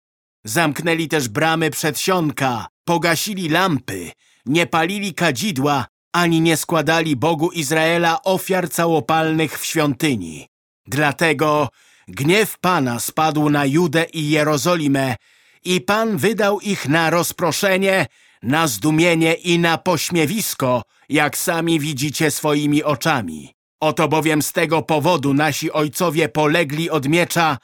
Zamknęli też bramy przedsionka, pogasili lampy, nie palili kadzidła, ani nie składali Bogu Izraela ofiar całopalnych w świątyni. Dlatego gniew Pana spadł na Judę i Jerozolimę i Pan wydał ich na rozproszenie, na zdumienie i na pośmiewisko, jak sami widzicie swoimi oczami. Oto bowiem z tego powodu nasi ojcowie polegli od miecza,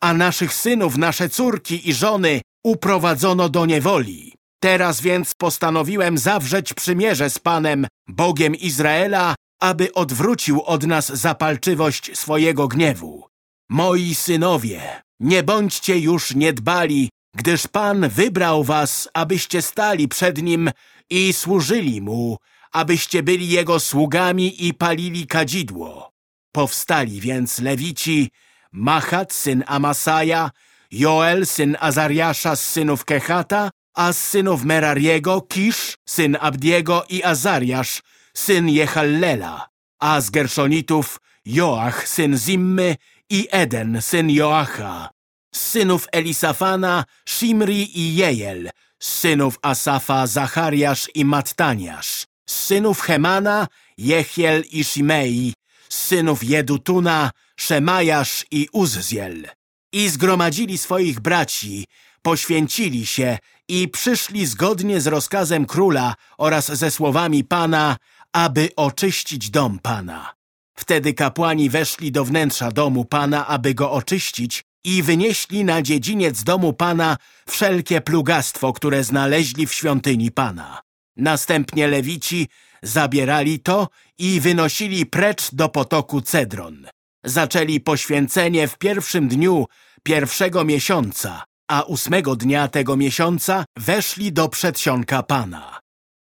a naszych synów, nasze córki i żony uprowadzono do niewoli. Teraz więc postanowiłem zawrzeć przymierze z Panem, Bogiem Izraela, aby odwrócił od nas zapalczywość swojego gniewu. Moi synowie, nie bądźcie już niedbali, gdyż Pan wybrał was, abyście stali przed Nim i służyli Mu, abyście byli Jego sługami i palili kadzidło. Powstali więc Lewici, Machat, syn Amasaja, Joel, syn Azariasza z synów Kehata, a z synów Merariego Kisz, syn Abdiego i Azariasz, syn Jechallela, a z Gerszonitów Joach, syn Zimmy i Eden, syn Joacha. Z synów Elisafana Shimri i Jejel, z synów Asafa Zachariasz i Mattaniasz, synów Hemana Jechiel i Shimei, synów Jedutuna Szemajasz i Uzziel. I zgromadzili swoich braci, poświęcili się i przyszli zgodnie z rozkazem króla oraz ze słowami Pana, aby oczyścić dom Pana. Wtedy kapłani weszli do wnętrza domu Pana, aby go oczyścić i wynieśli na dziedziniec domu Pana wszelkie plugastwo, które znaleźli w świątyni Pana. Następnie lewici zabierali to i wynosili precz do potoku Cedron. Zaczęli poświęcenie w pierwszym dniu pierwszego miesiąca, a ósmego dnia tego miesiąca weszli do przedsionka Pana.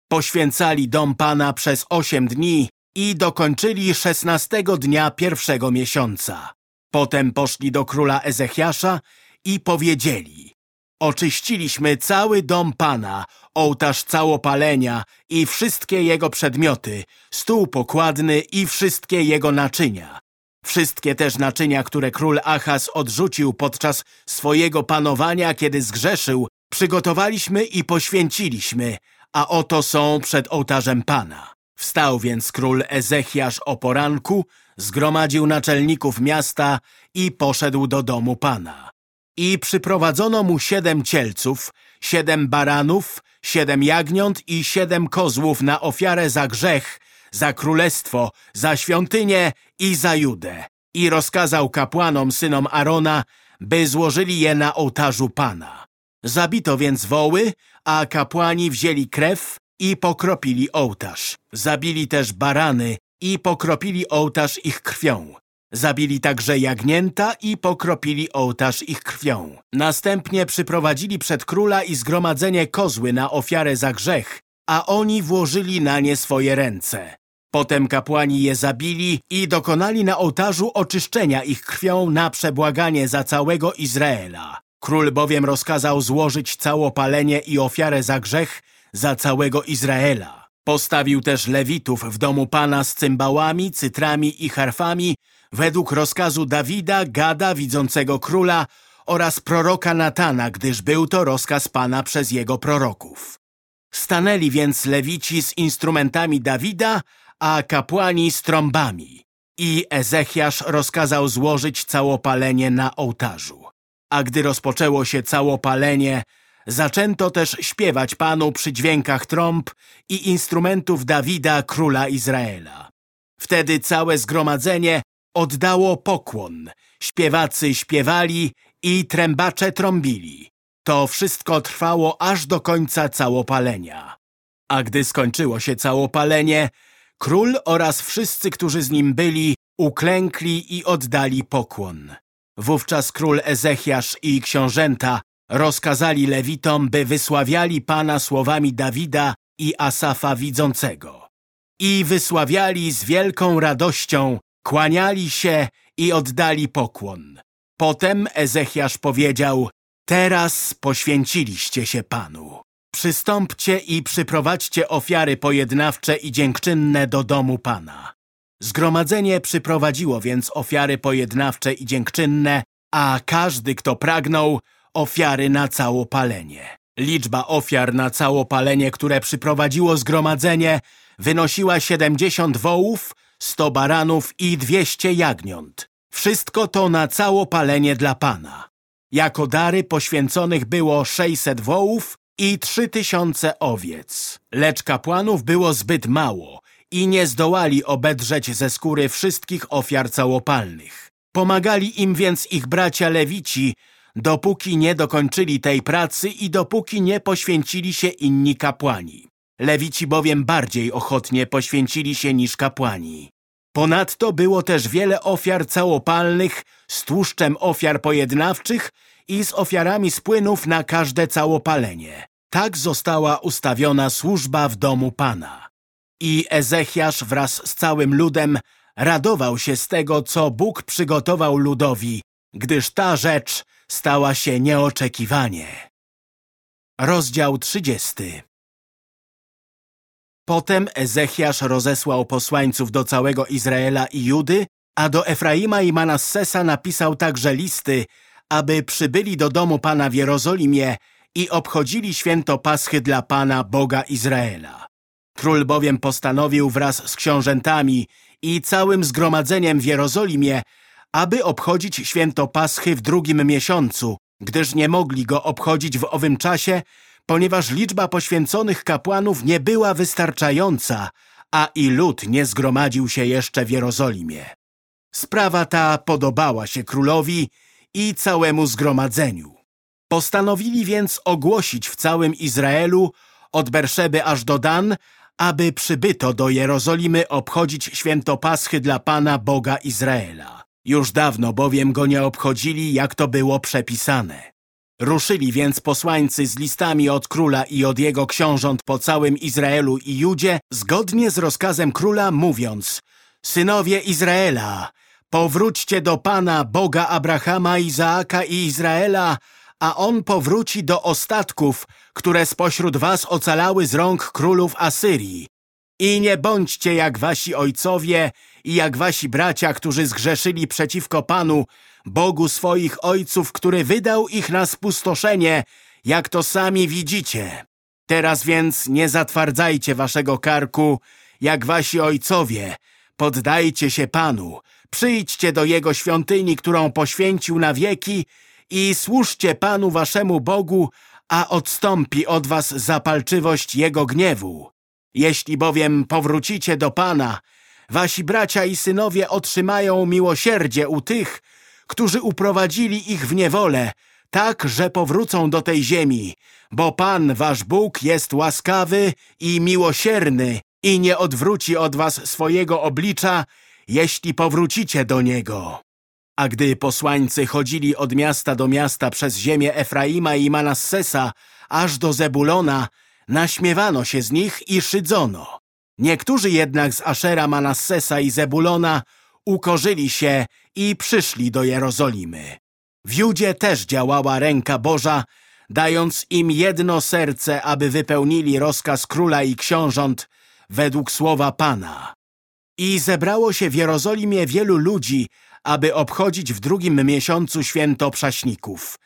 Poświęcali dom Pana przez osiem dni i dokończyli szesnastego dnia pierwszego miesiąca. Potem poszli do króla Ezechiasza i powiedzieli Oczyściliśmy cały dom Pana, ołtarz całopalenia i wszystkie jego przedmioty, stół pokładny i wszystkie jego naczynia. Wszystkie też naczynia, które król Achaz odrzucił podczas swojego panowania, kiedy zgrzeszył, przygotowaliśmy i poświęciliśmy, a oto są przed ołtarzem Pana. Wstał więc król Ezechiasz o poranku, zgromadził naczelników miasta i poszedł do domu Pana. I przyprowadzono mu siedem cielców, siedem baranów, siedem jagniąt i siedem kozłów na ofiarę za grzech, za królestwo, za świątynię i za Judę. I rozkazał kapłanom, synom Arona, by złożyli je na ołtarzu Pana. Zabito więc woły, a kapłani wzięli krew i pokropili ołtarz. Zabili też barany i pokropili ołtarz ich krwią. Zabili także jagnięta i pokropili ołtarz ich krwią. Następnie przyprowadzili przed króla i zgromadzenie kozły na ofiarę za grzech, a oni włożyli na nie swoje ręce. Potem kapłani je zabili i dokonali na ołtarzu oczyszczenia ich krwią na przebłaganie za całego Izraela. Król bowiem rozkazał złożyć całopalenie i ofiarę za grzech za całego Izraela. Postawił też lewitów w domu Pana z cymbałami, cytrami i harfami według rozkazu Dawida, Gada, widzącego króla oraz proroka Natana, gdyż był to rozkaz Pana przez jego proroków. Stanęli więc lewici z instrumentami Dawida, a kapłani z trąbami. I Ezechiasz rozkazał złożyć całopalenie na ołtarzu. A gdy rozpoczęło się całopalenie, zaczęto też śpiewać Panu przy dźwiękach trąb i instrumentów Dawida, króla Izraela. Wtedy całe zgromadzenie oddało pokłon, śpiewacy śpiewali i trębacze trąbili. To wszystko trwało aż do końca całopalenia. A gdy skończyło się całopalenie, król oraz wszyscy, którzy z nim byli, uklękli i oddali pokłon. Wówczas król Ezechiasz i książęta rozkazali lewitom, by wysławiali Pana słowami Dawida i Asafa widzącego. I wysławiali z wielką radością, kłaniali się i oddali pokłon. Potem Ezechiasz powiedział, teraz poświęciliście się Panu. Przystąpcie i przyprowadźcie ofiary pojednawcze i dziękczynne do domu Pana. Zgromadzenie przyprowadziło więc ofiary pojednawcze i dziękczynne, a każdy, kto pragnął, ofiary na całopalenie. Liczba ofiar na całopalenie, które przyprowadziło zgromadzenie, wynosiła 70 wołów, 100 baranów i 200 jagniąt. Wszystko to na całopalenie dla Pana. Jako dary poświęconych było 600 wołów i 3000 owiec. Lecz kapłanów było zbyt mało i nie zdołali obedrzeć ze skóry wszystkich ofiar całopalnych. Pomagali im więc ich bracia lewici, dopóki nie dokończyli tej pracy i dopóki nie poświęcili się inni kapłani. Lewici bowiem bardziej ochotnie poświęcili się niż kapłani. Ponadto było też wiele ofiar całopalnych z tłuszczem ofiar pojednawczych i z ofiarami z płynów na każde całopalenie. Tak została ustawiona służba w domu Pana. I Ezechiasz wraz z całym ludem radował się z tego, co Bóg przygotował ludowi, gdyż ta rzecz stała się nieoczekiwanie. Rozdział 30 Potem Ezechiasz rozesłał posłańców do całego Izraela i Judy, a do Efraima i Manassesa napisał także listy, aby przybyli do domu Pana w Jerozolimie i obchodzili święto Paschy dla Pana, Boga Izraela. Król bowiem postanowił wraz z książętami i całym zgromadzeniem w Jerozolimie, aby obchodzić święto Paschy w drugim miesiącu, gdyż nie mogli go obchodzić w owym czasie, ponieważ liczba poświęconych kapłanów nie była wystarczająca, a i lud nie zgromadził się jeszcze w Jerozolimie. Sprawa ta podobała się królowi i całemu zgromadzeniu. Postanowili więc ogłosić w całym Izraelu, od Berszeby aż do Dan, aby przybyto do Jerozolimy obchodzić święto Paschy dla Pana Boga Izraela. Już dawno bowiem go nie obchodzili, jak to było przepisane. Ruszyli więc posłańcy z listami od króla i od jego książąt po całym Izraelu i Judzie, zgodnie z rozkazem króla, mówiąc Synowie Izraela, powróćcie do Pana, Boga Abrahama, Izaaka i Izraela, a On powróci do ostatków, które spośród was ocalały z rąk królów Asyrii. I nie bądźcie jak wasi ojcowie i jak wasi bracia, którzy zgrzeszyli przeciwko Panu, Bogu swoich ojców, który wydał ich na spustoszenie, jak to sami widzicie. Teraz więc nie zatwardzajcie waszego karku, jak wasi ojcowie. Poddajcie się Panu, przyjdźcie do Jego świątyni, którą poświęcił na wieki i służcie Panu waszemu Bogu, a odstąpi od was zapalczywość Jego gniewu. Jeśli bowiem powrócicie do Pana, wasi bracia i synowie otrzymają miłosierdzie u tych, którzy uprowadzili ich w niewolę, tak, że powrócą do tej ziemi, bo Pan, wasz Bóg, jest łaskawy i miłosierny i nie odwróci od was swojego oblicza, jeśli powrócicie do Niego. A gdy posłańcy chodzili od miasta do miasta przez ziemię Efraima i Manassesa, aż do Zebulona, naśmiewano się z nich i szydzono. Niektórzy jednak z Ashera, Manassesa i Zebulona ukorzyli się i przyszli do Jerozolimy. W Judzie też działała ręka Boża, dając im jedno serce, aby wypełnili rozkaz króla i książąt według słowa Pana. I zebrało się w Jerozolimie wielu ludzi, aby obchodzić w drugim miesiącu święto prześników.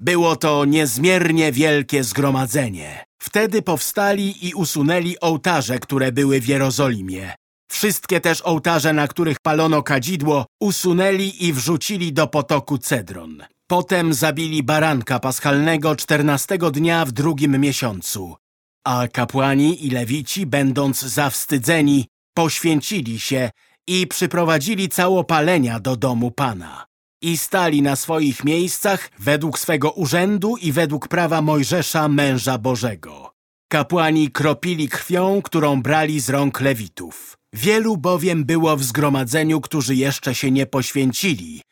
Było to niezmiernie wielkie zgromadzenie. Wtedy powstali i usunęli ołtarze, które były w Jerozolimie. Wszystkie też ołtarze, na których palono kadzidło, usunęli i wrzucili do potoku Cedron. Potem zabili baranka paschalnego czternastego dnia w drugim miesiącu. A kapłani i lewici, będąc zawstydzeni, poświęcili się i przyprowadzili całopalenia do domu Pana. I stali na swoich miejscach według swego urzędu i według prawa Mojżesza, męża Bożego. Kapłani kropili krwią, którą brali z rąk lewitów. Wielu bowiem było w zgromadzeniu, którzy jeszcze się nie poświęcili.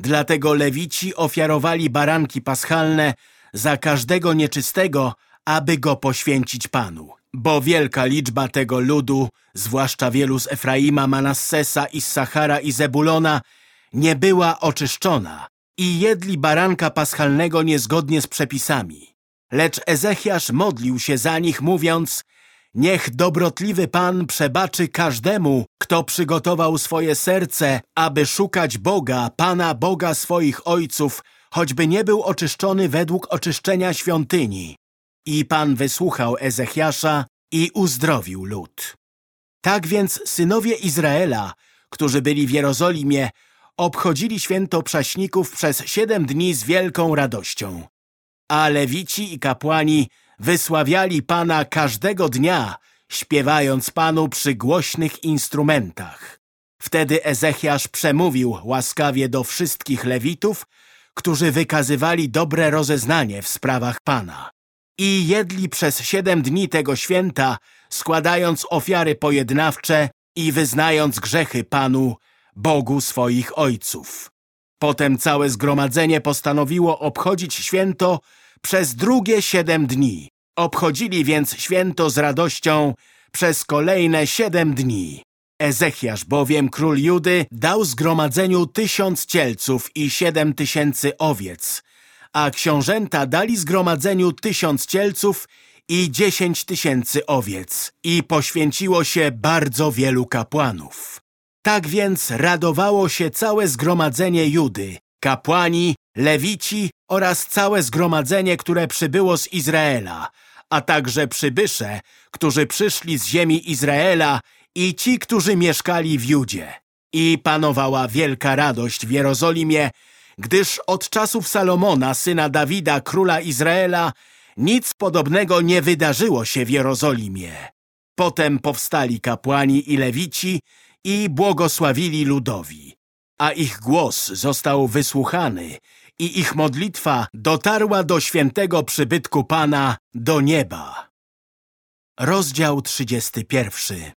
Dlatego lewici ofiarowali baranki paschalne za każdego nieczystego, aby go poświęcić Panu. Bo wielka liczba tego ludu, zwłaszcza wielu z Efraima, Manassesa, Issachara i Zebulona, nie była oczyszczona i jedli baranka paschalnego niezgodnie z przepisami. Lecz Ezechiasz modlił się za nich, mówiąc Niech dobrotliwy Pan przebaczy każdemu, kto przygotował swoje serce, aby szukać Boga, Pana Boga swoich ojców, choćby nie był oczyszczony według oczyszczenia świątyni. I Pan wysłuchał Ezechiasza i uzdrowił lud. Tak więc synowie Izraela, którzy byli w Jerozolimie, obchodzili święto prześników przez siedem dni z wielką radością. A lewici i kapłani wysławiali Pana każdego dnia, śpiewając Panu przy głośnych instrumentach. Wtedy Ezechiasz przemówił łaskawie do wszystkich lewitów, którzy wykazywali dobre rozeznanie w sprawach Pana. I jedli przez siedem dni tego święta, składając ofiary pojednawcze i wyznając grzechy Panu, Bogu swoich ojców. Potem całe zgromadzenie postanowiło obchodzić święto przez drugie siedem dni. Obchodzili więc święto z radością przez kolejne siedem dni. Ezechiasz bowiem, król Judy, dał zgromadzeniu tysiąc cielców i siedem tysięcy owiec, a książęta dali zgromadzeniu tysiąc cielców i dziesięć tysięcy owiec i poświęciło się bardzo wielu kapłanów. Tak więc radowało się całe zgromadzenie Judy, kapłani, lewici oraz całe zgromadzenie, które przybyło z Izraela, a także przybysze, którzy przyszli z ziemi Izraela i ci, którzy mieszkali w Judzie. I panowała wielka radość w Jerozolimie, gdyż od czasów Salomona, syna Dawida, króla Izraela, nic podobnego nie wydarzyło się w Jerozolimie. Potem powstali kapłani i lewici i błogosławili ludowi, a ich głos został wysłuchany i ich modlitwa dotarła do świętego przybytku Pana, do nieba. Rozdział 31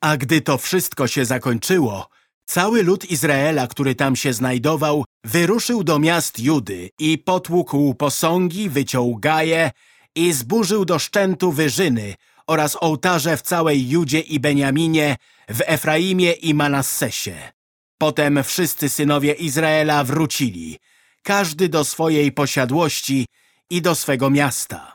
A gdy to wszystko się zakończyło, cały lud Izraela, który tam się znajdował, wyruszył do miast Judy i potłukł posągi, wyciął gaje i zburzył do szczętu wyżyny oraz ołtarze w całej Judzie i Beniaminie, w Efraimie i Manassesie. Potem wszyscy synowie Izraela wrócili, każdy do swojej posiadłości i do swego miasta.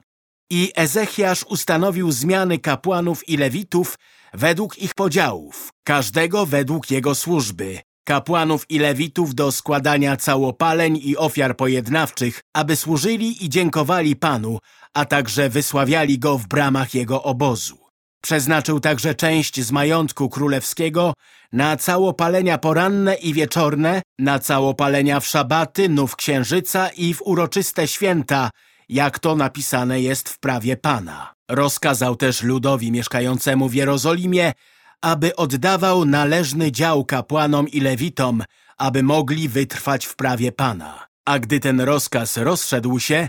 I Ezechiasz ustanowił zmiany kapłanów i lewitów według ich podziałów, każdego według jego służby, kapłanów i lewitów do składania całopaleń i ofiar pojednawczych, aby służyli i dziękowali Panu, a także wysławiali go w bramach jego obozu. Przeznaczył także część z majątku królewskiego na całopalenia poranne i wieczorne, na całopalenia w szabaty, nów księżyca i w uroczyste święta, jak to napisane jest w prawie Pana. Rozkazał też ludowi mieszkającemu w Jerozolimie, aby oddawał należny dział kapłanom i lewitom, aby mogli wytrwać w prawie Pana. A gdy ten rozkaz rozszedł się,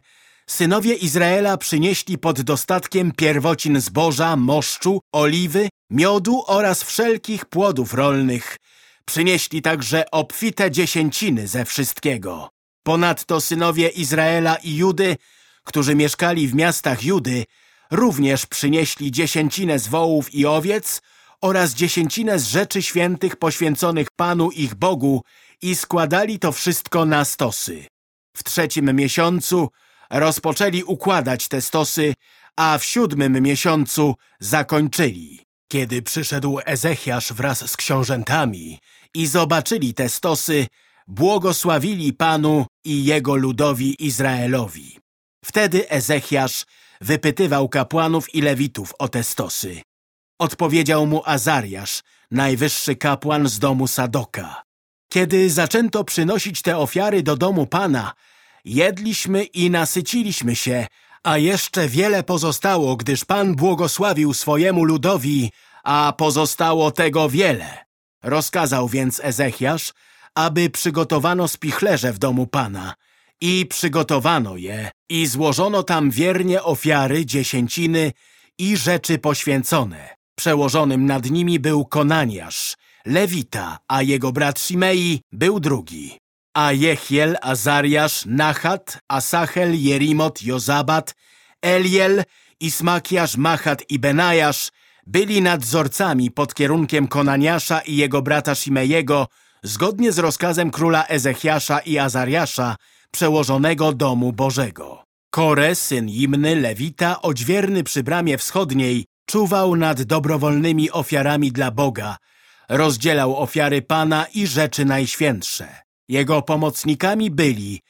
synowie Izraela przynieśli pod dostatkiem pierwocin zboża, moszczu, oliwy, miodu oraz wszelkich płodów rolnych. Przynieśli także obfite dziesięciny ze wszystkiego. Ponadto synowie Izraela i Judy, którzy mieszkali w miastach Judy, również przynieśli dziesięcinę z wołów i owiec oraz dziesięcinę z rzeczy świętych poświęconych Panu ich Bogu i składali to wszystko na stosy. W trzecim miesiącu rozpoczęli układać te stosy, a w siódmym miesiącu zakończyli. Kiedy przyszedł Ezechiasz wraz z książętami i zobaczyli te stosy, błogosławili Panu i jego ludowi Izraelowi. Wtedy Ezechiasz wypytywał kapłanów i lewitów o te stosy. Odpowiedział mu Azariasz, najwyższy kapłan z domu Sadoka. Kiedy zaczęto przynosić te ofiary do domu Pana, jedliśmy i nasyciliśmy się, a jeszcze wiele pozostało, gdyż Pan błogosławił swojemu ludowi, a pozostało tego wiele. Rozkazał więc Ezechiasz, aby przygotowano spichlerze w domu Pana. I przygotowano je i złożono tam wiernie ofiary, dziesięciny i rzeczy poświęcone. Przełożonym nad nimi był Konaniasz, Lewita, a jego brat Shimei był drugi. A Jechiel, Azariasz, Nachat, Asachel, Jerimot, Jozabat, Eliel, Ismakiasz, Machat i Benajasz byli nadzorcami pod kierunkiem Konaniasza i jego brata Shimejego, zgodnie z rozkazem króla Ezechiasza i Azariasza, przełożonego domu Bożego. Kore, syn Jimny, Lewita, odźwierny przy bramie wschodniej, czuwał nad dobrowolnymi ofiarami dla Boga, rozdzielał ofiary Pana i rzeczy najświętsze. Jego pomocnikami byli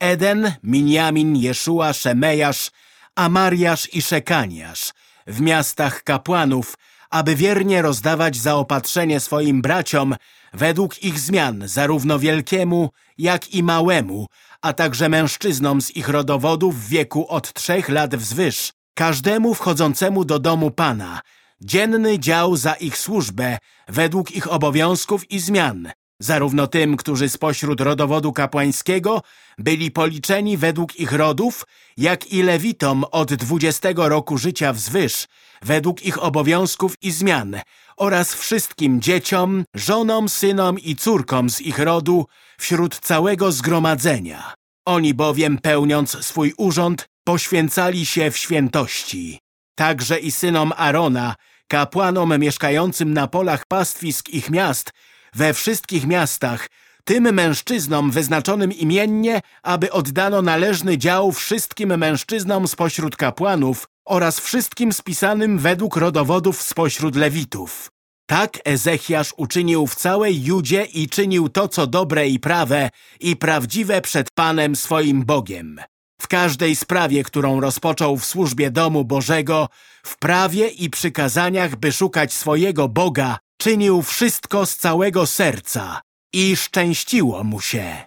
Eden, Minjamin, Jeszua, Szemejasz, Amariasz i Szekaniasz. W miastach kapłanów, aby wiernie rozdawać zaopatrzenie swoim braciom według ich zmian, zarówno wielkiemu, jak i małemu, a także mężczyznom z ich rodowodów w wieku od trzech lat wzwyż, każdemu wchodzącemu do domu Pana, dzienny dział za ich służbę, według ich obowiązków i zmian, zarówno tym, którzy spośród rodowodu kapłańskiego byli policzeni według ich rodów, jak i lewitom od dwudziestego roku życia wzwyż, według ich obowiązków i zmian, oraz wszystkim dzieciom, żonom, synom i córkom z ich rodu wśród całego zgromadzenia. Oni bowiem, pełniąc swój urząd, poświęcali się w świętości. Także i synom Arona kapłanom mieszkającym na polach pastwisk ich miast, we wszystkich miastach, tym mężczyznom wyznaczonym imiennie, aby oddano należny dział wszystkim mężczyznom spośród kapłanów oraz wszystkim spisanym według rodowodów spośród Lewitów. Tak Ezechiasz uczynił w całej Judzie i czynił to, co dobre i prawe i prawdziwe przed Panem swoim Bogiem. W każdej sprawie, którą rozpoczął w służbie domu Bożego, w prawie i przykazaniach, by szukać swojego Boga, czynił wszystko z całego serca i szczęściło mu się.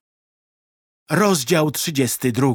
Rozdział 32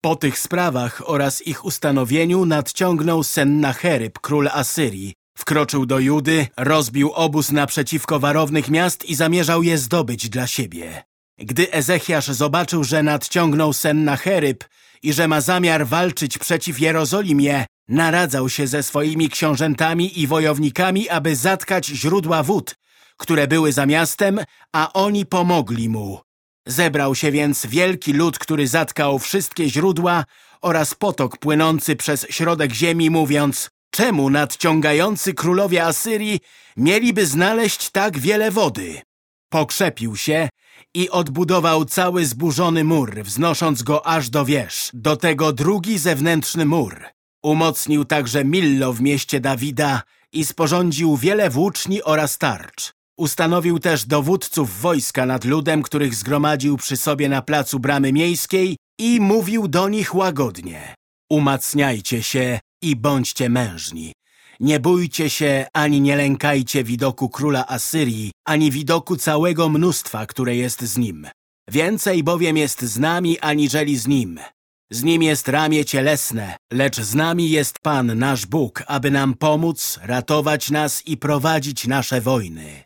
Po tych sprawach oraz ich ustanowieniu nadciągnął Sennacheryb, król Asyrii. Wkroczył do Judy, rozbił obóz naprzeciwko warownych miast i zamierzał je zdobyć dla siebie. Gdy Ezechiasz zobaczył, że nadciągnął Sennacheryb i że ma zamiar walczyć przeciw Jerozolimie, naradzał się ze swoimi książętami i wojownikami, aby zatkać źródła wód, które były za miastem, a oni pomogli mu. Zebrał się więc wielki lud, który zatkał wszystkie źródła oraz potok płynący przez środek ziemi, mówiąc Czemu nadciągający królowie Asyrii mieliby znaleźć tak wiele wody? Pokrzepił się i odbudował cały zburzony mur, wznosząc go aż do wież. Do tego drugi zewnętrzny mur. Umocnił także Millo w mieście Dawida i sporządził wiele włóczni oraz tarcz. Ustanowił też dowódców wojska nad ludem, których zgromadził przy sobie na placu Bramy Miejskiej i mówił do nich łagodnie. Umacniajcie się i bądźcie mężni. Nie bójcie się, ani nie lękajcie widoku króla Asyrii, ani widoku całego mnóstwa, które jest z nim. Więcej bowiem jest z nami, aniżeli z nim. Z nim jest ramię cielesne, lecz z nami jest Pan, nasz Bóg, aby nam pomóc, ratować nas i prowadzić nasze wojny.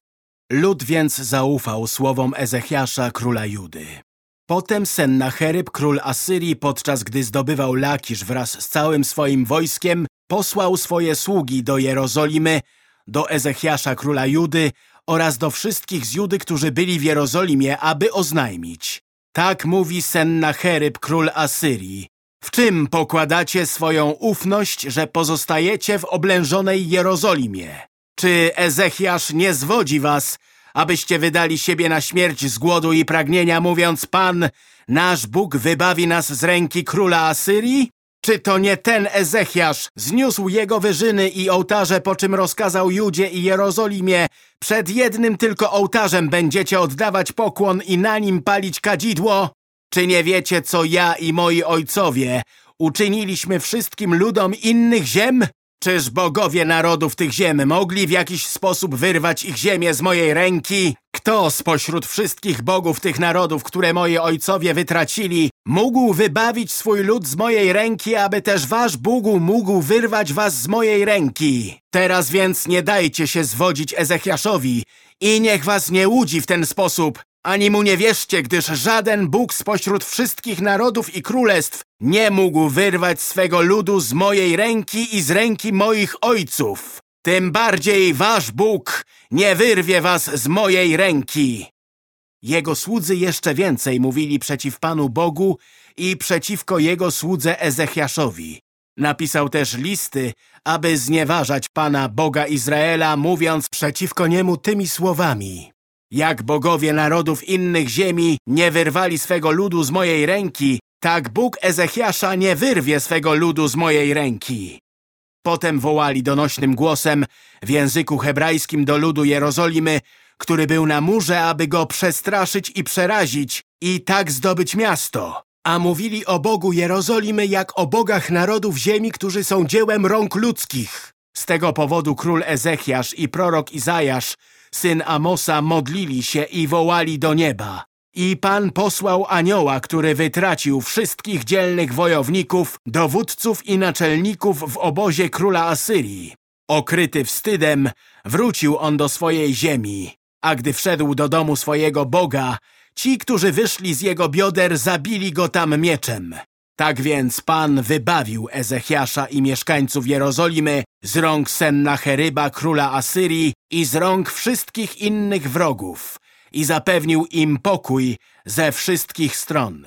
Lud więc zaufał słowom Ezechiasza, króla Judy. Potem Sennacheryb, król Asyrii, podczas gdy zdobywał Lakisz wraz z całym swoim wojskiem, posłał swoje sługi do Jerozolimy, do Ezechiasza, króla Judy oraz do wszystkich z Judy, którzy byli w Jerozolimie, aby oznajmić. Tak mówi Sennacheryb, król Asyrii. W czym pokładacie swoją ufność, że pozostajecie w oblężonej Jerozolimie? Czy Ezechiasz nie zwodzi was, abyście wydali siebie na śmierć z głodu i pragnienia, mówiąc Pan, nasz Bóg wybawi nas z ręki króla Asyrii? Czy to nie ten Ezechiasz zniósł jego wyżyny i ołtarze, po czym rozkazał Judzie i Jerozolimie, przed jednym tylko ołtarzem będziecie oddawać pokłon i na nim palić kadzidło? Czy nie wiecie, co ja i moi ojcowie uczyniliśmy wszystkim ludom innych ziem? Czyż bogowie narodów tych ziem mogli w jakiś sposób wyrwać ich ziemię z mojej ręki? Kto spośród wszystkich bogów tych narodów, które moi ojcowie wytracili, mógł wybawić swój lud z mojej ręki, aby też wasz Bóg mógł wyrwać was z mojej ręki? Teraz więc nie dajcie się zwodzić Ezechiaszowi i niech was nie łudzi w ten sposób, ani mu nie wierzcie, gdyż żaden Bóg spośród wszystkich narodów i królestw nie mógł wyrwać swego ludu z mojej ręki i z ręki moich ojców. Tym bardziej wasz Bóg nie wyrwie was z mojej ręki. Jego słudzy jeszcze więcej mówili przeciw Panu Bogu i przeciwko Jego słudze Ezechiaszowi. Napisał też listy, aby znieważać Pana Boga Izraela, mówiąc przeciwko Niemu tymi słowami. Jak bogowie narodów innych ziemi nie wyrwali swego ludu z mojej ręki, tak Bóg Ezechiasza nie wyrwie swego ludu z mojej ręki. Potem wołali donośnym głosem w języku hebrajskim do ludu Jerozolimy, który był na murze, aby go przestraszyć i przerazić i tak zdobyć miasto. A mówili o Bogu Jerozolimy jak o bogach narodów ziemi, którzy są dziełem rąk ludzkich. Z tego powodu król Ezechiasz i prorok Izajasz syn Amosa, modlili się i wołali do nieba. I Pan posłał anioła, który wytracił wszystkich dzielnych wojowników, dowódców i naczelników w obozie króla Asyrii. Okryty wstydem, wrócił on do swojej ziemi, a gdy wszedł do domu swojego Boga, ci, którzy wyszli z jego bioder, zabili go tam mieczem. Tak więc Pan wybawił Ezechiasza i mieszkańców Jerozolimy z rąk Sennacheryba, króla Asyrii i z rąk wszystkich innych wrogów i zapewnił im pokój ze wszystkich stron.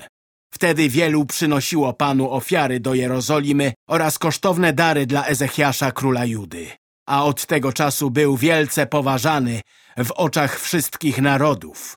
Wtedy wielu przynosiło Panu ofiary do Jerozolimy oraz kosztowne dary dla Ezechiasza, króla Judy. A od tego czasu był wielce poważany w oczach wszystkich narodów.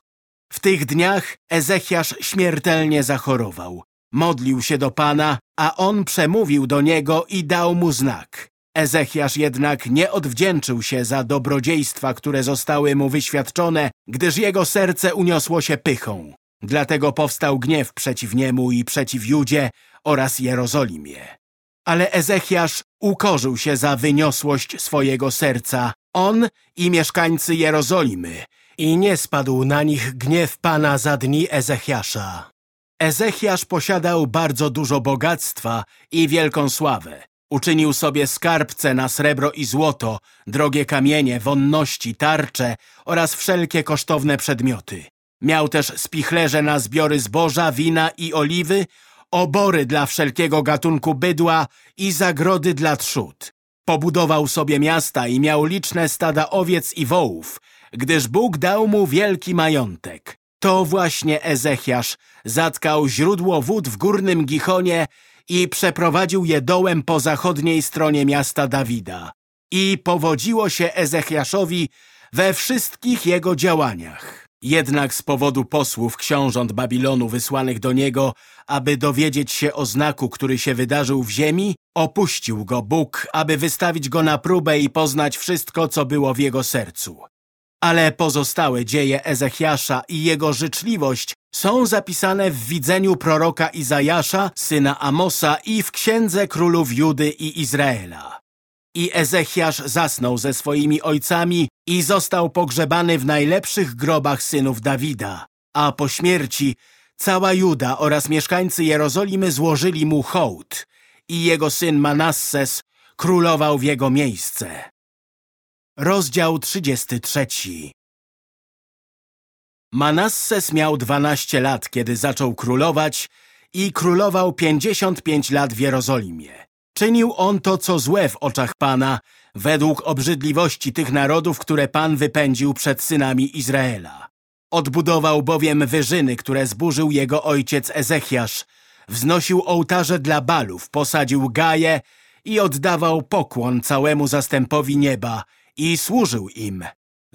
W tych dniach Ezechiasz śmiertelnie zachorował. Modlił się do Pana, a on przemówił do niego i dał mu znak. Ezechiasz jednak nie odwdzięczył się za dobrodziejstwa, które zostały mu wyświadczone, gdyż jego serce uniosło się pychą. Dlatego powstał gniew przeciw niemu i przeciw Judzie oraz Jerozolimie. Ale Ezechiasz ukorzył się za wyniosłość swojego serca, on i mieszkańcy Jerozolimy, i nie spadł na nich gniew Pana za dni Ezechiasza. Ezechiasz posiadał bardzo dużo bogactwa i wielką sławę. Uczynił sobie skarbce na srebro i złoto, drogie kamienie, wonności, tarcze oraz wszelkie kosztowne przedmioty. Miał też spichlerze na zbiory zboża, wina i oliwy, obory dla wszelkiego gatunku bydła i zagrody dla trzód. Pobudował sobie miasta i miał liczne stada owiec i wołów, gdyż Bóg dał mu wielki majątek. To właśnie Ezechiasz zatkał źródło wód w górnym Gichonie i przeprowadził je dołem po zachodniej stronie miasta Dawida. I powodziło się Ezechiaszowi we wszystkich jego działaniach. Jednak z powodu posłów książąt Babilonu wysłanych do niego, aby dowiedzieć się o znaku, który się wydarzył w ziemi, opuścił go Bóg, aby wystawić go na próbę i poznać wszystko, co było w jego sercu. Ale pozostałe dzieje Ezechiasza i jego życzliwość są zapisane w widzeniu proroka Izajasza, syna Amosa i w księdze królów Judy i Izraela. I Ezechiasz zasnął ze swoimi ojcami i został pogrzebany w najlepszych grobach synów Dawida, a po śmierci cała Juda oraz mieszkańcy Jerozolimy złożyli mu hołd i jego syn Manasses królował w jego miejsce. Rozdział 33 Manasses miał 12 lat, kiedy zaczął królować i królował 55 lat w Jerozolimie. Czynił on to, co złe w oczach Pana, według obrzydliwości tych narodów, które Pan wypędził przed synami Izraela. Odbudował bowiem wyżyny, które zburzył jego ojciec Ezechiasz, wznosił ołtarze dla balów, posadził gaje i oddawał pokłon całemu zastępowi nieba i służył im.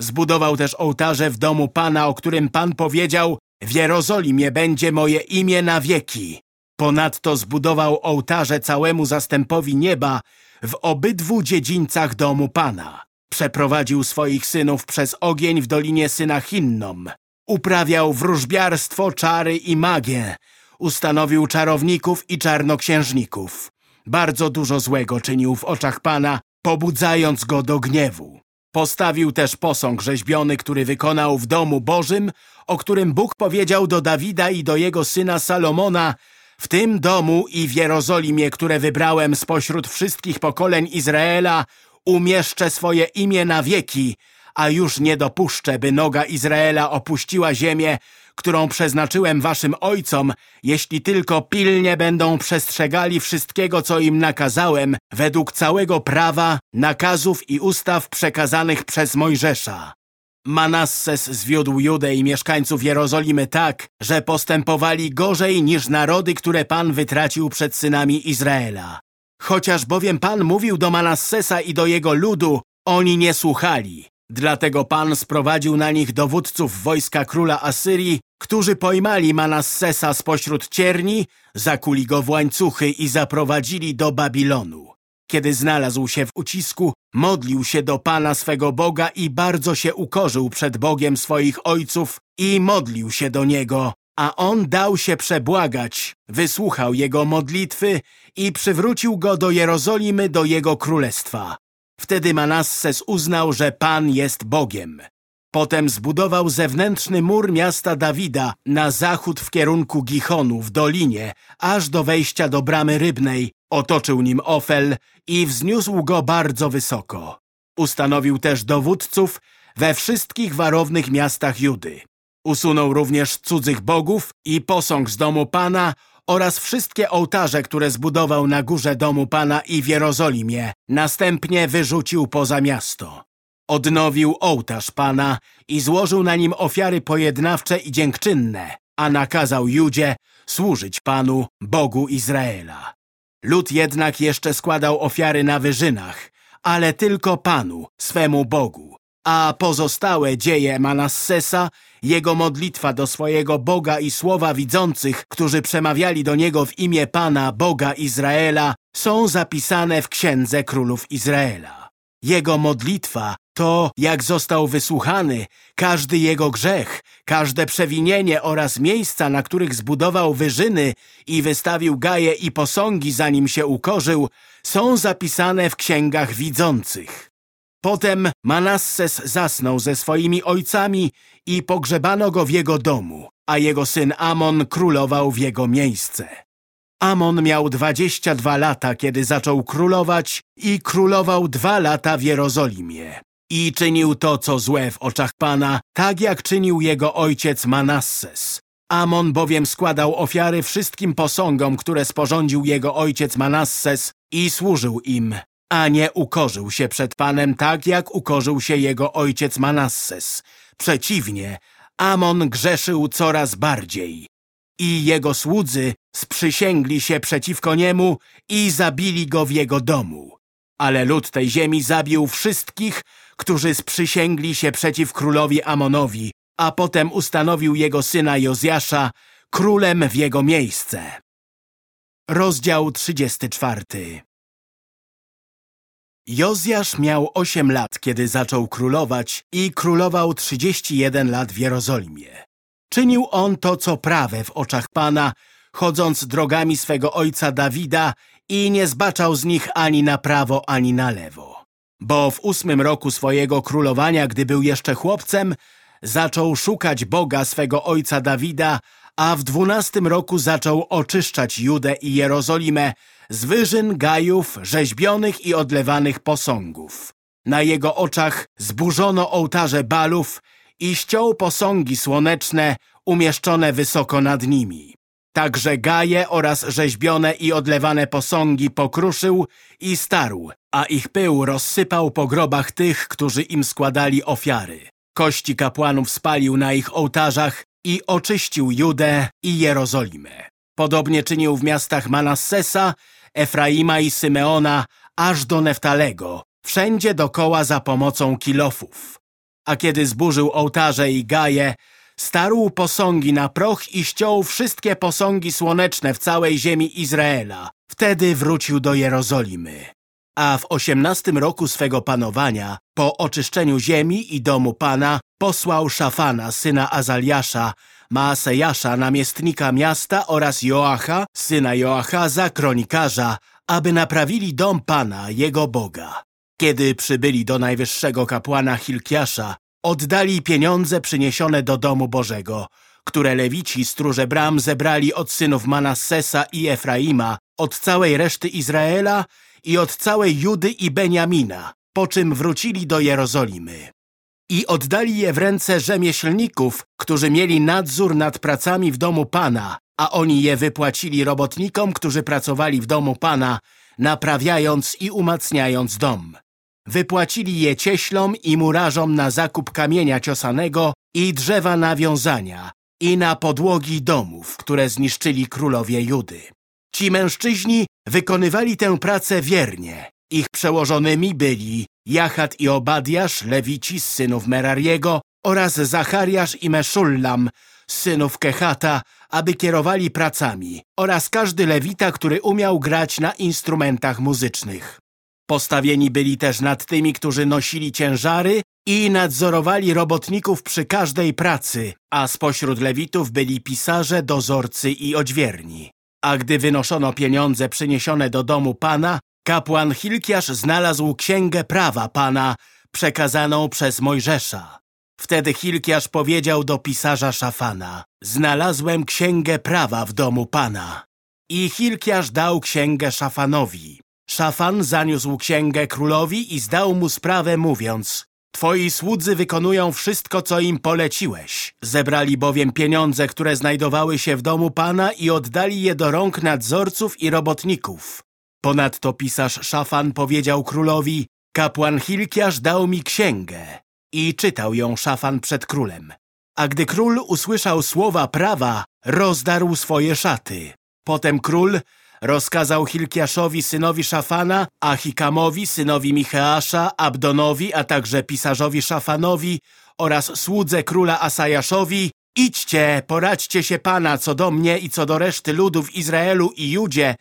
Zbudował też ołtarze w domu Pana, o którym Pan powiedział w Jerozolimie będzie moje imię na wieki. Ponadto zbudował ołtarze całemu zastępowi nieba w obydwu dziedzińcach domu Pana. Przeprowadził swoich synów przez ogień w dolinie syna Hinnom. Uprawiał wróżbiarstwo, czary i magię. Ustanowił czarowników i czarnoksiężników. Bardzo dużo złego czynił w oczach Pana, pobudzając go do gniewu. Postawił też posąg rzeźbiony, który wykonał w domu Bożym, o którym Bóg powiedział do Dawida i do jego syna Salomona w tym domu i w Jerozolimie, które wybrałem spośród wszystkich pokoleń Izraela, umieszczę swoje imię na wieki, a już nie dopuszczę, by noga Izraela opuściła ziemię, którą przeznaczyłem waszym ojcom, jeśli tylko pilnie będą przestrzegali wszystkiego, co im nakazałem, według całego prawa, nakazów i ustaw przekazanych przez Mojżesza. Manasses zwiódł Judę i mieszkańców Jerozolimy tak, że postępowali gorzej niż narody, które Pan wytracił przed synami Izraela. Chociaż bowiem Pan mówił do Manassesa i do jego ludu, oni nie słuchali. Dlatego Pan sprowadził na nich dowódców wojska króla Asyrii, którzy pojmali Manassesa spośród cierni, zakuli go w łańcuchy i zaprowadzili do Babilonu. Kiedy znalazł się w ucisku, modlił się do Pana swego Boga i bardzo się ukorzył przed Bogiem swoich ojców i modlił się do Niego, a On dał się przebłagać, wysłuchał jego modlitwy i przywrócił go do Jerozolimy, do jego królestwa. Wtedy Manasses uznał, że Pan jest Bogiem. Potem zbudował zewnętrzny mur miasta Dawida na zachód w kierunku Gichonu w dolinie, aż do wejścia do bramy rybnej. Otoczył nim Ofel i wzniósł go bardzo wysoko. Ustanowił też dowódców we wszystkich warownych miastach Judy. Usunął również cudzych bogów i posąg z domu Pana oraz wszystkie ołtarze, które zbudował na górze domu Pana i w Jerozolimie. Następnie wyrzucił poza miasto. Odnowił ołtarz Pana i złożył na nim ofiary pojednawcze i dziękczynne, a nakazał Judzie służyć Panu, Bogu Izraela. Lud jednak jeszcze składał ofiary na wyżynach, ale tylko Panu, swemu Bogu. A pozostałe dzieje Manassesa, jego modlitwa do swojego Boga i słowa widzących, którzy przemawiali do niego w imię Pana, Boga Izraela, są zapisane w Księdze Królów Izraela. Jego modlitwa to, jak został wysłuchany, każdy jego grzech, każde przewinienie oraz miejsca, na których zbudował wyżyny i wystawił gaje i posągi, zanim się ukorzył, są zapisane w księgach widzących. Potem Manasses zasnął ze swoimi ojcami i pogrzebano go w jego domu, a jego syn Amon królował w jego miejsce. Amon miał dwadzieścia dwa lata, kiedy zaczął królować i królował dwa lata w Jerozolimie. I czynił to, co złe w oczach Pana, tak jak czynił jego ojciec Manasses. Amon bowiem składał ofiary wszystkim posągom, które sporządził jego ojciec Manasses i służył im, a nie ukorzył się przed Panem tak, jak ukorzył się jego ojciec Manasses. Przeciwnie, Amon grzeszył coraz bardziej. I jego słudzy sprzysięgli się przeciwko niemu i zabili go w jego domu. Ale lud tej ziemi zabił wszystkich, którzy sprzysięgli się przeciw królowi Amonowi, a potem ustanowił jego syna Jozjasza królem w jego miejsce. Rozdział 34 Jozjasz miał osiem lat, kiedy zaczął królować i królował trzydzieści jeden lat w Jerozolimie. Czynił on to, co prawe w oczach Pana, chodząc drogami swego ojca Dawida i nie zbaczał z nich ani na prawo, ani na lewo. Bo w ósmym roku swojego królowania, gdy był jeszcze chłopcem, zaczął szukać Boga swego ojca Dawida, a w dwunastym roku zaczął oczyszczać Judę i Jerozolimę z wyżyn, gajów, rzeźbionych i odlewanych posągów. Na jego oczach zburzono ołtarze balów i ściął posągi słoneczne umieszczone wysoko nad nimi. Także gaje oraz rzeźbione i odlewane posągi pokruszył i starł, a ich pył rozsypał po grobach tych, którzy im składali ofiary. Kości kapłanów spalił na ich ołtarzach i oczyścił Judę i Jerozolimę. Podobnie czynił w miastach Manassesa, Efraima i Symeona, aż do Neftalego, wszędzie dokoła za pomocą kilofów. A kiedy zburzył ołtarze i gaje, starł posągi na proch i ściął wszystkie posągi słoneczne w całej ziemi Izraela. Wtedy wrócił do Jerozolimy. A w osiemnastym roku swego panowania, po oczyszczeniu ziemi i domu Pana, posłał Szafana, syna Azaliasza, Maasejasza, namiestnika miasta oraz Joacha, syna Joachaza, kronikarza, aby naprawili dom Pana, jego Boga. Kiedy przybyli do najwyższego kapłana Hilkiasza, oddali pieniądze przyniesione do domu Bożego, które lewici stróże bram zebrali od synów Manassesa i Efraima, od całej reszty Izraela i od całej Judy i Beniamina, po czym wrócili do Jerozolimy. I oddali je w ręce rzemieślników, którzy mieli nadzór nad pracami w domu Pana, a oni je wypłacili robotnikom, którzy pracowali w domu Pana, naprawiając i umacniając dom. Wypłacili je cieślom i murarzom na zakup kamienia ciosanego i drzewa nawiązania i na podłogi domów, które zniszczyli królowie Judy. Ci mężczyźni wykonywali tę pracę wiernie. Ich przełożonymi byli Jachat i Obadiasz, lewici z synów Merariego oraz Zachariasz i Meszullam synów Kehata, aby kierowali pracami oraz każdy lewita, który umiał grać na instrumentach muzycznych. Postawieni byli też nad tymi, którzy nosili ciężary i nadzorowali robotników przy każdej pracy, a spośród lewitów byli pisarze, dozorcy i odźwierni. A gdy wynoszono pieniądze przyniesione do domu Pana, kapłan Hilkiasz znalazł księgę prawa Pana, przekazaną przez Mojżesza. Wtedy Hilkiasz powiedział do pisarza Szafana, znalazłem księgę prawa w domu Pana. I Hilkiasz dał księgę Szafanowi. Szafan zaniósł księgę królowi i zdał mu sprawę mówiąc Twoi słudzy wykonują wszystko, co im poleciłeś. Zebrali bowiem pieniądze, które znajdowały się w domu Pana i oddali je do rąk nadzorców i robotników. Ponadto pisarz Szafan powiedział królowi Kapłan Hilkiasz dał mi księgę i czytał ją Szafan przed królem. A gdy król usłyszał słowa prawa, rozdarł swoje szaty. Potem król rozkazał Hilkiaszowi synowi Szafana, Achikamowi synowi Micheasza, Abdonowi, a także pisarzowi Szafanowi oraz słudze króla Asajaszowi Idźcie, poradźcie się Pana co do mnie i co do reszty ludu w Izraelu i Judzie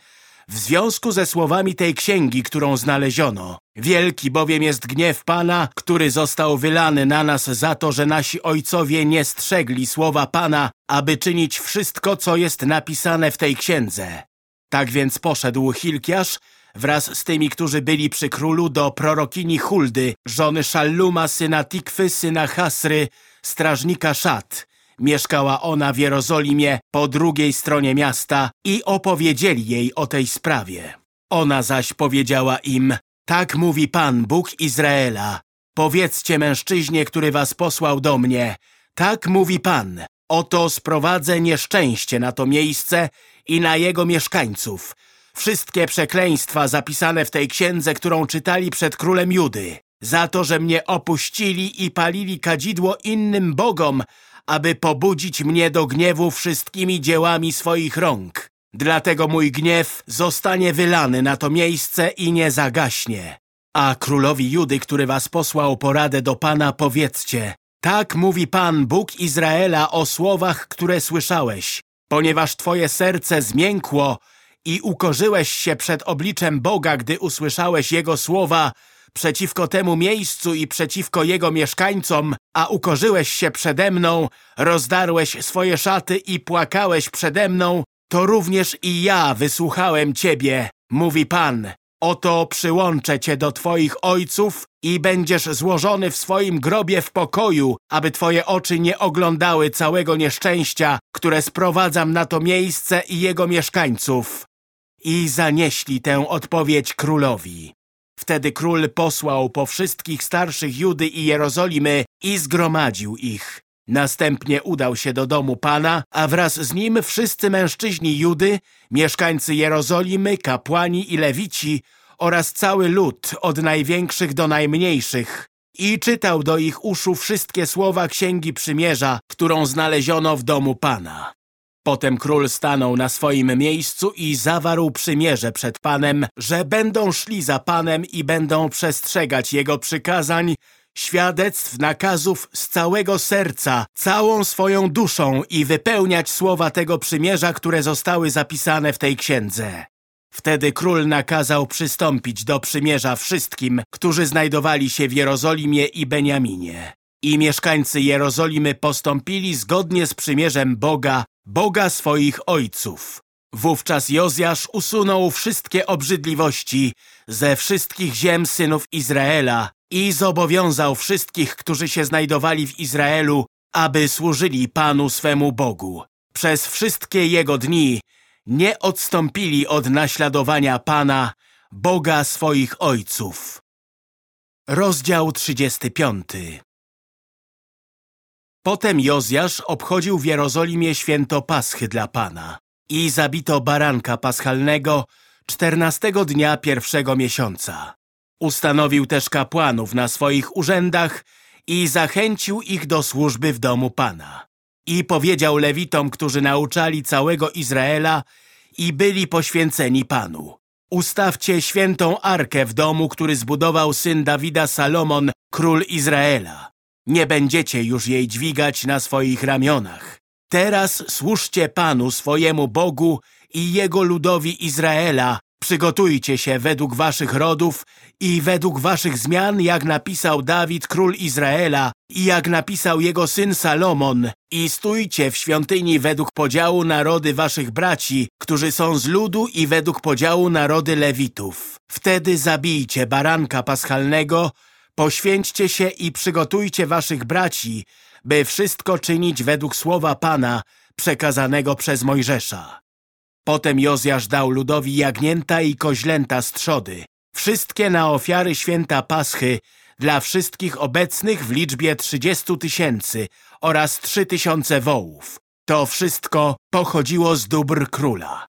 w związku ze słowami tej księgi, którą znaleziono. Wielki bowiem jest gniew Pana, który został wylany na nas za to, że nasi ojcowie nie strzegli słowa Pana, aby czynić wszystko, co jest napisane w tej księdze. Tak więc poszedł Hilkiasz wraz z tymi, którzy byli przy królu do prorokini Huldy, żony Szalluma, syna Tikwy, syna Hasry, strażnika Szat. Mieszkała ona w Jerozolimie po drugiej stronie miasta i opowiedzieli jej o tej sprawie. Ona zaś powiedziała im, tak mówi Pan, Bóg Izraela. Powiedzcie mężczyźnie, który was posłał do mnie, tak mówi Pan, oto sprowadzę nieszczęście na to miejsce i na jego mieszkańców. Wszystkie przekleństwa zapisane w tej księdze, którą czytali przed królem Judy, za to, że mnie opuścili i palili kadzidło innym bogom, aby pobudzić mnie do gniewu wszystkimi dziełami swoich rąk. Dlatego mój gniew zostanie wylany na to miejsce i nie zagaśnie. A królowi Judy, który was posłał poradę do Pana, powiedzcie, tak mówi Pan, Bóg Izraela o słowach, które słyszałeś, ponieważ twoje serce zmiękło i ukorzyłeś się przed obliczem Boga, gdy usłyszałeś Jego słowa, przeciwko temu miejscu i przeciwko jego mieszkańcom, a ukorzyłeś się przede mną, rozdarłeś swoje szaty i płakałeś przede mną, to również i ja wysłuchałem ciebie, mówi Pan. Oto przyłączę cię do twoich ojców i będziesz złożony w swoim grobie w pokoju, aby twoje oczy nie oglądały całego nieszczęścia, które sprowadzam na to miejsce i jego mieszkańców. I zanieśli tę odpowiedź królowi. Wtedy król posłał po wszystkich starszych Judy i Jerozolimy i zgromadził ich. Następnie udał się do domu Pana, a wraz z nim wszyscy mężczyźni Judy, mieszkańcy Jerozolimy, kapłani i lewici oraz cały lud, od największych do najmniejszych. I czytał do ich uszu wszystkie słowa Księgi Przymierza, którą znaleziono w domu Pana. Potem król stanął na swoim miejscu i zawarł przymierze przed Panem, że będą szli za Panem i będą przestrzegać Jego przykazań, świadectw, nakazów z całego serca, całą swoją duszą i wypełniać słowa tego przymierza, które zostały zapisane w tej księdze. Wtedy król nakazał przystąpić do przymierza wszystkim, którzy znajdowali się w Jerozolimie i Beniaminie. I mieszkańcy Jerozolimy postąpili zgodnie z przymierzem Boga, Boga swoich ojców. Wówczas Jozjasz usunął wszystkie obrzydliwości ze wszystkich ziem synów Izraela i zobowiązał wszystkich, którzy się znajdowali w Izraelu, aby służyli Panu swemu Bogu. Przez wszystkie jego dni nie odstąpili od naśladowania Pana, Boga swoich ojców. Rozdział 35 Potem Jozjasz obchodził w Jerozolimie święto Paschy dla Pana i zabito baranka paschalnego czternastego dnia pierwszego miesiąca. Ustanowił też kapłanów na swoich urzędach i zachęcił ich do służby w domu Pana. I powiedział lewitom, którzy nauczali całego Izraela i byli poświęceni Panu. Ustawcie świętą arkę w domu, który zbudował syn Dawida Salomon, król Izraela. Nie będziecie już jej dźwigać na swoich ramionach. Teraz służcie Panu swojemu Bogu i Jego ludowi Izraela. Przygotujcie się według waszych rodów i według waszych zmian, jak napisał Dawid, król Izraela i jak napisał jego syn Salomon. I stójcie w świątyni według podziału narody waszych braci, którzy są z ludu i według podziału narody Lewitów. Wtedy zabijcie baranka paschalnego Poświęćcie się i przygotujcie waszych braci, by wszystko czynić według słowa Pana przekazanego przez Mojżesza. Potem Jozjasz dał ludowi jagnięta i koźlęta z trzody, wszystkie na ofiary święta Paschy dla wszystkich obecnych w liczbie trzydziestu tysięcy oraz trzy tysiące wołów. To wszystko pochodziło z dóbr króla.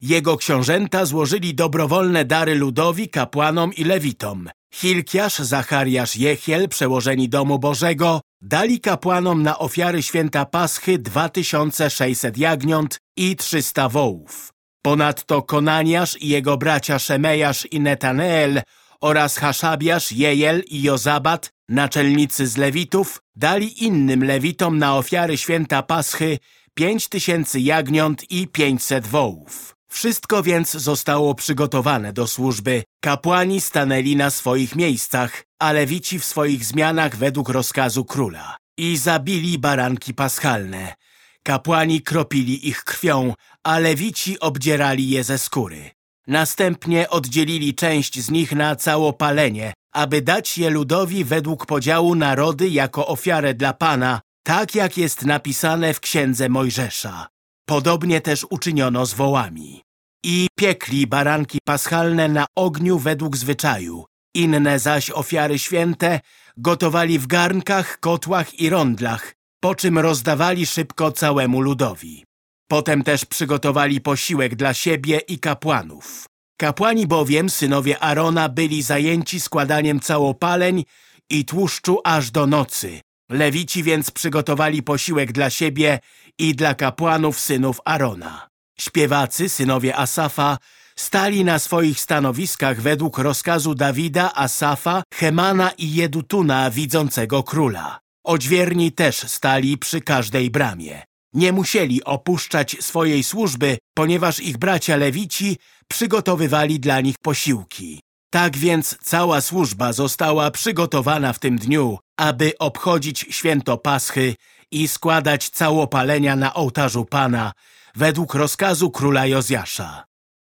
Jego książęta złożyli dobrowolne dary ludowi, kapłanom i lewitom. Hilkiasz, Zachariasz, Jechiel, przełożeni domu Bożego, dali kapłanom na ofiary święta Paschy 2600 jagniąt i 300 wołów. Ponadto Konaniasz i jego bracia Szemejasz i Netaneel oraz Haszabiasz, Jejel i Jozabat, naczelnicy z Lewitów, dali innym Lewitom na ofiary święta Paschy 5000 jagniąt i 500 wołów. Wszystko więc zostało przygotowane do służby. Kapłani stanęli na swoich miejscach, a lewici w swoich zmianach według rozkazu króla. I zabili baranki paschalne. Kapłani kropili ich krwią, a lewici obdzierali je ze skóry. Następnie oddzielili część z nich na całopalenie, aby dać je ludowi według podziału narody jako ofiarę dla Pana, tak jak jest napisane w księdze Mojżesza. Podobnie też uczyniono z wołami. I piekli baranki paschalne na ogniu według zwyczaju. Inne zaś ofiary święte gotowali w garnkach, kotłach i rondlach, po czym rozdawali szybko całemu ludowi. Potem też przygotowali posiłek dla siebie i kapłanów. Kapłani bowiem, synowie Arona, byli zajęci składaniem całopaleń i tłuszczu aż do nocy. Lewici więc przygotowali posiłek dla siebie i dla kapłanów synów Arona. Śpiewacy, synowie Asafa, stali na swoich stanowiskach według rozkazu Dawida, Asafa, Hemana i Jedutuna, widzącego króla. Odźwierni też stali przy każdej bramie. Nie musieli opuszczać swojej służby, ponieważ ich bracia lewici przygotowywali dla nich posiłki. Tak więc cała służba została przygotowana w tym dniu, aby obchodzić święto Paschy i składać całopalenia na ołtarzu Pana według rozkazu króla Jozjasza.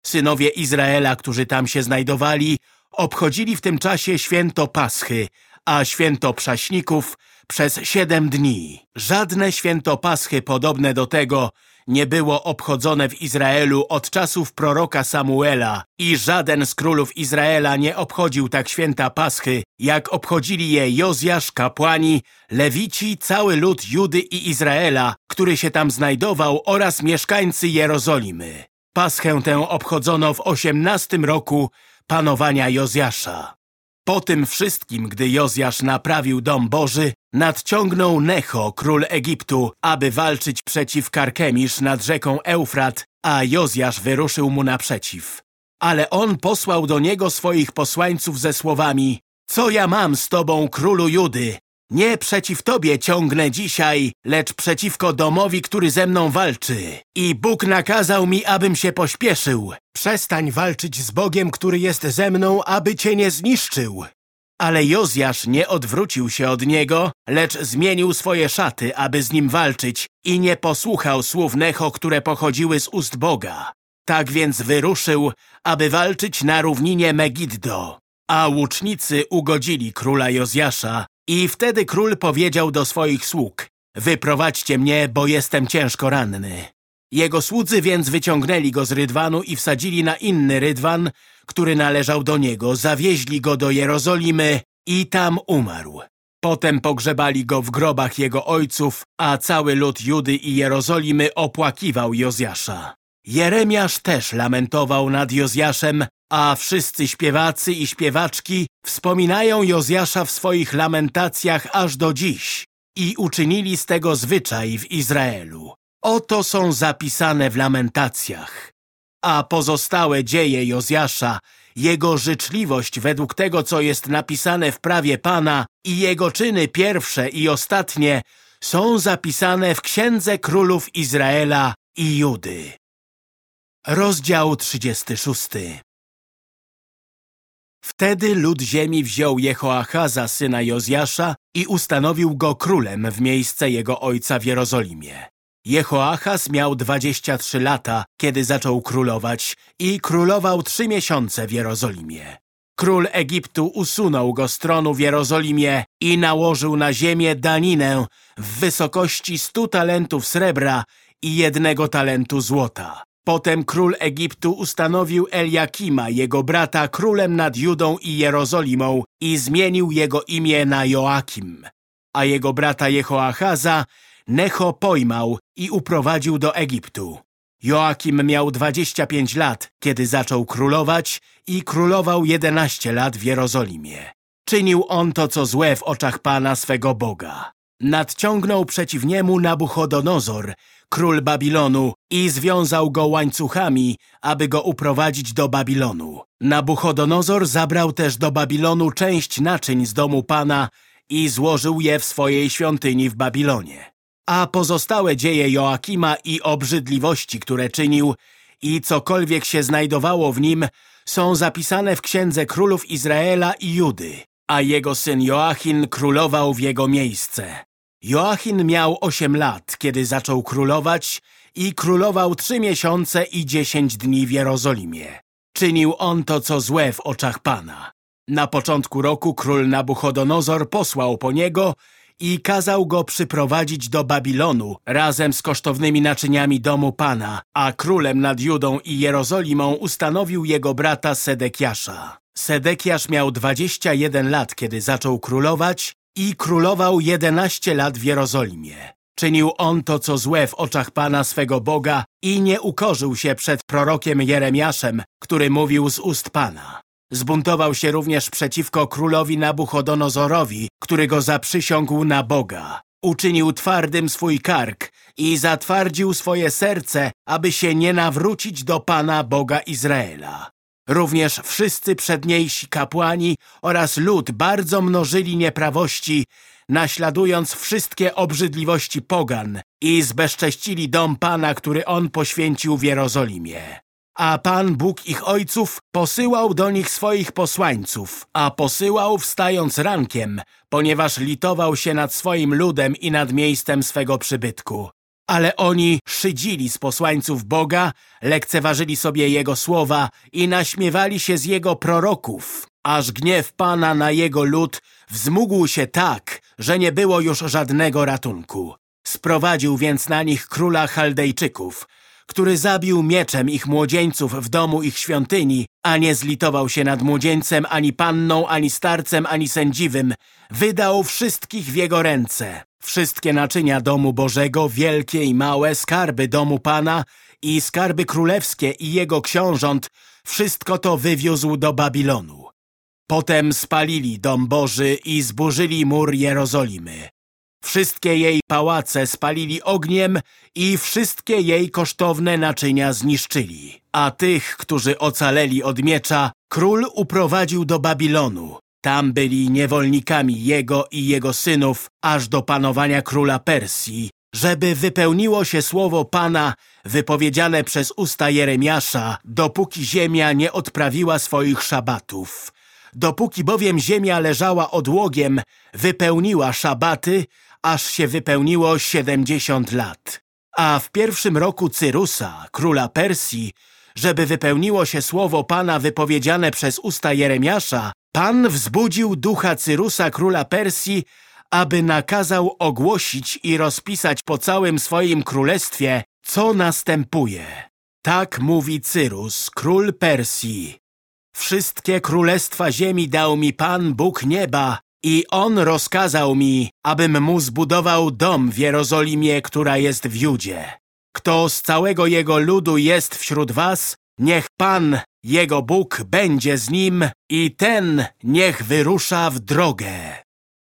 Synowie Izraela, którzy tam się znajdowali, obchodzili w tym czasie święto Paschy, a święto Przaśników przez siedem dni. Żadne święto Paschy podobne do tego nie było obchodzone w Izraelu od czasów proroka Samuela i żaden z królów Izraela nie obchodził tak święta Paschy, jak obchodzili je Jozjasz, kapłani, Lewici, cały lud Judy i Izraela, który się tam znajdował oraz mieszkańcy Jerozolimy. Paschę tę obchodzono w osiemnastym roku panowania Jozjasza. Po tym wszystkim, gdy Jozjasz naprawił dom Boży, nadciągnął Necho, król Egiptu, aby walczyć przeciw Karkemisz nad rzeką Eufrat, a Jozjasz wyruszył mu naprzeciw. Ale on posłał do niego swoich posłańców ze słowami Co ja mam z tobą, królu Judy? Nie przeciw tobie ciągnę dzisiaj, lecz przeciwko domowi, który ze mną walczy. I Bóg nakazał mi, abym się pośpieszył. Przestań walczyć z Bogiem, który jest ze mną, aby cię nie zniszczył. Ale Jozjasz nie odwrócił się od niego, lecz zmienił swoje szaty, aby z nim walczyć i nie posłuchał słów Necho, które pochodziły z ust Boga. Tak więc wyruszył, aby walczyć na równinie Megiddo. A łucznicy ugodzili króla Jozjasza i wtedy król powiedział do swoich sług Wyprowadźcie mnie, bo jestem ciężko ranny. Jego słudzy więc wyciągnęli go z rydwanu i wsadzili na inny rydwan, który należał do niego, zawieźli go do Jerozolimy i tam umarł. Potem pogrzebali go w grobach jego ojców, a cały lud Judy i Jerozolimy opłakiwał Jozjasza. Jeremiasz też lamentował nad Jozjaszem, a wszyscy śpiewacy i śpiewaczki wspominają Jozjasza w swoich lamentacjach aż do dziś i uczynili z tego zwyczaj w Izraelu. Oto są zapisane w lamentacjach. A pozostałe dzieje Jozjasza, jego życzliwość według tego, co jest napisane w prawie Pana i jego czyny pierwsze i ostatnie są zapisane w Księdze Królów Izraela i Judy. Rozdział 36 Wtedy lud ziemi wziął Jehoachaza, syna Jozjasza i ustanowił go królem w miejsce jego ojca w Jerozolimie. Jehoachaz miał 23 lata, kiedy zaczął królować i królował trzy miesiące w Jerozolimie. Król Egiptu usunął go z tronu w Jerozolimie i nałożył na ziemię daninę w wysokości stu talentów srebra i jednego talentu złota. Potem król Egiptu ustanowił Eliakima, jego brata, królem nad Judą i Jerozolimą i zmienił jego imię na Joakim. A jego brata Jehoachaza Necho pojmał i uprowadził do Egiptu. Joakim miał 25 lat, kiedy zaczął królować i królował 11 lat w Jerozolimie. Czynił on to, co złe w oczach Pana swego Boga. Nadciągnął przeciw niemu Nabuchodonozor, król Babilonu, i związał go łańcuchami, aby go uprowadzić do Babilonu. Nabuchodonozor zabrał też do Babilonu część naczyń z domu Pana i złożył je w swojej świątyni w Babilonie. A pozostałe dzieje Joakima i obrzydliwości, które czynił, i cokolwiek się znajdowało w nim, są zapisane w księdze królów Izraela i Judy, a jego syn Joachim królował w jego miejsce. Joachim miał osiem lat, kiedy zaczął królować i królował trzy miesiące i dziesięć dni w Jerozolimie. Czynił on to, co złe w oczach Pana. Na początku roku król Nabuchodonozor posłał po niego i kazał go przyprowadzić do Babilonu razem z kosztownymi naczyniami domu Pana, a królem nad Judą i Jerozolimą ustanowił jego brata Sedekiasza. Sedekiasz miał 21 lat, kiedy zaczął królować i królował 11 lat w Jerozolimie. Czynił on to, co złe w oczach Pana swego Boga i nie ukorzył się przed prorokiem Jeremiaszem, który mówił z ust Pana. Zbuntował się również przeciwko królowi Nabuchodonozorowi, który go zaprzysiągł na Boga. Uczynił twardym swój kark i zatwardził swoje serce, aby się nie nawrócić do Pana Boga Izraela. Również wszyscy przedniejsi kapłani oraz lud bardzo mnożyli nieprawości, naśladując wszystkie obrzydliwości pogan i zbezcześcili dom Pana, który On poświęcił w Jerozolimie. A Pan, Bóg ich ojców, posyłał do nich swoich posłańców, a posyłał wstając rankiem, ponieważ litował się nad swoim ludem i nad miejscem swego przybytku. Ale oni szydzili z posłańców Boga, lekceważyli sobie Jego słowa i naśmiewali się z Jego proroków, aż gniew Pana na Jego lud wzmógł się tak, że nie było już żadnego ratunku. Sprowadził więc na nich króla Chaldejczyków, który zabił mieczem ich młodzieńców w domu ich świątyni, a nie zlitował się nad młodzieńcem, ani panną, ani starcem, ani sędziwym, wydał wszystkich w jego ręce. Wszystkie naczynia domu Bożego, wielkie i małe, skarby domu Pana i skarby królewskie i jego książąt, wszystko to wywiózł do Babilonu. Potem spalili dom Boży i zburzyli mur Jerozolimy. Wszystkie jej pałace spalili ogniem i wszystkie jej kosztowne naczynia zniszczyli. A tych, którzy ocaleli od miecza, król uprowadził do Babilonu. Tam byli niewolnikami jego i jego synów, aż do panowania króla Persji, żeby wypełniło się słowo Pana wypowiedziane przez usta Jeremiasza, dopóki ziemia nie odprawiła swoich szabatów. Dopóki bowiem ziemia leżała odłogiem, wypełniła szabaty, aż się wypełniło siedemdziesiąt lat. A w pierwszym roku Cyrusa, króla Persji, żeby wypełniło się słowo Pana wypowiedziane przez usta Jeremiasza, Pan wzbudził ducha Cyrusa, króla Persji, aby nakazał ogłosić i rozpisać po całym swoim królestwie, co następuje. Tak mówi Cyrus, król Persji. Wszystkie królestwa ziemi dał mi Pan, Bóg nieba, i On rozkazał mi, abym mu zbudował dom w Jerozolimie, która jest w Judzie. Kto z całego jego ludu jest wśród was, niech Pan, jego Bóg, będzie z nim i ten niech wyrusza w drogę.